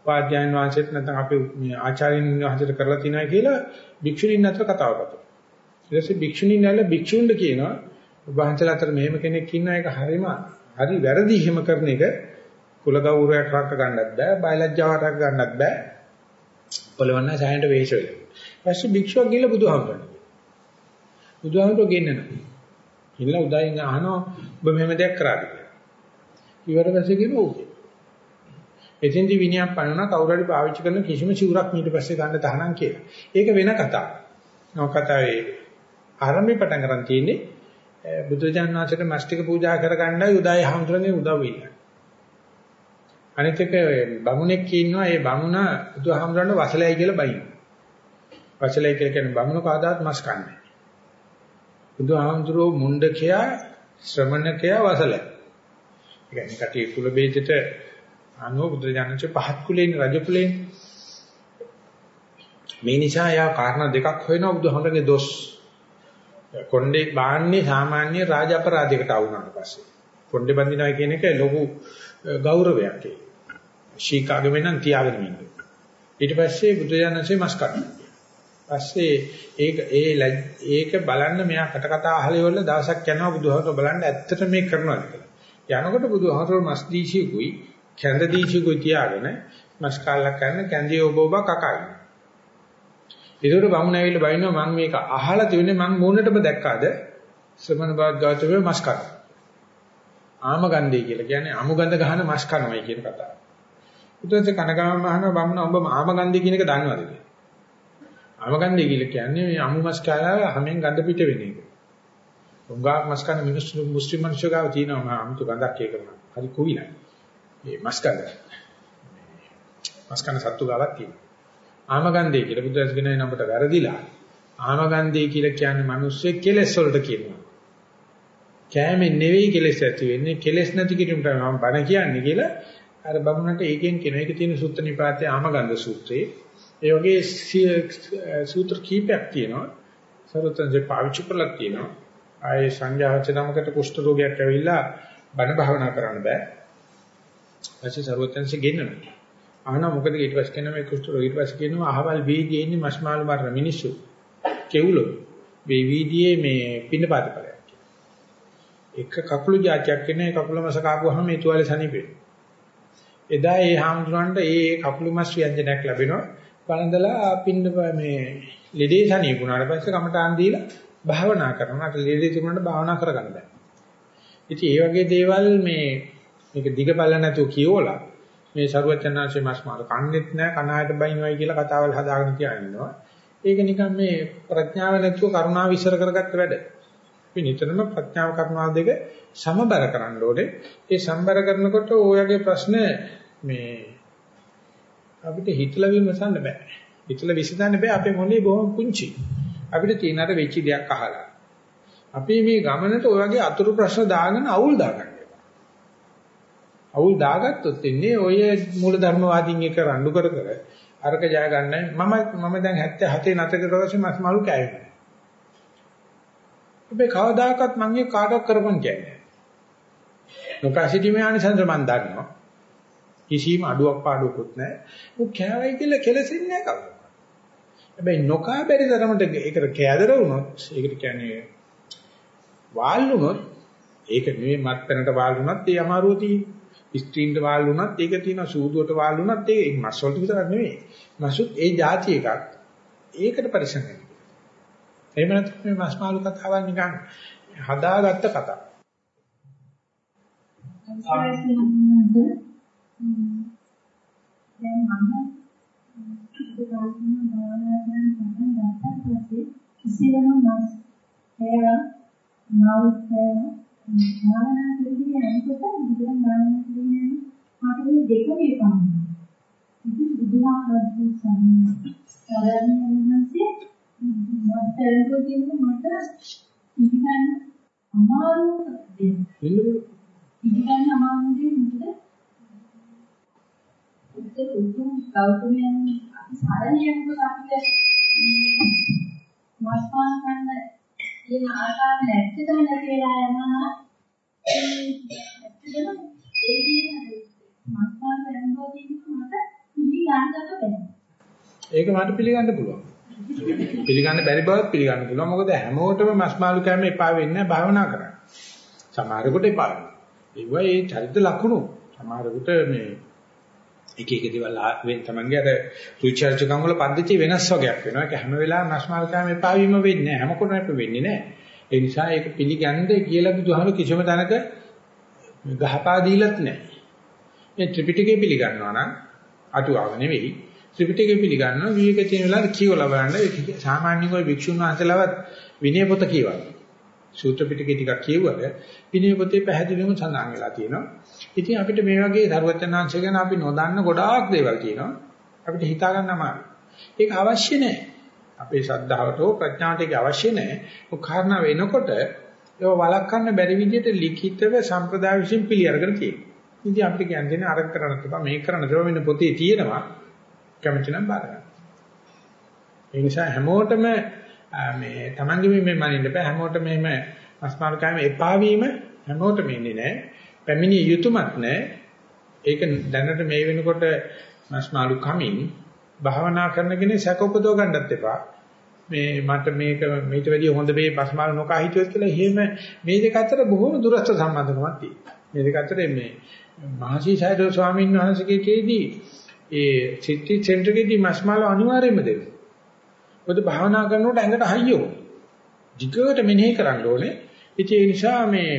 වාද්‍යයන් වහන්සේත් නැත්නම් අපේ මේ ආචාර්යින් වහන්සේට කරලා තිනා කියලා භික්ෂුණීන් අතර කතාව කරනවා. ඊට පස්සේ භික්ෂුණීන් නැල භික්ෂුන්ට කියනවා වහන්සේලා අතර මෙහෙම කෙනෙක් ඉන්නවා ඒක හරිම හරි වැරදි හිම කරන එක කුල ගෞරවයක් රැක ගන්නත් බෑ බයලජ්ජාවක් රැක ගන්නත් බෑ පොළවන්න සෑහෙනට වේශ වෙලා. ඊපස්සේ භික්ෂුවක් ගිහලා බුදුහාමුදුරන්. බුදුහාමුදුර ගෙන්නනවා. ඉල්ල උදයින් අහනවා ඔබ මෙහෙම දෙයක් කරාද කියලා. ඊවර පස්සේ කිව්වා ඕකේ. එතෙන්දි විනයක් පනන කවුරු හරි පාවිච්චි කරන කිසිම සිවුරක් ඊට පස්සේ ගන්න තහනම් කියලා. ඒක වෙන කතාවක්. නෝ කතාවේ ආරම්භය පටන් ගන්න තියෙන්නේ බුදුජානක වහන්සේට මස්තික පූජා කරගන්නයි උදයි හඳුරන්නේ උදව් වෙන්නේ. අනිත් එක බමුණෙක් ඉන්නවා ඒ බමුණ බුදුහාමුදුරන්ට වසලයි කියලා බයින. වසලයි කියලා කියන්නේ බමුණ කාදාත් මස් කන්නේ. බුදුහාමුදුරෝ මුණ්ඩකයා ශ්‍රමණකයා වසලයි. ඒ කියන්නේ කටි කුල බේජයට අනුව බුදුජානක පහත් කුලේන රජ කුලේන මේ නිසා යා කාරණා දෙකක් හොයනවා බුදුහාමුදුරගේ දොස්. කොණ්ඩේ බාන්නේ සාමාන්‍ය රාජ අපරාධයකට ආවුනාට පස්සේ. කොණ්ඩේ බඳිනවා කියන එක ලොකු ගෞරවයක් ඒක. ශීකාගෙම නම් තියාගෙන ඉන්නේ. ඊට පස්සේ බුදුජානකසේ මස් කඩනවා. පස්සේ ඒක ඒ ඒක බලන්න මෙයා කට කතා අහලේ වල දවසක් යනවා බුදුහාමර බලන්න ඇත්තට මේ කරනවාද කියලා. යනකොට බුදුහාමර මස් දීශිකුයි කැඳ දීශිකුයි තියාගෙන මස් කාලක් කරන කැඳේ ඔබ ඔබ කකයි. ඒකට බමුණ ඇවිල්ලා බයිනවා මම මේක අහලා තියුනේ මම මූණටම දැක්කාද ශ්‍රමණ භාග්‍යවතුමේ මස් කන. ආම ගන්දේ කියලා කියන්නේ අමු ගඳ ගහන මස් කනවයි කියන කතාව. උදේට කනගාම අහනවා බමුණ ඔබ ආම ගන්දේ කියන එක දන්නවද කියලා. ආම ගන්දේ කියලා කියන්නේ මේ අමු මස් කාලා හැමෙන් ගඳ පිට වෙන එක. උංගාක් මස් කන මිනිස්සු මුස්ලිම් මිනිස්සු ගාව තියෙනවා මම අමුතු ගඳක් ඒක කරනවා. හරි කුවිලයි. මේ මස් කන. මස් කන සත්තු ගාවක් තියෙනවා. ආමගන්ධය කියලා බුදුරජාණන් කියනවා නම්බට වැරදිලා. ආමගන්ධය කියලා කියන්නේ මිනිස්සේ කෙලෙස් වලට කියනවා. කෑමෙන් නෙවෙයි කෙලෙස් ඇති වෙන්නේ කෙලෙස් නැති කිරීමට මම බණ කියන්නේ කියලා අර බමුණන්ට ඒකෙන් කියන එක තියෙන සුත්ත නිපාතයේ ආමගන්ධ සූත්‍රයේ ඒ වගේ සූත්‍ර කීපයක් තියෙනවා. සරුවත්න්සේ පාවිච්චි කරලා තියෙනවා. ආයේ සංඝයාචනමකට කුෂ්ඨ රෝගයක් ඇවිල්ලා බණ භාවනා කරන්න බෑ. ඊපස්සේ සරුවත්න්සේ ගෙන්නනවා. අහනවා මොකද ඊට පස්සේ කියන මේ කුෂ්ඨ රෝග ඊට පස්සේ කියනවා අහවල් වීදියේ ඉන්නේ මස්මාළු මරන මිනිස්සු කෙවුලෝ මේ වීදියේ මේ පින්නපාත කරයක් එක කකුළු જાතියක් ඉන්නේ කකුල මස කාපුවාම මේ තුවාලේ සනීපේ එදා ඒ හාමුදුරන්ට ඒ කකුළු මස් ව්‍යංජනයක් ලැබෙනවා බලඳලා පින්න මේ ලෙඩේ සනීපුණාට පස්සේ කමටාන් දීලා භාවනා කරනවා අර ලෙඩේ තිබුණාට භාවනා කරගන්න බෑ ඉතින් ඒ වගේ දේවල් මේ මේක දිග බල නැතුව කියවලා මේ ਸਰුවචනාංශේ මස් මාර කන්නේත් නැහැ කනායට බයින්වයි කියලා කතාවල් හදාගෙන තියාගෙනවා. ඒක නිකන් මේ ප්‍රඥාව නැතුව කරුණාව විශ්සර කරගත්ත වැඩ. අපි නිතරම ප්‍රඥාව කරුණාව දෙක සමබර කරන්න ඕනේ. ඒ සම්බර කරනකොට ඔයගේ ප්‍රශ්න මේ අපිට හිතලා විමසන්න බෑ. හිතලා විසඳන්න බෑ අපේ මොලේ බොහොම පුංචි. අපිට තියෙන අර වෙච්ච දෙයක් අහලා. අපි මේ ගමනට ඔයගේ අතුරු ප්‍රශ්න දාගෙන අවුල් දාගන්න. අවුල් දාගත්තොත් ඉන්නේ ඔය මූල ධර්මවාදීන් එක රණ්ඩු කර කර අරක ජය ගන්නයි මම මම දැන් 77 නැතක දවසේ මස් මලු කෑවේ. ඔබේ කවදාකවත් මම මේ කාටවත් කරපන් කියන්නේ. නොකසිතීමේ ආනිසංස මන් දන්නවා. කිසිම අඩුවක් පාඩුවකුත් නැහැ. උ කෑවයි කියලා කෙලෙසින්නේ නැහැ කවුරු. හැබැයි නොකා බැරි තරමට ඒකට කෑදර වුණොත් ඒකට කියන්නේ වාල් වුණොත් ඒක නෙමෙයි මත්පැනට වාල් වුණත් ඒ අමාරුව තියෙන්නේ. ස්ත්‍රීන්ට වාල් වුණත් ඒක තියෙනවා සූදුවට වාල් වුණත් ඒක මස් වලට විතරක් නෙවෙයි. මසුත් ඒ જાති එකක්. ඒකට පරිසම් වෙනවා. එහෙම නැත්නම් මේ මස් මාළු කතාවක් නිකන් හදාගත්ත කතාවක්. දැන් මම ඉතින් භාවනා කරන පටන් ගත්තට පස්සේ කිසිම මස් හේවා මල් හේවා භාවනා කරන්නේ යනකොට බුදුන් භාවනා කරන්නේ මට මේ දෙකම එපා. ඉතින් බුදුහාමුදුරුවෝ සම්මත සාරණීය වහන්සේ මට තේරුම් මට ඉතින් අමාරු දෙයක්. පිළිගන්න අමාරු දෙයක් මොකද? උත්තර උතුම් ගෞතමයන් අපි සාරණියන්ට අපිට මාස්පාන ගන්න කියන ආකාරය නැත්තටම නැතිලා යනවා. ඇත්තටම ඒ කියන මාස්පාන කරනවා කියන මට පිළිගන්නත් බැහැ. ඒක මට පිළිගන්න පුළුවන්. පිළිගන්න බැරි බවත් පිළිගන්න පුළුවන්. මොකද හැමෝටම මස් මාළු කෑම එපා වෙන්නේ නැහැ භාවනා කරන්න. සමහරකට එපා වෙනවා. ඒවා ඒ චරිත ලක්ෂණ. සමහරකට මේ එක එක දේවල් වෙන තමන්ගේ අර රුචර්ජකම් වල පද්ධතිය වෙනස් වගේක් වෙනවා. ඒක හැම වෙලාවෙම මස් මාළු කෑම එපා වීම වෙන්නේ නැහැ. හැම කෙනෙකුට වෙන්නේ නැහැ. ඒ නිසා ඒක පිළිගන්න කියලා බුදුහාම කිසිම තැනක ගහපා දීලත් නැහැ. මේ ත්‍රිපිටකය පිළිගන්නවා නම් අටුවාව නෙවෙයි ත්‍රිපිටකය පිළිගන්නවා විවේක තියෙන වෙලාවට කියවලා බලන්න සාමාන්‍යයෙන් ඔය භික්ෂුන් වහන්සේලාවත් විනය පොත කියවනවා. සූත්‍ර පිටකේ ටිකක් කියවුවද විනය පොතේ පැහැදිලිවම සඳහන් වෙලා තියෙනවා. ඉතින් අපිට මේ වගේ ධර්මචනාංශ ගැන අපි නොදන්න ගොඩාක් දේවල් තියෙනවා. අපිට හිතා ගන්න අමාරුයි. ඒක අවශ්‍ය නැහැ. අපේ ශ්‍රද්ධාවට හෝ ප්‍රඥාවට ඒක අවශ්‍ය නැහැ. ඔක් කාරණා වෙනකොට ඒක වළක්වන්න බැරි විදිහට ලිඛිතව සම්ප්‍රදාය විසින් පිළි අරගෙන තියෙනවා. ඉතින් අපිට කියන්නේ අර කරන්න තිබා මේක කරන්න තිබා වෙන පොතේ තියෙනවා. කැමති නම් බාර ගන්න. ඒ නිසා හැමෝටම මේ Tamange මේ මනින්න බෑ හැමෝටම මෙහෙම අස්මාන කාම එපා වීම හැමෝටම ඉන්නේ නැහැ. පැමිණිය යුතුයමත් නැහැ. ඒක දැනට මේ වෙනකොට මස්මාලු කමින් භාවනා කරන කෙනේ සැක උපදව ගන්නත් එපා. මේ මට මේක මේට වැඩිය හොඳ මේ පස්මාල නොකා හිටියොත් කියලා එහෙම මේ දෙක අතර බොහොම දුරස්ත සම්බන්ධකමක් තියෙනවා. මේ දෙක අතර මේ මහසි සයදෝ ස්වාමීන් වහන්සේගේ කේදී ඒ සිටි සෙන්ටර් එකේදී මස්මාල අනිවාර්යයෙන්ම දෙනවා. මොකද භාවනා කරනකොට ඇඟට හයියෝ. ධිකවට මෙනෙහි කරන්න ඕනේ. ඉතින් ඒ නිසා මේ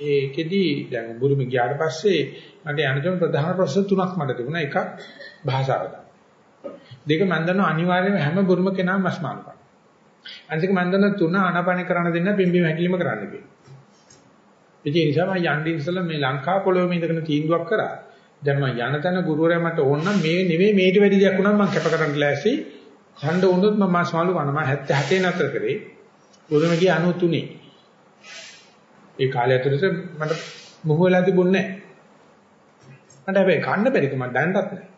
ඒකෙදි දැන් බුරුම ගියාට පස්සේ මට යනතම ප්‍රධාන ප්‍රශ්න තුනක් මට තිබුණා. එකක් භාෂාවට. දෙක මම දන්නවා අනිවාර්යයෙන්ම හැම බුරුම කෙනාම මස්මාල කරනවා. අනිත් මම දන්නවා තුන ආනාපාන කරන්න දෙන්න පිම්බීම හැකිලිම කරන්න කියලා. ඒ නිසා මම යන්නේ ඉස්සෙල්ලා මේ ලංකා පොළොවේ ඉඳගෙන තීන්දුවක් කරා. දැන් මම යන තැන ගුරුවරයා මට ඕන නම් මේ නෙවෙයි මේට වැඩි දෙයක් වුණා මම කැප කරන්න ලෑස්ති. ඡණ්ඩ වුණොත් මම මාස් මාළු කන මම 77 නතර කරේ. ගුරුවරයා ගියේ 93. ඒ කාලය ඇතුළත මට මොහු වෙලා තිබුණේ නැහැ. මට හැබැයි කන්න බැරි කම දැනටත් නැහැ.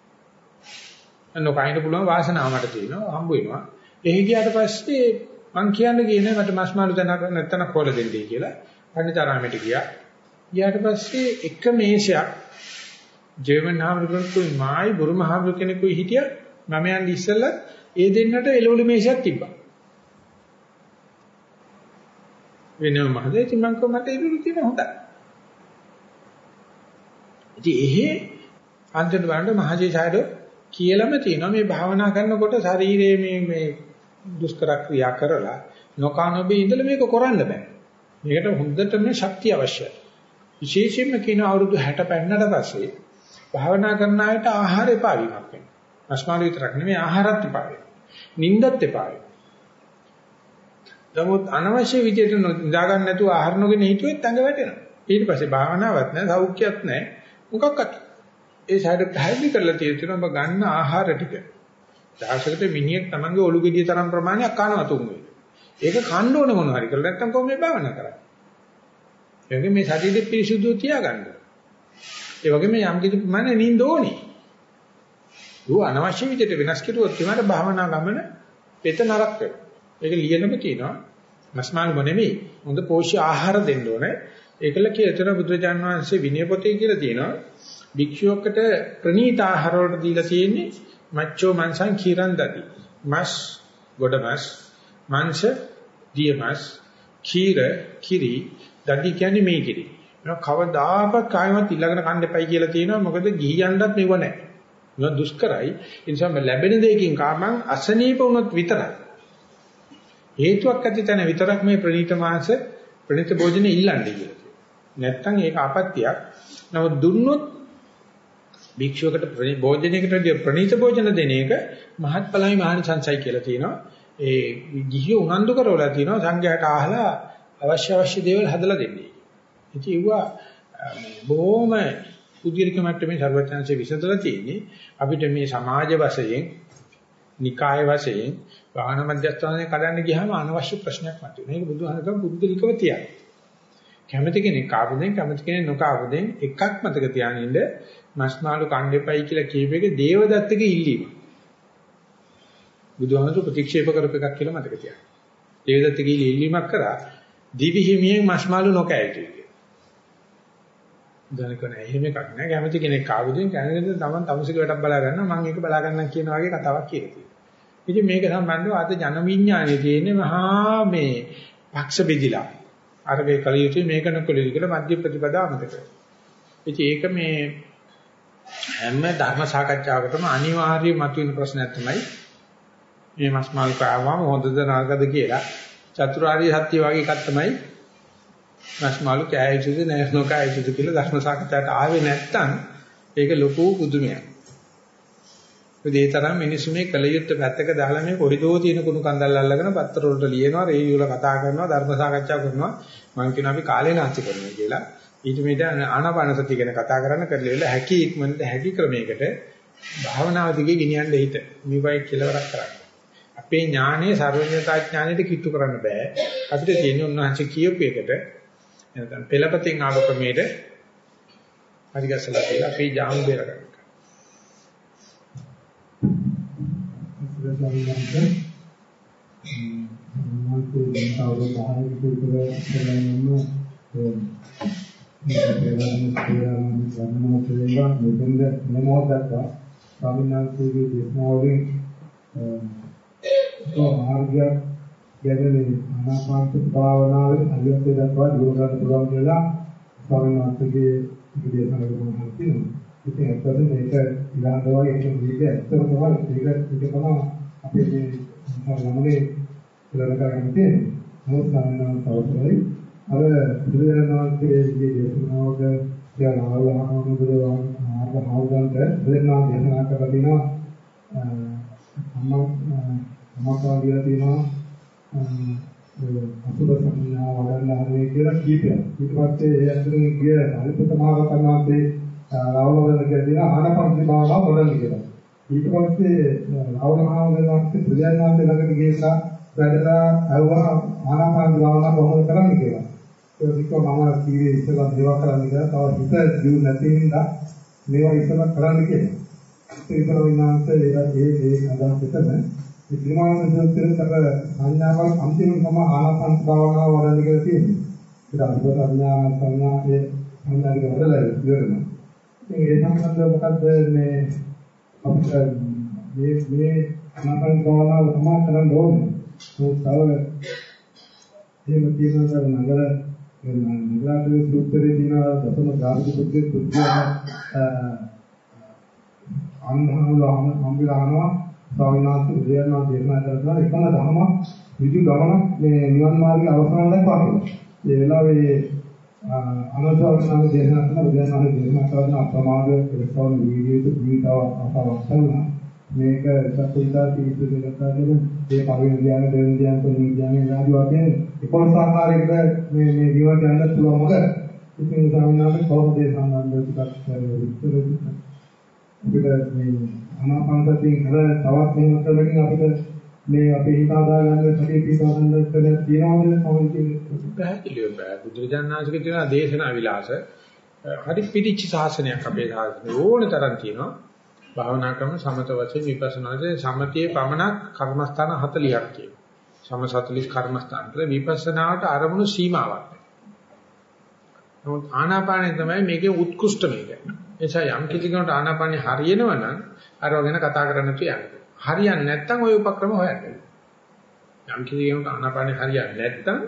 අන්න කයින්ද පුළුවන් වාසනාව මට තියෙනවා හම්බ වෙනවා. එහි ගියාට පස්සේ මං කියන්න ගියේ නෑ මට මස් මාළු දැනග නැත්තන කොල දෙන්නයි කියලා. පණිතරාමයට ගියා. ගියාට පස්සේ එක මේෂයක් ජර්මන් හාමුදුරුවෝ මායි බුරුම හාමුදුරුවෝ කෙනෙකුයි හිටියා මම යන්නේ ඉස්සෙල්ලා ඒ දෙන්නට එළවලු මේෂයක් තිබ්බා. වෙනම මහදේ ඉතින් මං කොහොමද එළවලු තියෙන හොඳයි. ඉතින් එහෙ අන්තිමට බලන්න මහජී සායදෝ කියලාම තියෙනවා මේ භාවනා කරනකොට ශරීරයේ මේ මේ දුෂ්කර ක්‍රියා කරලා නොකනොබේ ඉඳලා මේක කරන්න බෑ. මේකට හොඳටම ශක්තිය අවශ්‍යයි. විශේෂයෙන්ම කියන අවුරුදු 60 පෙන්නට පස්සේ භාවනා කරන අයට ආහාර එපා වීමක් වෙනවා. අස්මාන විතරක් නෙමෙයි ආහාරත් එපා වෙනවා. නිින්දත් එපා වෙනවා. නමුත් අනවශ්‍ය විදිහට නිදා ගන්න නැතුව ආහාර නොගෙන හිටියොත් ඇඟ වැටෙනවා. ඊට පස්සේ භාවනාවක් නැහැ, සෞඛ්‍යයක් නැහැ. මොකක්වත්. ඒ සයිඩ් පැහැදිලි කරලා තියෙනවා ඔබ ගන්න ආහාර ටික. දවසකට මිනිහෙක් Tamange ඔලු ගෙඩිය තරම් ප්‍රමාණයක් කනවා තුන්වෙනි. ඒක කන්න ඕන මොනවා හරි කරලා නැත්තම් කොහොමද භාවනා කරන්නේ? ඒ වගේ මේ ශරීරෙ පිරිසුදුව තියාගන්න. ඒ වගේම යම් කිසි ප්‍රමාණයක් නිින්ද ඕනේ. ඌ අනවශ්‍ය විදිහට වෙනස් කෙරුවොත් තමයි භාවනා ගමන පෙත නරක වෙනවා. ඒක ලියනම තියෙනවා. මස්මානුම නෙමෙයි. හොඳ පෝෂ්‍ය ආහාර දෙන්න ඕනේ. ඒකල කියතර බුදුරජාන් වහන්සේ විනය පොතේ කියලා තියෙනවා. භික්ෂුවකට ප්‍රණීත ආහාර වලට දීලා තියෙන්නේ මච්චෝ මංසං කීරන් දති. මස් ගොඩමස් මංශ දියමස් කීර කිරි දඩි කියන්නේ මේ කිරි. මේක කවදාකවත් කායවත් ඊළඟට කන්න එපයි කියලා තියෙනවා. මොකද ගිහියන්ටත් මෙව නැහැ. මේවා දුෂ්කරයි. ඒ නිසා මේ ලැබෙන දෙයකින් කාමං අසනීප වුණොත් විතරයි. හේතුවක් ඇති තැන විතරක් මේ ප්‍රණීත මාංශ ප්‍රණීත භෝජනේ ඉල්ලන්නේ කියලා. නැත්තම් ඒක අපත්‍යක්. නමුත් දුන්නොත් භික්ෂුවකට භෝජනයකට ප්‍රණීත භෝජන දෙන එක මහත්ඵලයි මහානිසංසයි කියලා තියෙනවා. ඒ ගිහිය උනන්දු කරවලා තියෙනවා සංඝයාට අහලා අවශ්‍ය අවශ්‍ය දේවල් හදලා දෙන්නේ. ඉතින් ඒවා බොහොම උද්ගිරික මට්ටමේ ਸਰවඥාන්සේ විසඳලා තියෙන්නේ අපිට මේ සමාජ වශයෙන් නිකාය වශයෙන් වාහන මධ්‍යස්ථානයේ කඩන්න ගියාම අනවශ්‍ය ප්‍රශ්නයක් මතුවෙනවා. ඒක බුදුහාමකම් පුද්ගලිකව තියන්නේ. කැමති කෙනෙක් ආපුදෙන් කැමති කෙනෙක් නොකාපුදෙන් එකක් මතක තියානින්න මස්මාළු කණ්ඩේපයි කියලා කියප එක දේවදත්තගේ ඉල්ලීම. බුදුහාමතු ප්‍රතික්ෂේප කරප එකක් කියලා මතක තියාගන්න. දේවදත්තගේ ඉල්ලීමක් කරා දිවි හිමියෙන් මස්මාළු නොකෑ යුතුයි කියලා. දැනකන එහෙම එකක් නෑ කැමති කෙනෙක් ආවුදින් කැමති තමන් තමුසික වැටක් බලා ගන්නවා මම ඒක බලා ගන්නම් කියන වගේ කතාවක් කියලා තියෙනවා. ඉතින් මේක සම්බන්ධව අද ජන විඥානයේ තියෙන මහා මේ පක්ෂ බෙදිලා අර වේ කල යුතුයි මේක නොකළ යුතුයි කියලා මධ්‍ය ප්‍රතිපදාව මතක. ඉතින් ඒක මේ හැම ධර්ම සාකච්ඡාවකටම අනිවාර්යයෙන් මතුවෙන ප්‍රශ්නයක් තමයි මේ මස් මාල් කාවම හොඳද නරකද කියලා චතුරාර්ය සත්‍ය වගේ එකක් තමයි මස් මාළු කෑ යුතුද නැහැ නොකෑ යුතුද කියලා ධර්ම සාකච්ඡාවට ආවේ නැත්තම් ඒක ලොකු පුදුමයක්. ඒ තරම් මිනිස්සු මේ කලියුත් පැත්තක දාලා මේ කොරිදෝ තියෙන කුණු කන්දල් අල්ලගෙන පත්තර වලට ලියනවා රේඩියෝ වල කතා කරනවා ධර්ම සාකච්ඡා කරනවා මම කියනවා අපි කාලේ නාස්ති කරනවා කියලා. ඊට මෙද ආනාපාන සතිය ගැන කතා කරන්න කරලා හැකි ඉක්මනට හැකි ක්‍රමයකට භාවනාව දිගේ ගෙනියන්න හිත. මේවයි කෙලවරක් කරන්න. අපේ ඥානයේ සර්වඥතා ඥානෙට කිට්ටු කරන්න බෑ. අපිට තියෙන උන්වහන්සේ කියපු එකට නැත්නම් පෙළපතින් ආව ක්‍රමයට හරිගස්සලා කියලා අපේ ජාමු බේර ගන්න. ස්වාමීන් වහන්සේගේ දේශනාවලින් මාර්ගයක් ගැදෙන්නේ ආනාපාන භාවනාවේ අලියත් දක්වා දුර ගන්න පුළුවන් කියලා ස්වාමීන් වහන්සේගේ දේශනාවක මම හිතනවා. ඉතින් ඇත්තටම මේක ඉලාදවයි ඒක මේක ඇත්තම තමයි ඒක ඒක තමයි අපේ මේ ළමනේ ඉලක්ක කරගෙන තියෙන්නේ. නමුත් ස්වාමීන් වහන්සේ අර බුදුරජාණන් වහන්සේගේ දේශනාවක කියන ආවහම බුදුරජාණන් මාර්ග හවුදන්ට බුදුරජාණන් දේශනා කරලා තිනවා අම්මා අම්මා කියලා තියෙනවා අසුබ සංඥා වඩන්න හරිය කියලා කීපයක්. ඊට පස්සේ ඒ අතරින් ගිය අනිපත මහරතනාන්සේ රාවණවල කියන ආනපන්ති භාවනාව වඩන්න කියලා. ඊට පස්සේ රාවණහාමුදුරුවන්ගේ ප්‍රඥාන්සේ ළඟට ගිහිල්ලා වැඩලා අයවා ආනාපාන භාවනාව කොහොමද කරන්නේ කියලා. ඒක මම කීවේ ඉස්සලා දේවා කරන්න කියලා තව හිත ජීු නැති හින්දා මේවා ඉස්සලා කරන්න කියලා. ඒක විනාශය ඒ ඒ අදහස් එතන විද්‍යාන සූත්‍රයේ තර සංඥාවල් අන්තිම තම ආනාපාන භාවනාව වඩන්න කියලා තියෙනවා. ඒක අනිත් සංඥා සංඥායේ සංඥාගේ වලලා ඉවරනවා. ඉතින් ඒ සම්බන්ධව මොකද්ද මේ අපිට මේ මේ ආනාපාන භාවනාව තමයි කරන්න ඕනේ. ඒක තව එහෙම තියෙනවා නගර නගරාවේ සූත්‍රයේ තියෙන දසම ධාතු සූත්‍රයේ පුද්ගල අන්ධහවල හම්බිලානවා ස්වාමීන් වහන්සේ බුදුරජාණන් දේශනා කරලා එකම ධර්ම විදු ගමන මේ නිවන් මාර්ගයේ අවසාන දක්වා ඒ වෙලාවේ අනුසාරණ දේශනා කරන බුදුරජාණන් දේශනා කරන අප්‍රමාද එලෙසවන් වීඩියෝ ජීවිතාව අසාවක් කරනවා. මේක සත්‍යීතා තීතු දෙකතාවල ඒ පරිවර්තන ධ්‍යාන දෙවෙනි ධ්‍යාන තුන්වෙනි ධ්‍යාන ආදී වශයෙන් 11 ආකාරයකට මේ මේ ජීවිතය යන්න පුළුවන් මොකද? ඉතින් ස්වාමීන් වහන්සේ කොහොමද ඒ සම්බන්ධව ටිකක් විස්තර අපිට මේ අනාපානසතිය කර තවත් මෙහෙම කරලකින් අපිට මේ අපේ හිත හදාගන්න සතිය පිටවන්න කියලා තියෙනවද කොහොමද පැහැදිලිව බෑ බුදුරජාණන්සේගේ තියෙන දේශනා විලාස හරි පිටිච්ච ශාසනයක් අපේ ශාසනය. ඕන තරම් තියෙනවා. භාවනා ක්‍රම සමත වශයෙන් විපස්සනාදී සමතියේ පමණක් කර්මස්ථාන 40ක් කියනවා සම 40 කර්මස්ථාන වල විපස්සනාවට අරමුණු සීමාවක් නමුත් ආනාපානය තමයි මේකේ උත්කෘෂ්ඨ මේක. එනිසා යම් කිසි කෙනෙකුට ආනාපානය හරියනවා නම් අරව ගැන කතා කරන්න තියන්න. හරියන්නේ නැත්නම් ওই උපක්‍රම හොයන්න. යම් කිසි කෙනෙකුට ආනාපානය හරියන්නේ නැත්නම්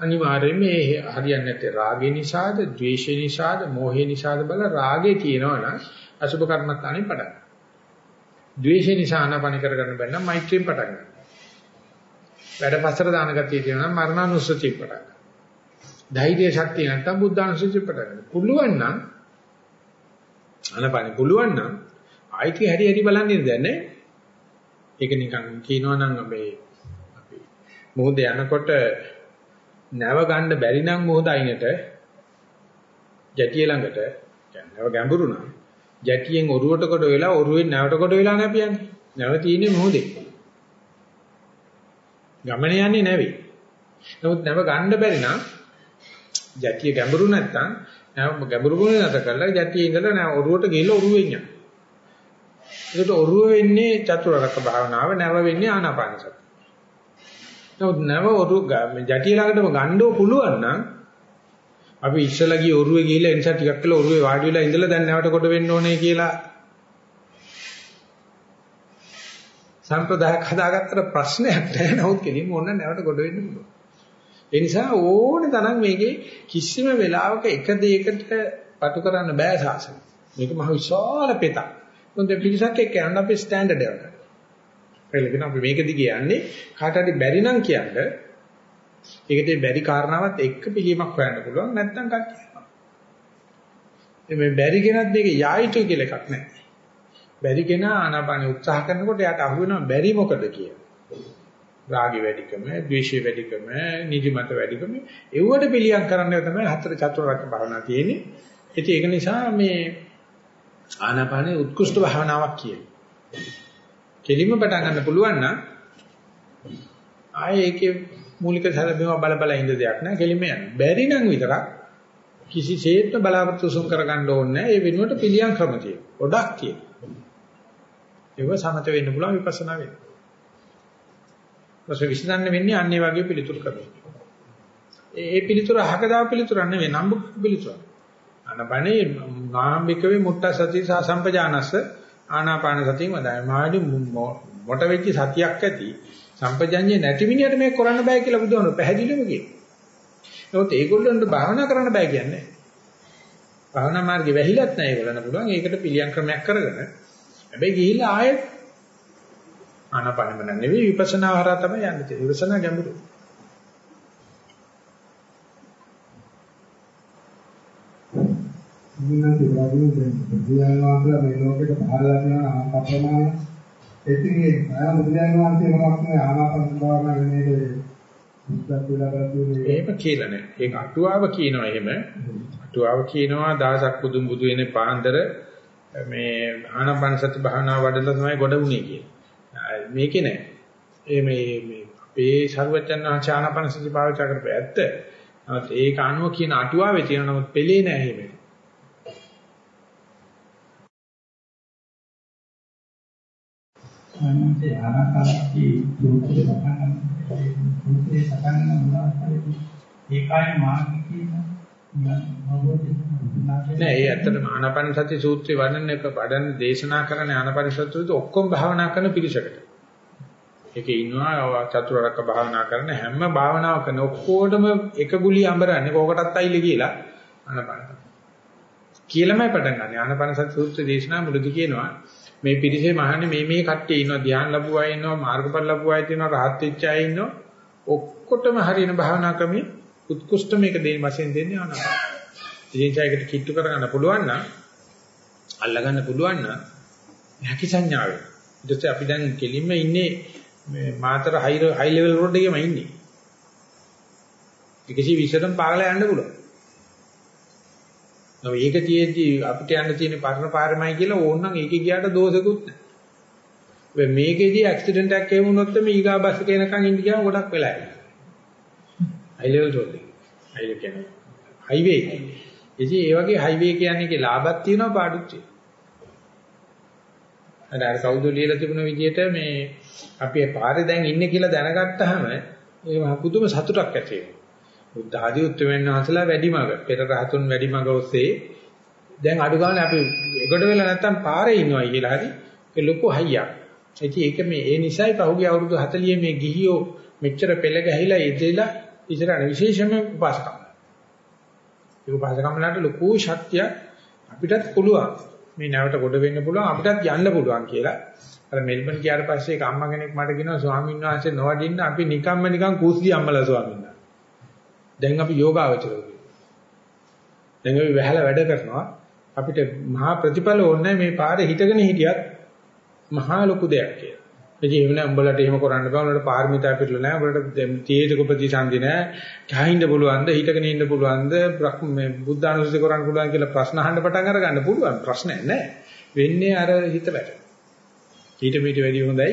අනිවාර්යයෙන් මේ හරියන්නේ නැත්තේ රාගය නිසාද, ද්වේෂය නිසාද, මෝහය නිසාද බල රාගේ තියෙනවා නම් අසුභ කර්මස්ථානේ පටන්. ද්වේෂය නිසා ආනාපානය කරගන්න බැන්න මෛත්‍රියෙන් පටන් ගන්න. වැඩ පස්සට දාන ගතිය තියෙනවා නම් මරණානුස්සතිය පටන් ගන්න. ධෛර්ය ශක්තිය නැත්තම් බුද්ධානුස්සතිය පටන් ගන්න. පුළුවන් නම් ආනපාන පුළුවන් නම් ආයිති හැරි හැරි බලන්න ඉන්න දැන් නෑ. ඒක නිකන් කියනවා නම් අපි අපි මොහොත යනකොට නැව ගන්න බැරි නම් මොහොත අයිනට ජැටිය ළඟට නැව ගැඹුරු නම් ජැටියෙන් ඔරුවට කොට වෙලා ඔරුවෙන් නැවට කොට වෙලා නැපියන්නේ. නැව තියෙන්නේ මොහොතේ. ගමන යන්නේ නැවේ. නමුත් නැව ගන්න බැරි නම් ජැටිය ගැඹුරු නැත්තම් නැව ගැඹුරු ගුණ නැත කරලා ජැටියේ ඉඳලා නැව ඔරුවට ගිහලා ඔරුවෙන් යනවා. ඒකට ඔරුව වෙන්නේ චතුරාර්ය භාවනාව නැව වෙන්නේ ආනාපාන සතිය. නමුත් නැව ඔරු ජටිය ළඟටම ගන්නව පුළුවන් නම් අපි ඉස්සලා ගිය ඔරුවේ ගිහිල්ලා ඒ නිසා ටිකක් කළා ඔරුවේ වාඩි වෙලා ඉඳලා දැන් නැවට කොට වෙන්න ඕනේ කියලා සම්ප්‍රදායක් හදාගත්තට ප්‍රශ්නයක් නැහැ නමුත් කෙලින්ම ඕන නැවට කොට වෙන්න පුළුවන්. ඒ නිසා ඕනේ තරම් මේකේ කිසිම වෙලාවක එක දෙයකට පටු කරන්න බෑ සාසන. මේක මහ විශාල පෙතක්. මොකද පිරිසක් එක්ක යන්න අපේ ස්ටෑන්ඩඩ් එක. ඒකගෙන අපි මේක දිගේ යන්නේ කාට හරි බැරි නම් කියන්නේ ඒකට බැරි කාරණාවත් එක්ක පිළියමක් හොයන්න පුළුවන් නැත්නම් කට්ටිය. මේ බැරි කෙනත් මේක යායුතු කියලා එකක් නැහැ. බැරි කෙනා ආනාපානෙ උත්සාහ කරනකොට එයාට අහු වෙනවා බැරි මොකද කියලා. රාගي වැඩිකම, ද්වේෂي වැඩිකම, නිදිමත වැඩිකම ඒවට පිළියම් කරන්න තමයි හතර චතුරාර්ය භාවනා තියෙන්නේ. ඉතින් ඒක නිසා මේ ආනාපානේ උත්කෘෂ්ඨ භාවනාවක් කියන්නේ. කෙලින්ම පටන් ගන්න පුළුවන් නම් ආයේ ඒකේ මූලික සැලබීම බල බල ඉඳ දෙයක් නෑ කෙලින්ම යන්න. බැරි නම් විතරක් කිසිසේත්ම බලාපොරොත්තු සුන් කරගන්න ඕනේ නෑ. ඒ වෙනුවට පිළියම් ක්‍රම තියෙනවා. ගොඩක් තියෙනවා. ඒව සමත වෙන්න පුළුවන් විපස්සනා වෙන්න. ඊපස්සේ විශ්ලේෂණය වෙන්නේ අන්නේ වගේ පිළිතුරු කරනවා. ඒ පිළිතුර අහකදා පිළිතුර නෙවෙයි නම්බු පිළිතුර. අනබනේ නාම්බිකවේ මුට්ට සති සම්පජානස්ස ආනාපාන සතියම දැයි මාඩි මොට වෙච්ච සතියක් ඇති සම්පජඤ්ඤේ නැති මිනිහට මේක කරන්න බෑ කියලා බුදුහාමුදුරුවෝ පැහැදිලිවම කියනවා. නමුත් ඒගොල්ලන්ට භාවනා කරන්න බෑ කියන්නේ. භාවනා මාර්ගේ වැහිලත් නැහැ ඒගොල්ලන්ට පුළුවන් ඒකට පිළියම් ක්‍රමයක් කරගෙන හැබැයි ගිහිල්ලා ආයෙත් ආනාපානෙම නෙවෙයි විපස්සනා හරහා තමයි යන්නේ. විපස්සනා ගැඹුරු. මුලින්ම බුදුන් වහන්සේ මේ ලෝකෙට පහළ යනවා අප්‍රමාණ එතිගේ ආයම බුදුන් වහන්සේ මොකක් නේ ආනාපාන භාවනා වෙන්නේ එහෙම කියලා නෑ. ඒක අටුවාව කියනවා එහෙම. අටුවාව කියනවා දහසක් බුදුන් බුදු වෙන්නේ පාන්දර මේ ආනාපාන සති භාවනා වඩලා තමයි ගොඩ වුනේ කියලා. මේකේ නෑ. ඒ මේ මේ අපේ වහන්සේ ආනාපාන සති භාවිත කරපු ඇත්ත. ඒක අනුව කියන අටුවාවේ තියෙන නමුත් පෙළේ නෑ එහෙම. අනන්තේ ආනාපානසති සූත්‍රය සටහන් සූත්‍රය සටහන් මොනවාද ඒකයි මාර්ගය කියන නෑ ඒ ඇත්තටම ආනාපාන සති සූත්‍රය වඩන එක වඩන දේශනා කරන ආනාපාන සූත්‍රය ඔක්කොම භාවනා කරන පිරිසකට. ඒකේ ඉන්නවා චතුරාර්යක භාවනා කරන හැම භාවනාව කරන ඔක්කොටම එක ගුලි අඹරන්නේ කෝකටත් අයිල කියලා ආනාපාන. කියලාමයි පටන් ගන්න. ආනාපාන සති සූත්‍ර දේශනා මුලදී කියනවා මේ පිරිසේ මහන්නේ මේ මේ කට්ටිය ඉන්නවා ධ්‍යාන ලැබුව අය ඉන්නවා මාර්ගඵල ලැබුව අය ඉන්නවා රහත් වෙච්ච අය ඉන්නවා ඔක්කොටම හරියන භාවනා ක්‍රමයේ උත්කෘෂ්ඨ මේක දෙන්න වශයෙන් දෙන්නේ ආනාපාන. ඉතින් කිට්ටු කරගන්න පුළුවන් නම් අල්ලගන්න පුළුවන් නම් හැකි සංඥාවෙන්. ඊට පස්සේ අපි දැන් කෙලින්ම ඉන්නේ මේ Matara high high level road එකේම ඉන්නේ. 120ටම පාගලා යන්න පුළුවන්. නෝ ඒක තියෙද්දි අපිට යන්න තියෙන පරණ පාරමයි කියලා ඕනනම් ඒකේ ගියාට දෝෂෙකුත් නැහැ. මේකේදී ඇක්සිඩන්ට් එකක් එහෙම වුණොත් මේ ඊගා බස් එක එනකන් ඉඳ ගියාම ගොඩක් වෙලා යනවා. හයි ලෙවල් රෝඩ් එක. හයිවේ කියන්නේ හයිවේ. ඉතින් ඒ වගේ හයිවේ කියන්නේ කේ ලාභක් තියෙනවා පාඩුත් තියෙනවා. අර කවුද ලියලා තිබුණ විදිහට මේ අපි පාරේ දැන් ඉන්නේ කියලා දැනගත්තාම ඒ පුදුම සතුටක් ඇති වෙනවා. බුද්ධ ආදී උත්තරමයන් වහන්සේලා වැඩිමග පෙර රහතුන් වැඩිමග ඔස්සේ දැන් අඩු ගන්න අපි එකට වෙලා නැත්තම් පාරේ ඉන්නවයි කියලා හරි ඒ ලොකු හයියක්. ඉතින් ඒක මේ ඒ නිසයි පහුගිය අවුරුදු 40 මේ ගිහියෝ මෙච්චර පෙළ ගැහිලා ඉඳලා ඉස්සරහට විශේෂම උපාසකම්. ඒ උපාසකම්ලාට ලොකු ශක්තිය අපිටත් පුළුවන් මේ නැවට කොට වෙන්න පුළුවන් අපිටත් යන්න පුළුවන් කියලා. අර මෙල්බන් ගියාට පස්සේ එක අම්මා කෙනෙක් මට කියනවා ස්වාමීන් වහන්සේ නොවඩින්න අපි නිකම්ම නිකන් කූස්ලි අම්මලා ස්වාමීන් වහන්සේ. දැන් අපි යෝගාවචරෝ කියනවා. දැන් අපි වැහලා වැඩ කරනවා. අපිට මහා ප්‍රතිඵල ඕනේ මේ පාරේ හිටගෙන හිටියත් මහා ලොකු දෙයක් කියලා. ඒ කියන්නේ උඹලට එහෙම කරන්න බෑ. උඹලට පාරමිතා පිළිලා නැහැ. උඹලට තීයක ප්‍රතිසන්දි නැහැ. කහින්ද පුළුවන්ද? හිටගෙන ඉන්න පුළුවන්ද? මේ බුද්ධානුස්සති කරන්න පුළුවන් කියලා ප්‍රශ්න අහන්න පටන් අරගන්න පුළුවන්. ප්‍රශ්නයක් නැහැ. වෙන්නේ අර හිත වැට. ඊට මීට වැඩි හොඳයි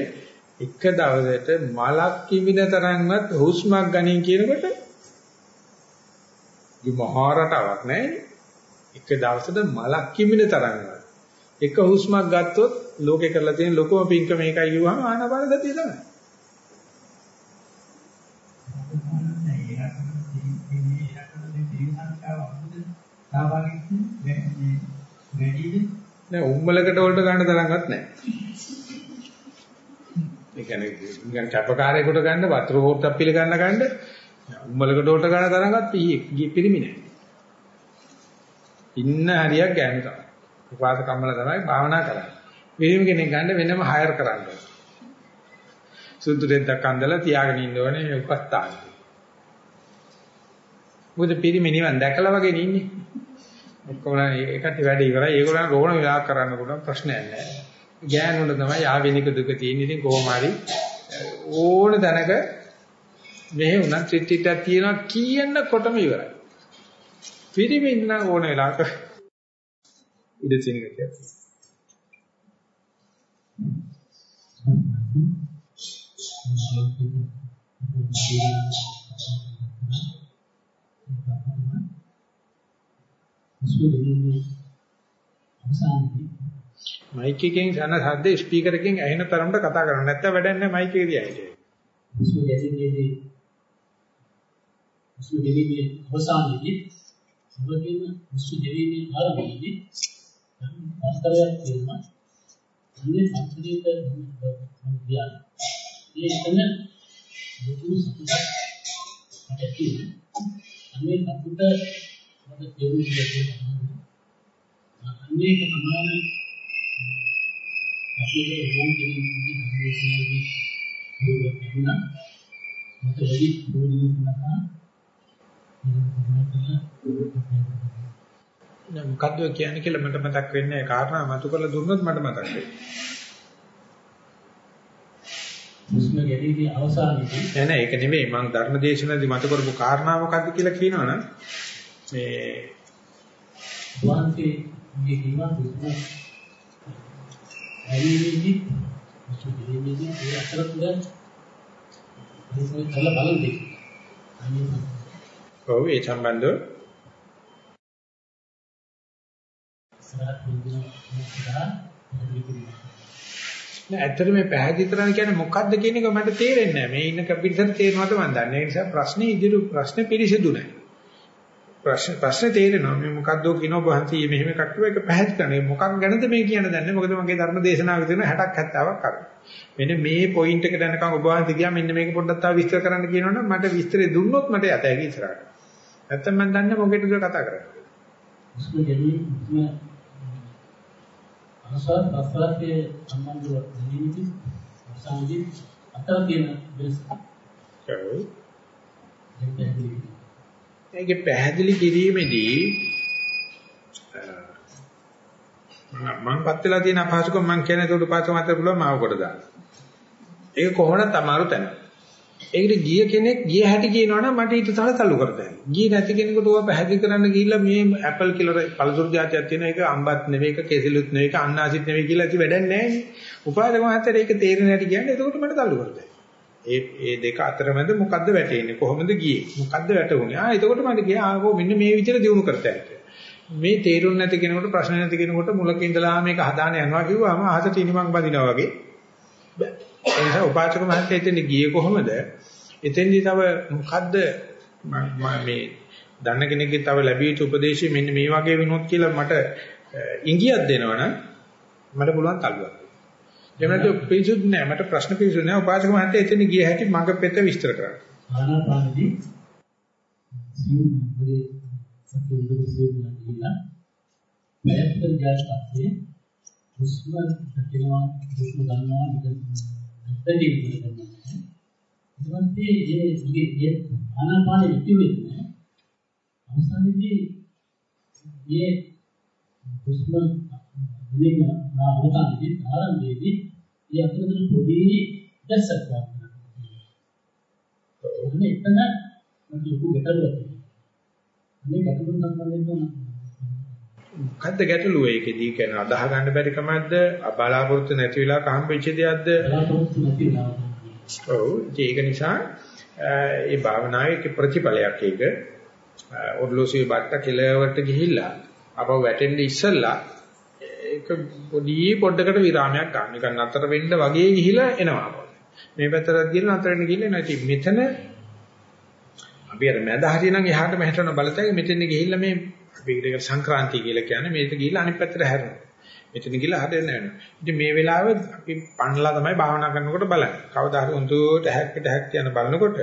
එක දවසට මලක් කිමින තරම්වත් හුස්මක් ගනින් කියනකොට මහා රටාවක් නැහැ. එක දවසට මලක් කිමින තරම්වත් එක හුස්මක් ගත්තොත් ලෝකේ කරලා තියෙන ලොකම පිංක මේකයි කිව්වම ආනාපාන ගතිය තමයි. නෑ උම්මලකට වලට ගන්න තරම්වත් නෑ. ඒ කියන්නේ නිකන් කැපකාරයෙකුට ගන්න වතුර හොට්ටක් පිළ ගන්න ගන්න උම්මලකට වලට ගන්න තරම්වත් පිරිමි නෑ. ඉන්න හරියක් ගෑනු තමයි. උපාස කම්මල තමයි භාවනා කරන්නේ. වෙනම කෙනෙක් ගන්න වෙනම හයර් කරන්න ඕනේ. සුදු දෙද්දක් අඳලා තියාගෙන ඉන්න ඕනේ උපස්ථාන. මොකද පිරිමි නිවන් දැකලා වගේ ඉන්නේ. ඔක්කොම ඒකට වැඩ ඉවරයි. ඒගොල්ලන් ඕන වෙලාවක කරන්න පුළුවන් ප්‍රශ්නයක් නැහැ. ගෑනුන්ට තමයි ආවෙනික දුක තියෙන්නේ. ඉතින් කොහොම හරි ඕන දැනක මෙහෙ උනත් ත්‍රිත්‍ත්‍යක් තියෙනවා කියනකොටම ඉවරයි. පිරිමි ඉන්න ඕන වෙලාවක ඉඩ තියෙන එක කියලා. මයික් එකෙන් යන ශබ්ද ස්පීකර් එකෙන් ඇහෙන තරමට කතා කරන්න නැත්නම් වැඩක් නැහැ මයික් එකේ දිහා හිටියේ. මුස්ලිම් ගැසීමේදී මුස්ලිම් දෙවියන්ගේ අවසානයේදී සුබදීන මුස්ලිම් දෙවියන්ගේ ආරම්භයේදී අස්තරයක් තියෙනවා. අන්නේ සංස්කෘතික විද්‍යාව. ඒ එතන ලොකු සතුටක් මට තියෙනවා. අන්නේ සතුට මට තේරුම් ගන්න. අන්නේ තමයි අපිට ඕන කෙනෙක් ඉන්නේ දුරෙන්නා මට වැඩි දුරින් නැතා නෑ මොකද්ද කියන්නේ කියලා මට මතක් වෙන්නේ කාරණා මතු කරලා දුන්නොත් මට මතක් වෙයි. මුස්ම ගැලීමේ අවසානයේදී නෑ නෑ ඒක නෙමෙයි මම ධර්ම දේශනාවේදී මතු කරපු කාරණා මොකද්ද කියලා කියනවනම් මේ මේ කිව්වා මුස්ම ගැලීමේදී මුස්ම ගැලීමේදී ඒ අතර තුර මේ කල බලන් දෙක. ඔව් ඒ සම්බන්ධව මුදා නෑ ඇත්තට මේ පැහැදිලි කරන්න කියන්නේ මොකද්ද කියන එක මට තේරෙන්නේ නෑ. මේ ඉන්න කපිටසන් තේරෙනවද මන් දන්නේ. ඒ නිසා ප්‍රශ්නේ ඉදිරි ප්‍රශ්නේ පිළිසිදු නෑ. ප්‍රශ්න ප්‍රශ්නේ තේරෙනවා. මේ මොකද්ද කියනෝ බහන්ති මෙහෙම එකක් කිව්වා ඒක පැහැදිලි කරන්නේ. මොකක් ගැනද මේ කියන්න දන්නේ. මොකද මගේ ධර්ම දේශනාවේ තියෙන 60ක් 70ක් අර. මෙන්න මේ පොයින්ට් එක දැනකම් ඔබ වහන්සේ ගියා මෙන්න මේක පොඩ්ඩක් තව විස්තර කරන්න කියනවනම් මට විස්තරේ දුන්නොත් මට යත හැකි ඉස්සරහට. නැත්තම් මම දන්නේ මොකේද කතා කරන්නේ. අනසත් ප්‍රසාරයේ සම්බන්ධව දැනීමේදී අවසානයේදී අතර තියෙන වෙනස. ඒක පැහැදිලි. කිරීමේදී මම පත් වෙලා තියෙන අපහසුකම් මම කියන ඒකට පාසම අතර පුළුවන් මාව කොට දාන්න. ඒක කොහොමද අමාරු තැන. ඒකට ගිය කෙනෙක් ගිය හැටි කියනවනම් මට ඊට තල තල්ලු කරතයි. ගිය නැති කෙනෙකුට ඕවා පැහැදිලි කරන්න ගිහිල්ලා මේ ඇපල් කියලා පළතුරු జాතියක් තියෙන එක අම්බත් නෙවෙයි ඒක කෙසිලුත් නෙවෙයි ඒක අන්නාසිත් නෙවෙයි කියලා ඇති වැඩක් නැහැ නේ. උපාදක මහත්තයා ඒක තේරෙන්නේ නැටි කියන්නේ එතකොට මට තල්ලු කරතයි. ඒ ඒ දෙක අතරමැද මොකද්ද වැටෙන්නේ කොහොමද ගියේ මොකද්ද වැටුනේ ආ එතකොට මට ගියා ආකෝ මෙන්න මේ විදිහට දිනු කරතයි මේ තේරුම් නැති කෙනෙකුට ප්‍රශ්න නැති කෙනෙකුට මුලක ඉඳලා මේක හදාන යනවා කිව්වම අහසට ඉනිමන් බඳිනවා වගේ ඒ නිසා උපාසක මහත්තයා එතෙන් ගියේ කොහොමද? එතෙන්දී තව මොකද්ද? මේ දන්න කෙනෙක්ගේ තව ලැබිය යුතු උපදේශය මෙන්න මේ වගේ වෙනොත් කියලා මට ඉංගියක් දෙනවනම් මට පුළුවන් තල්ලුවක් එහෙම නැත්නම් පිළිසුදු නෑ මට ප්‍රශ්න පිළිසුදු නෑ. උපාසක මහත්තයා එතන ගිය හැටි මඟ පෙත විස්තර කරන්න. ආනාපානදී සියුම් මොලේ සතිය උදේ සියුම් නැතිලා මෑතර ජාතකයේ හුස්ම දකිනවා හුස්ම ගන්නවා මෙතනදී කරනවා. ඊපස්සේ ඒ ඉගේ ඒ ආනාපානෙ ඉති වෙන්නේ අවසානයේදී මේ හුස්ම දෙන්න ආරම්භයේදී ආරම්භයේදී ඒ අතරතුර පොඩි දැස්සක් ගන්නවා. ඔන්නේ එතන මට ලොකු ගැටලුවක් තියෙනවා. මේ ගැටලුව සම්බන්ධයෙන් මොකද්ද ගැටලුව ඒකෙදී කියන අදාහ ගන්න බැරි කමක්ද බලාපොරොත්තු නැති වෙලා කම්පෙච්ච දෙයක්ද. ඔව් ඒක නිසා ඒ භාවනාවේ ප්‍රතිඵලයක් ඒක ඔර්ලෝසිය බට්ට කෙලවට ගිහිල්ලා අපව වැටෙන්න ඉස්සෙල්ලා ඒක පොඩි පොඩ්ඩකට විරාමයක් ගන්න. නිකන් නතර වෙන්න වගේ ගිහිලා එනවා. මේ පැත්තට ගිහිල්ලා නතර වෙන්න ගිහිල්ලා නැති. මෙතන අපි අර මැද හරියනම් එහාට මෙහෙටන බලතයි මෙතෙන් ගිහිල්ලා මේ අපි ඒකට සංක්‍රාන්තිය කියලා කියන්නේ මේක ගිහිල්ලා අනිත් පැත්තට හැරෙනවා. මෙතන ගිහිල්ලා හරියන්නේ නැහැ. ඉතින් මේ වෙලාවේ අපි පණ්ඩලා තමයි භාවනා කරනකොට බලන්නේ. කවදා හරි හොඳට හැක්කට හැක් යන බලනකොට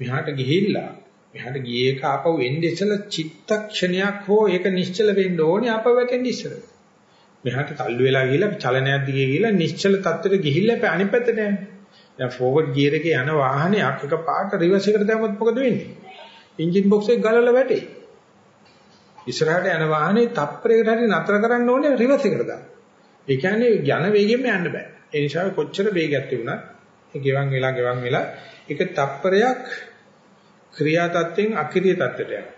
මෙහාට ගිහිල්ලා මෙහාට ගියේ එක ආපහු එන්නේ ඉස්සලා චිත්තක්ෂණයක් හෝ ඒක නිශ්චල වෙන්න ඕනේ ආපහු වැටෙන්න ඉස්සලා. මෙහාට තල්ලු වෙලා ගිහිල්ලා චලනයක් දිගේ ගිහිල්ලා නිශ්චල තත්ත්වෙට ගිහිල්ලා අනිත් පැත්තට යන්නේ. දැන් ෆෝවර්ඩ් ගියර් එකේ යන වාහනයක් එක පාට රිවර්ස් එකට දැම්මොත් මොකද වෙන්නේ? එන්ජින් බොක්ස් එක ගලලා වැටේ. ඉස්සරහට යන වාහනේ තප්පරයකට හරි නතර කරන්න ඕනේ රිවර්ස් එකට දාන්න. ඒ කියන්නේ යන වේගෙම යන්න බෑ. ඒ නිසා කොච්චර වේගයක් තිබුණත් ඒ ගෙවන් වෙලා ගෙවන් වෙලා එක තප්පරයක් ක්‍රියා තත්ත්වෙන් අක්‍රීය තත්ත්වයට යනවා.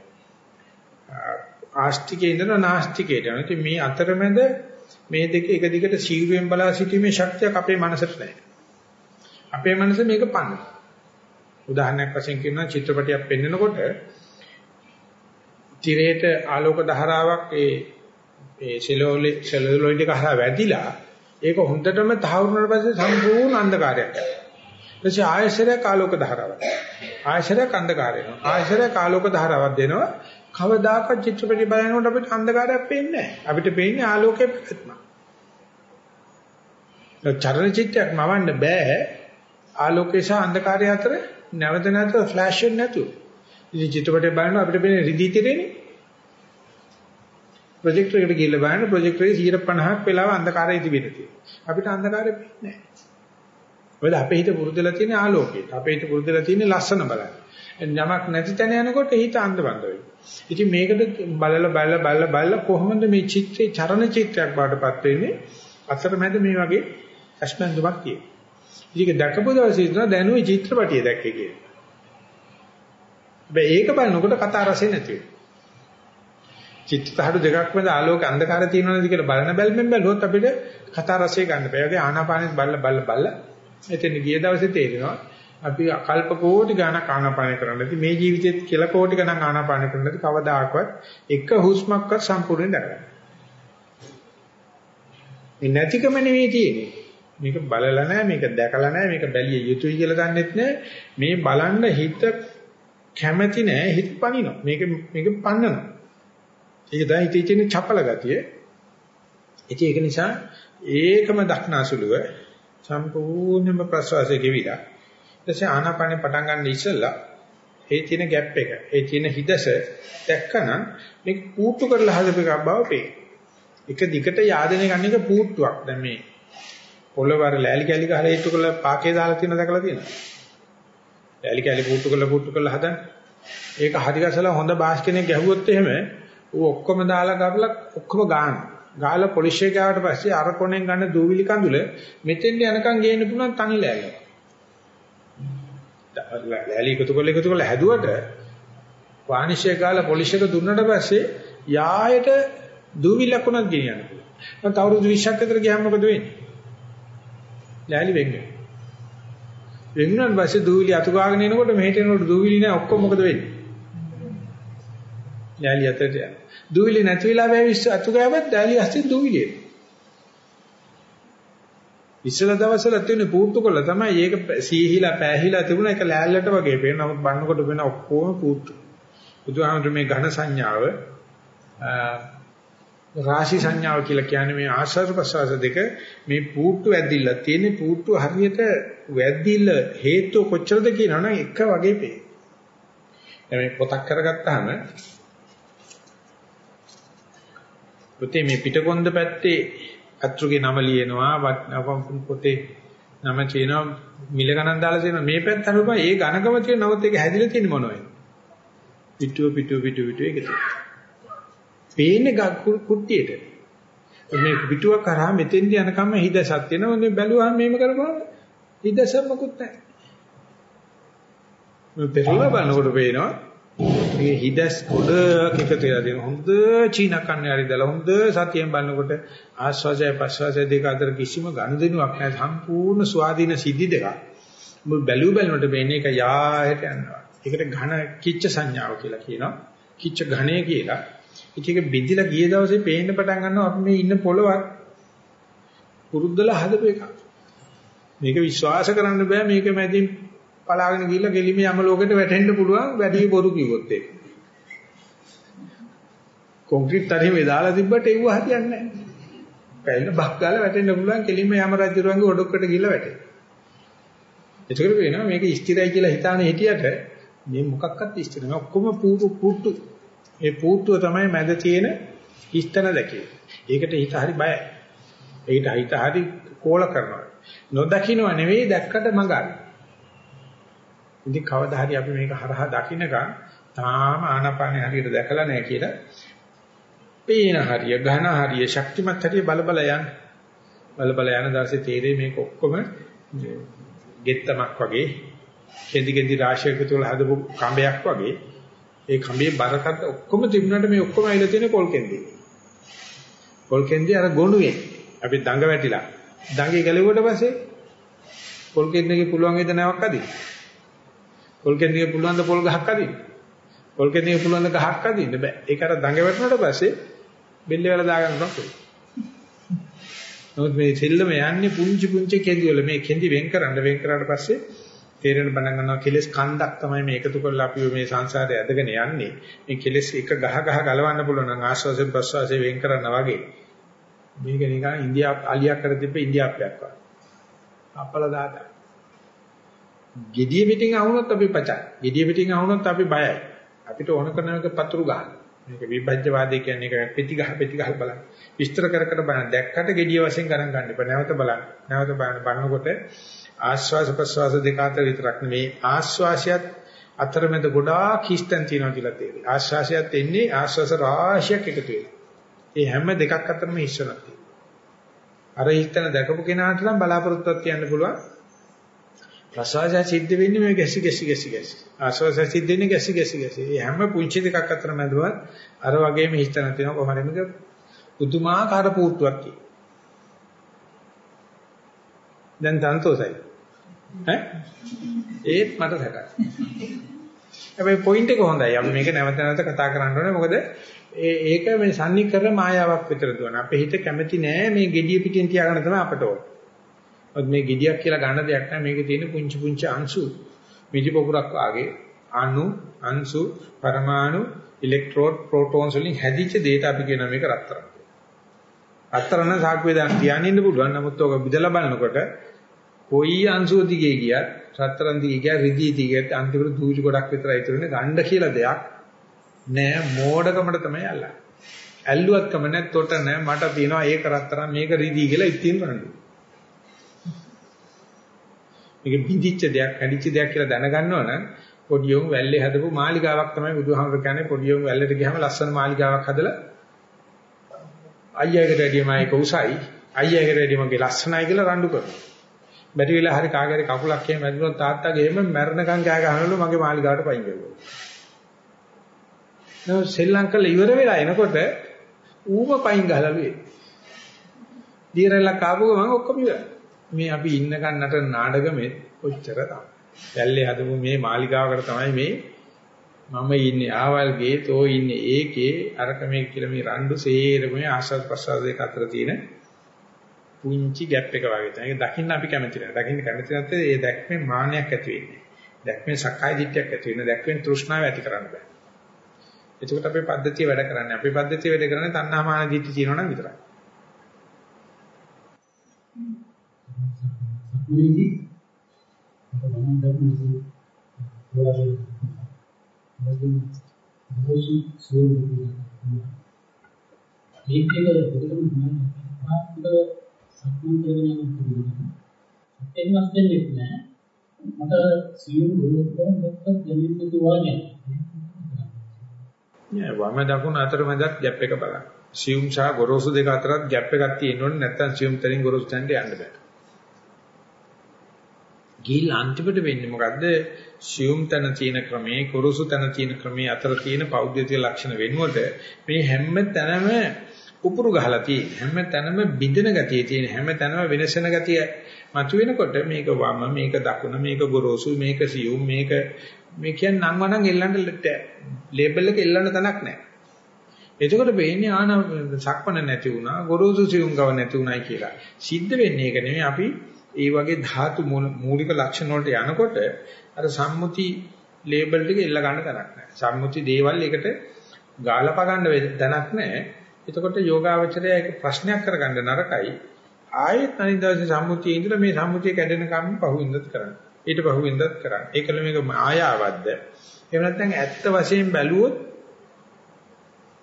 ආස්තිකේ ඉඳලා නාස්තිකයට යනවා. ඉතින් මේ අතරමැද මේ දෙක එක දිගට සීරුවෙන් බලා සිටීමේ ශක්තියක් අපේ මනසට නැහැ. අපේ මනස මේක පන්න. උදාහරණයක් වශයෙන් කියනවා චිත්‍රපටයක් පෙන්වනකොට තිරේට ආලෝක ධාරාවක් ඒ ඒ සෙලෝලි සෙලෝලොයිඩ් එක හරහා වැදිලා ඒක හොඳටම තහවුරුනට පස්සේ සම්පූර්ණ අන්ධකාරයක් යනවා. ඊටසේ ආයශරයක් ආලෝක ධාරාවක්. ආයශරයක් අන්ධකාරය වෙනවා. ආයශරයක් ආලෝක ධාරාවක් දෙනවා. කවදාකවත් චිත්‍රපටි බලනකොට අපිට අන්ධකාරයක් පේන්නේ නැහැ. අපිට පේන්නේ ආලෝකයේ පැවැත්ම. චරණ චිත්‍රයක් මවන්න බෑ ආලෝකය සහ අන්ධකාරය අතර නැවත නැවත ෆ්ලෑෂ් වෙන්නේ නැතුව. ඉතින් චිත්‍රපටය බලනවා අපිට පේන්නේ රිදී තිරේනේ. ප්‍රොජෙක්ටර් එකට ගිහිල්ලා බලන්න ප්‍රොජෙක්ටරේ 150ක් වෙලාව අන්ධකාරය තිබෙන තියෙනවා. අපිට අන්ධකාරය පේන්නේ නැහැ. මොකද අපේ හිත පුරුදුලා තියෙන ආලෝකයට. අපේ හිත පුරුදුලා තියෙන ලස්සන බලන්න. යමක් නැති තැන යනකොට හිත අන්ධබන්ද වෙනවා. ඉතින් මේකද බලලා බලලා බලලා බලලා කොහොමද මේ චිත්‍රේ චරණ චිත්‍රයක් බාටපත් වෙන්නේ? අතරමැද මේ වගේ අස්මන්දුමක් තියෙනවා. ඉතින් දැකපු දවසේ ඉඳලා දැනුයි චිත්‍රපටිය දැක්කේ කියලා. හැබැයි ඒක බලනකොට කතා රසෙ නැති වෙනවා. චිත්තහඩු දෙකක් මැද ආලෝක අන්ධකාරය තියෙනවද කියලා බලන බැල්මෙන් බැලුවොත් අපිට කතා රසය ගන්න බෑ. ඒ වගේ ආනාපානෙත් බලලා බලලා බලලා එතන ගිය දවසේ තේරෙනවා අපි කල්ප කෝටි ගණක් ආනාපාන කරන්නදී මේ ජීවිතේත් කියලා කෝටි ගණන් ආනාපාන කරන්නදී කවදාකවත් එක හුස්මක්වත් සම්පූර්ණයෙන් දරගන්න. මේ නැතිකම නෙවෙයි තියෙන්නේ. මේක බලලා නැහැ, මේක දැකලා නැහැ, මේක බැලිය යුතුයි කියලා දන්නෙත් නැහැ. මේ බලන්න හිත කැමැති නැහැ, හිත පනිනවා. මේක මේක පන්නනවා. ඒක තමයි හිතේ තියෙන චපල ගතිය. ඉතින් ඒක නිසා ඒකම දක්නාසුලුව සම්පූර්ණයෙන්ම ප්‍රසවාසයේ ගෙවිලා ඊටසේ ආනාපානෙ පටන් ගන්න ඉස්සෙල්ලා ඒ තියෙන ગેප් එක ඒ තියෙන හිදස දැක්කනම් මේක පූට්ටු කරලා හදපු එකක් බව පේන. එක දිගට යාදනය ගන්න එක පූට්ටුවක්. දැන් මේ පොළවර ලෑලි කැලි ගහලා හේතු කරලා පාකේ දාලා තියෙන දැකලා තියෙනවා. ලෑලි කැලි පූට්ටු කරලා පූට්ටු කරලා හදන්න. ඒක හරි ගසලා හොඳ බාස් කෙනෙක් ගැහුවොත් එහෙම ඌ ඔක්කොම දාලා කරලා ඔක්කොම ගන්න. ගාලා පොලිෂ් එක ගාවට පස්සේ අර කොනෙන් ගන්න දූවිලි කඳුල මෙතෙන්ට යනකම් ගේන්න පුළුවන් තනි ලෑල්ල. ලෑලි එකතු කරලා එකතු කරලා හැදුවට වානිෂ් එක ගාලා පොලිෂ් එක දුන්නට පස්සේ යායට දූවිලක් උනත් ගෙනියන්න පුළුවන්. මම අවුරුදු 20ක් විතර ගියාම මොකද වෙන්නේ? ලෑලි වෙන්නේ. වෙන්නුනාට පස්සේ දූවිලි අතු ගාගෙන එනකොට මෙහෙට එනකොට දූවිලි නෑ ඔක්කොම මොකද වෙන්නේ? ලෑලි අතට යනවා. දූවිලි නැති වෙලා වැවිස් අතු ගෑවත් ලෑලි අස්සේ දූවිලි එනවා. ඉස්සල දවස්වල තියෙන පූර්තු කළ තමයි ඒක සීහිලා පෑහිලා තිබුණ එක ලෑල්ලට වගේ පේන. නමුත් බannකොට වෙන ඔක්කොම පූර්තු. බුදුහාමුදුර මේ ඝන සංඥාව රාශි සංඥාව කියලා කියන්නේ මේ ආශ්‍රව ප්‍රසවාස දෙක මේ පූර්තු වැද්දිල්ල. තියෙන පූර්තු හරියට වැද්දිල්ල හේතු කොච්චරද කියනවනම් එක වගේ පේන. දැන් මේ පොතක් කරගත්තාම පොතේ මේ පිටකොන්ද පැත්තේ අත්‍රුගේ නම ලියනවා පොතේ නම කියනවා මිල ගණන් දාලා තියෙනවා. මේ පැත්ත අනුපා ඒ ඝනකම තියෙන නමුත් ඒක හැදිලා තියෙන්නේ මොනවද? පිටුව පිටුව පිටුව පිටුව ඒක තියෙනවා. පේන්නේ කුට්ටියට. මේ පිටුවක් කරා මෙතෙන්දී යනකම් හිදසක් තියෙනවා. මේ බැලුවාම මේම කරපුවාම හිදසක් මොකුත් නැහැ. මේ පෙරලා බලනකොට පේනවා මේ හිදස් ගොඩක් එකතු වෙලා තියෙන හොඳ චීන කන්නේ හරි දාලා හොඳ සතියෙන් බලනකොට ආස්වාදය ප්‍රසවාසය දෙක අතර කිසිම ගනුදෙනුවක් නැහැ. සම්පූර්ණ ස්වාධීන සිද්ධි දෙකක්. මුල් බැලු බැලනකොට වෙන්නේ එක යායට යනවා. ඒකට ඝන කිච්ච සංඥාව කියලා කියනවා. කිච්ච ඝණය කියලා. ඒක බෙදිලා ගිය දවසේ පේන්න පටන් ගන්නවා අපි මේ ඉන්න පොළවත් පුරුද්දලා හදපු එකක් මේක විශ්වාස කරන්න බෑ මේක මැදින් පලාගෙන ගිහිල්ලා ගෙලිම යම ලෝකෙට වැටෙන්න පුළුවන් වැඩි බොරු කිව්වොත් ඒක. කොන්ක්‍රීට් තරේ දාලා තිබ්බට ඒව හරියන්නේ නැහැ. පැල්ල බක් ගාලා වැටෙන්න පුළුවන් කෙලින්ම යම රජුරුවන්ගේ ඔඩොක්කට ගිහිල්ලා වැටෙන්න. ඒකට වෙනවා මේක ස්ථිරයි කියලා හිතානේ හිටියට මේ මොකක්වත් ස්ථිර නෑ ඔක්කොම පුටු පුටු. ඒ පුටුව තමයි මැද තියෙන ස්ථන දැකේ. ඒකට හිත හරි බයයි. ඒකට හිත හරි කෝල කරනවා. නොදකින්නව නෙවෙයි දැක්කට මගයි. ඉතින් කවදා හරි අපි මේක හරහා දකින්නකම් තාම ආනාපානෙ හරියට දැකලා නැහැ කියලා පේන හරිය, ඝන හරිය, ශක්තිමත් හරිය බල බල යන. බල බල යන දාසේ තේරෙයි මේක ඔක්කොම ගෙත්තමක් වගේ, කෙඳි කෙඳි රාශියක තුල හදපු කඹයක් වගේ. ඒ කඹේ බරකට ඔක්කොම තිබුණාට මේ ඔක්කොම ඇවිල්ලා තියෙන පොල් කෙන්දේ. පොල් කෙන්දේ අර ගොනුවේ අපි දඟ වැටිලා. දඟේ ගැලෙවුවට පස්සේ පොල් කෙන්දේගේ පුළුවන් වේද නැවක් අදින්න. පොල් කෙන්දිය පුළුවන් ද පොල් ගහක් අදින්න. පොල් කෙන්දිය පුළුවන් ද ගහක් අදින්න බෑ. ඒක අර දඟ වැටුණාට පස්සේ බෙල්ල වල දාගන්න පුළුවන්. නමුත් මේ සෙල්ලම යන්නේ පුංචි පුංචි කෙන්දි වල මේ කෙන්දි වෙන් කරන්න වෙන් කරාට පස්සේ තේරෙන බණ ගන්නවා කෙලස් කන්දක් තමයි මේ එකතු කරලා අපි මේ සංසාරේ ඇදගෙන යන්නේ. මේ කෙලස් එක ගහ ගහ ගලවන්න පුළුවන් නම් ආශ්වාසයෙන් ප්‍රශ්වාසයෙන් වෙන් කරනවා වගේ. මේක නිකන් ඉන්දියා අලියක් කර තිබ්බ ඉන්දියාප්පයක් වගේ. අපල දාලා gediya පිටින් ආවොත් අපි පචයි. gediya පිටින් ආවොත් අපි බයයි. අපිට ඕන කරන එක පතුරු ගන්න. මේක විභජ්‍යවාදී කියන්නේ ඒක පෙති ගහ පෙති ගහ බලන්න. විස්තර කර කර බලන්න. දැක්කට gediya වශයෙන් ගණන් ගන්න එපා. නැවත බලන්න. නැවත බලන්න. බලනකොට ආශ්වාස ප්‍රශ්වාස දෙක අතර විතරක් නෙමේ ආශ්වාසයත් අතරමැද ගොඩාක් හිස්තන් තියෙනවා කියලා තේරෙයි. ආශ්වාසයත් එන්නේ ආශ්වාස රාශියක් එකතු වෙලා. ඒ හැම දෙකක් අතරම හිස්සනක් තියෙනවා. අර හිස්තන දැකපු කෙනාට නම් බලාපොරොත්තුවක් තියන්න පුළුවන්. ප්‍රසවාසය සිද්ධ වෙන්නේ මේ ගැසි ගැසි ගැසි ගැසි. ආශ්වාසය සිද්ධ වෙන්නේ ගැසි ගැසි ගැසි. මේ හැම පුංචි දෙකක් අතර මැදුවත් අර වගේම හිතන තියෙනවා කොහොමද මේක පුදුමාකාර පුටුවක් කියන. දැන් සන්තෝසයි. ඈ? ඒත් මට සැකයි. හැබැයි පොයින්ට් එක හොඳයි. අපි මේක නැවත නැවත කතා කරන්න ඕනේ. මොකද ඒක මේ සම්නිකර මායාවක් විතර දුවන. අපේ හිත කැමති නෑ මේ gediya පිටින් තියාගන්න තමයි අපට ඕනේ. මොකද මේ gediyak කියලා ගන්න දෙයක් නැහැ මේකේ තියෙන පුංචි පුංචි අංශු මිදි පොකුරක් වාගේ අණු අංශු පරමාණු ඉලෙක්ට්‍රෝඩ ප්‍රෝටෝන්ස් වලින් හැදිච්ච දේට අපි කියන මේක රත්තරන්. රත්තරන් සාක්කුවේ දාන්න තියාගෙන ඉන්න පුළුවන් නමුත් ඔක බෙදලා බලනකොට කොයි අංශුව දිගේ ගියත් රත්තරන් දිගේ ගියත් රිදී දිගේ අන්තිමට දූලි ගොඩක් විතරයි ඉතුරුනේ ගණ්ඩ කියලා දෙයක් නෑ මෝඩකමට තමයි අල්ලන්නේ. ඇල්ලුවත් කම නැත්තොට නෑ මට තියෙනවා ඒක රත්තරන් මේක රිදී කියලා ඉතින් රණ්ඩු. මේක බිඳිච්ච දෙයක්, කැඩිච්ච දෙයක් කියලා දැනගන්නව නම් පොඩි උන් වැල්ලේ හදපු මාලිගාවක් තමයි බුදුහාමර කියන්නේ පොඩි උන් වැල්ලට ගියාම ලස්සන මාලිගාවක් හදලා අයියාකට වැඩිය මයික උසයි, අයියාකට වැඩිය මගේ ලස්සනයි කියලා රණ්ඩු කරනවා. බැරි වෙලා හරි කාගේ හරි කකුලක් එහෙම වැදුනොත් තාත්තාගේ එහෙම මැරණකම් කෑ ගහනලු මගේ මාලිගාවට පයින් ගිහුවා. නෝ ශ්‍රී ලංකාවේ ඉවර වෙලා එනකොට ඌම පයින් ගහලලු ඒ. දීරලා කාපුව මම ඔක්කොම ඉවරයි. මේ අපි ඉන්නකන් නටන නාටකෙ කොච්චර තමයි. දැල්ලේ හදපු මේ මාලිගාවකට තමයි මේ මම ඉන්නේ ආවල් ගේ තෝ ඉන්නේ ඒකේ අරක මේ කියලා මේ රණ්ඩු සේරම ආශාද ප්‍රසාද දෙක අතර තියෙන පුංචි ગેප් එක වගේ තමයි. ඒක දකින්න අපි කැමති නැහැ. දකින්න කැමති නැත්නම් ඒ දැක්මේ මාන්නයක් ඇති වෙන්නේ. දැක්මේ සක්කාය දිට්ඨියක් ඇති වෙන්නේ. දැක්මෙන් තෘෂ්ණාව ඇති කරන්න බෑ. එතකොට අපේ පද්ධතිය වැඩ කරන්නේ. අපේ පද්ධතිය වැඩ කරන්නේ තණ්හා මාන දිට්ඨි තියෙනවා නම් විතරයි. මුලින්දී මම දක්වන වල වලින් මොහොසි සෝල්ඩු මේක දෙකම තමයි මාත්‍ර සම්පූර්ණ කරගෙන යන පුළුවන් එන්නත් දෙන්නේ නැහැ මට සියුම් ගුරුත්වයෙන් දැක්ක දැනෙන්න දුවානේ නෑ වම දකුණ අතර මැදත් ગેප් එක බලන්න සියුම් සහ ගොරෝසු දෙක අතරත් ગેප් එකක් තියෙනවනේ නැත්නම් සියුම් තරින් ගොරෝසු තැනට යන්න බෑ. ගිහිල්ලා අන්තිමට වෙන්නේ මොකද්ද? සියුම් තන තියෙන ක්‍රමයේ ගොරෝසු තන තියෙන ක්‍රමයේ අතර තියෙන පෞද්ගලික ලක්ෂණ වෙනුවට මේ හැම තැනම උපුරු ගහලා තියෙන හැම තැනම බිඳෙන ගතිය තියෙන හැම තැනම වෙනසන ගතිය මතුවෙනකොට මේක වම මේක දකුණ මේක ගොරෝසු මේක සියුම් මේක මේ කියන්නේ නම් වණන් එල්ලන්න ලේබල් එක එල්ලන්න තැනක් නැහැ. එතකොට වෙන්නේ ආන සක්මන නැති වුණා ගොරෝසු සියුම් ගව නැති වුණායි කියලා. සිද්ධ වෙන්නේ ඒක නෙමෙයි අපි ඒ වගේ ධාතු මූලික ලක්ෂණ වලට යනකොට අර සම්මුති ලේබල් ටික එල්ල ගන්න තැනක් නැහැ. සම්මුති දේවල් එකට ගාලප ගන්න තැනක් නැහැ. එතකොට යෝගාවචරය ඒක ප්‍රශ්නයක් කරගන්න නරකයි. ආයෙත් අනිත් දවසේ සම්මුතියේ ඉඳලා මේ සම්මුතිය කැඩෙන කම් පහුවෙන්දත් කරන්න. ඊට පහුවෙන්දත් කරන්න. ඒකල මේක ආයාවද්ද. එහෙම නැත්නම් ඇත්ත වශයෙන් බැලුවොත්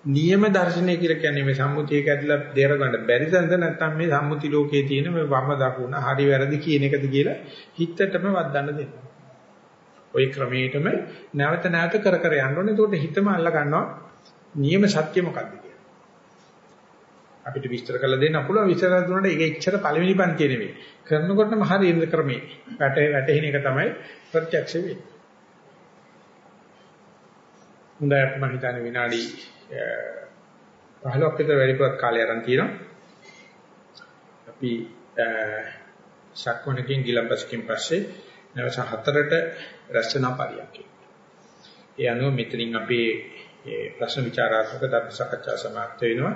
නියම දර්ශනය කියලා කියන්නේ මේ සම්මුතිය කැඩලා දේර ගන්න බැරි තැනද නැත්නම් මේ සම්මුති ලෝකයේ තියෙන මේ වම දකුණ හරි වැරදි කියන එකද කියලා හිතටම වදන්න දෙන්න. ওই ක්‍රමයටම නැවත නැවත කර කර යන්න ඕනේ. එතකොට හිතම අල්ල ගන්නවා නියම සත්‍ය මොකක්ද කියලා. අපිට විස්තර කරලා දෙන්න පුළුවන් විස්තර දුන්නාට ඒක එච්චර පළවෙනි පන්තිය නෙවෙයි. කරනකොටම හරි ඉන්න ක්‍රමේ. වැටේ වැටෙන එක තමයි ප්‍රත්‍යක්ෂ වෙන්නේ. හොඳයි මම හිතන්නේ විනාඩි 15ක් විතර වැඩිපුරක් කාලය අරන් තියෙනවා. අපි ශක්වණකින් ගිලම්පස්කින් පස්සේ නැවත හතරට රැස්නා පරියන්කේ. ඒ අනුව මෙතනින් අපේ ප්‍රශ්න විචාරාත්මක ධර්ම සාකච්ඡා සමාප්ත වෙනවා.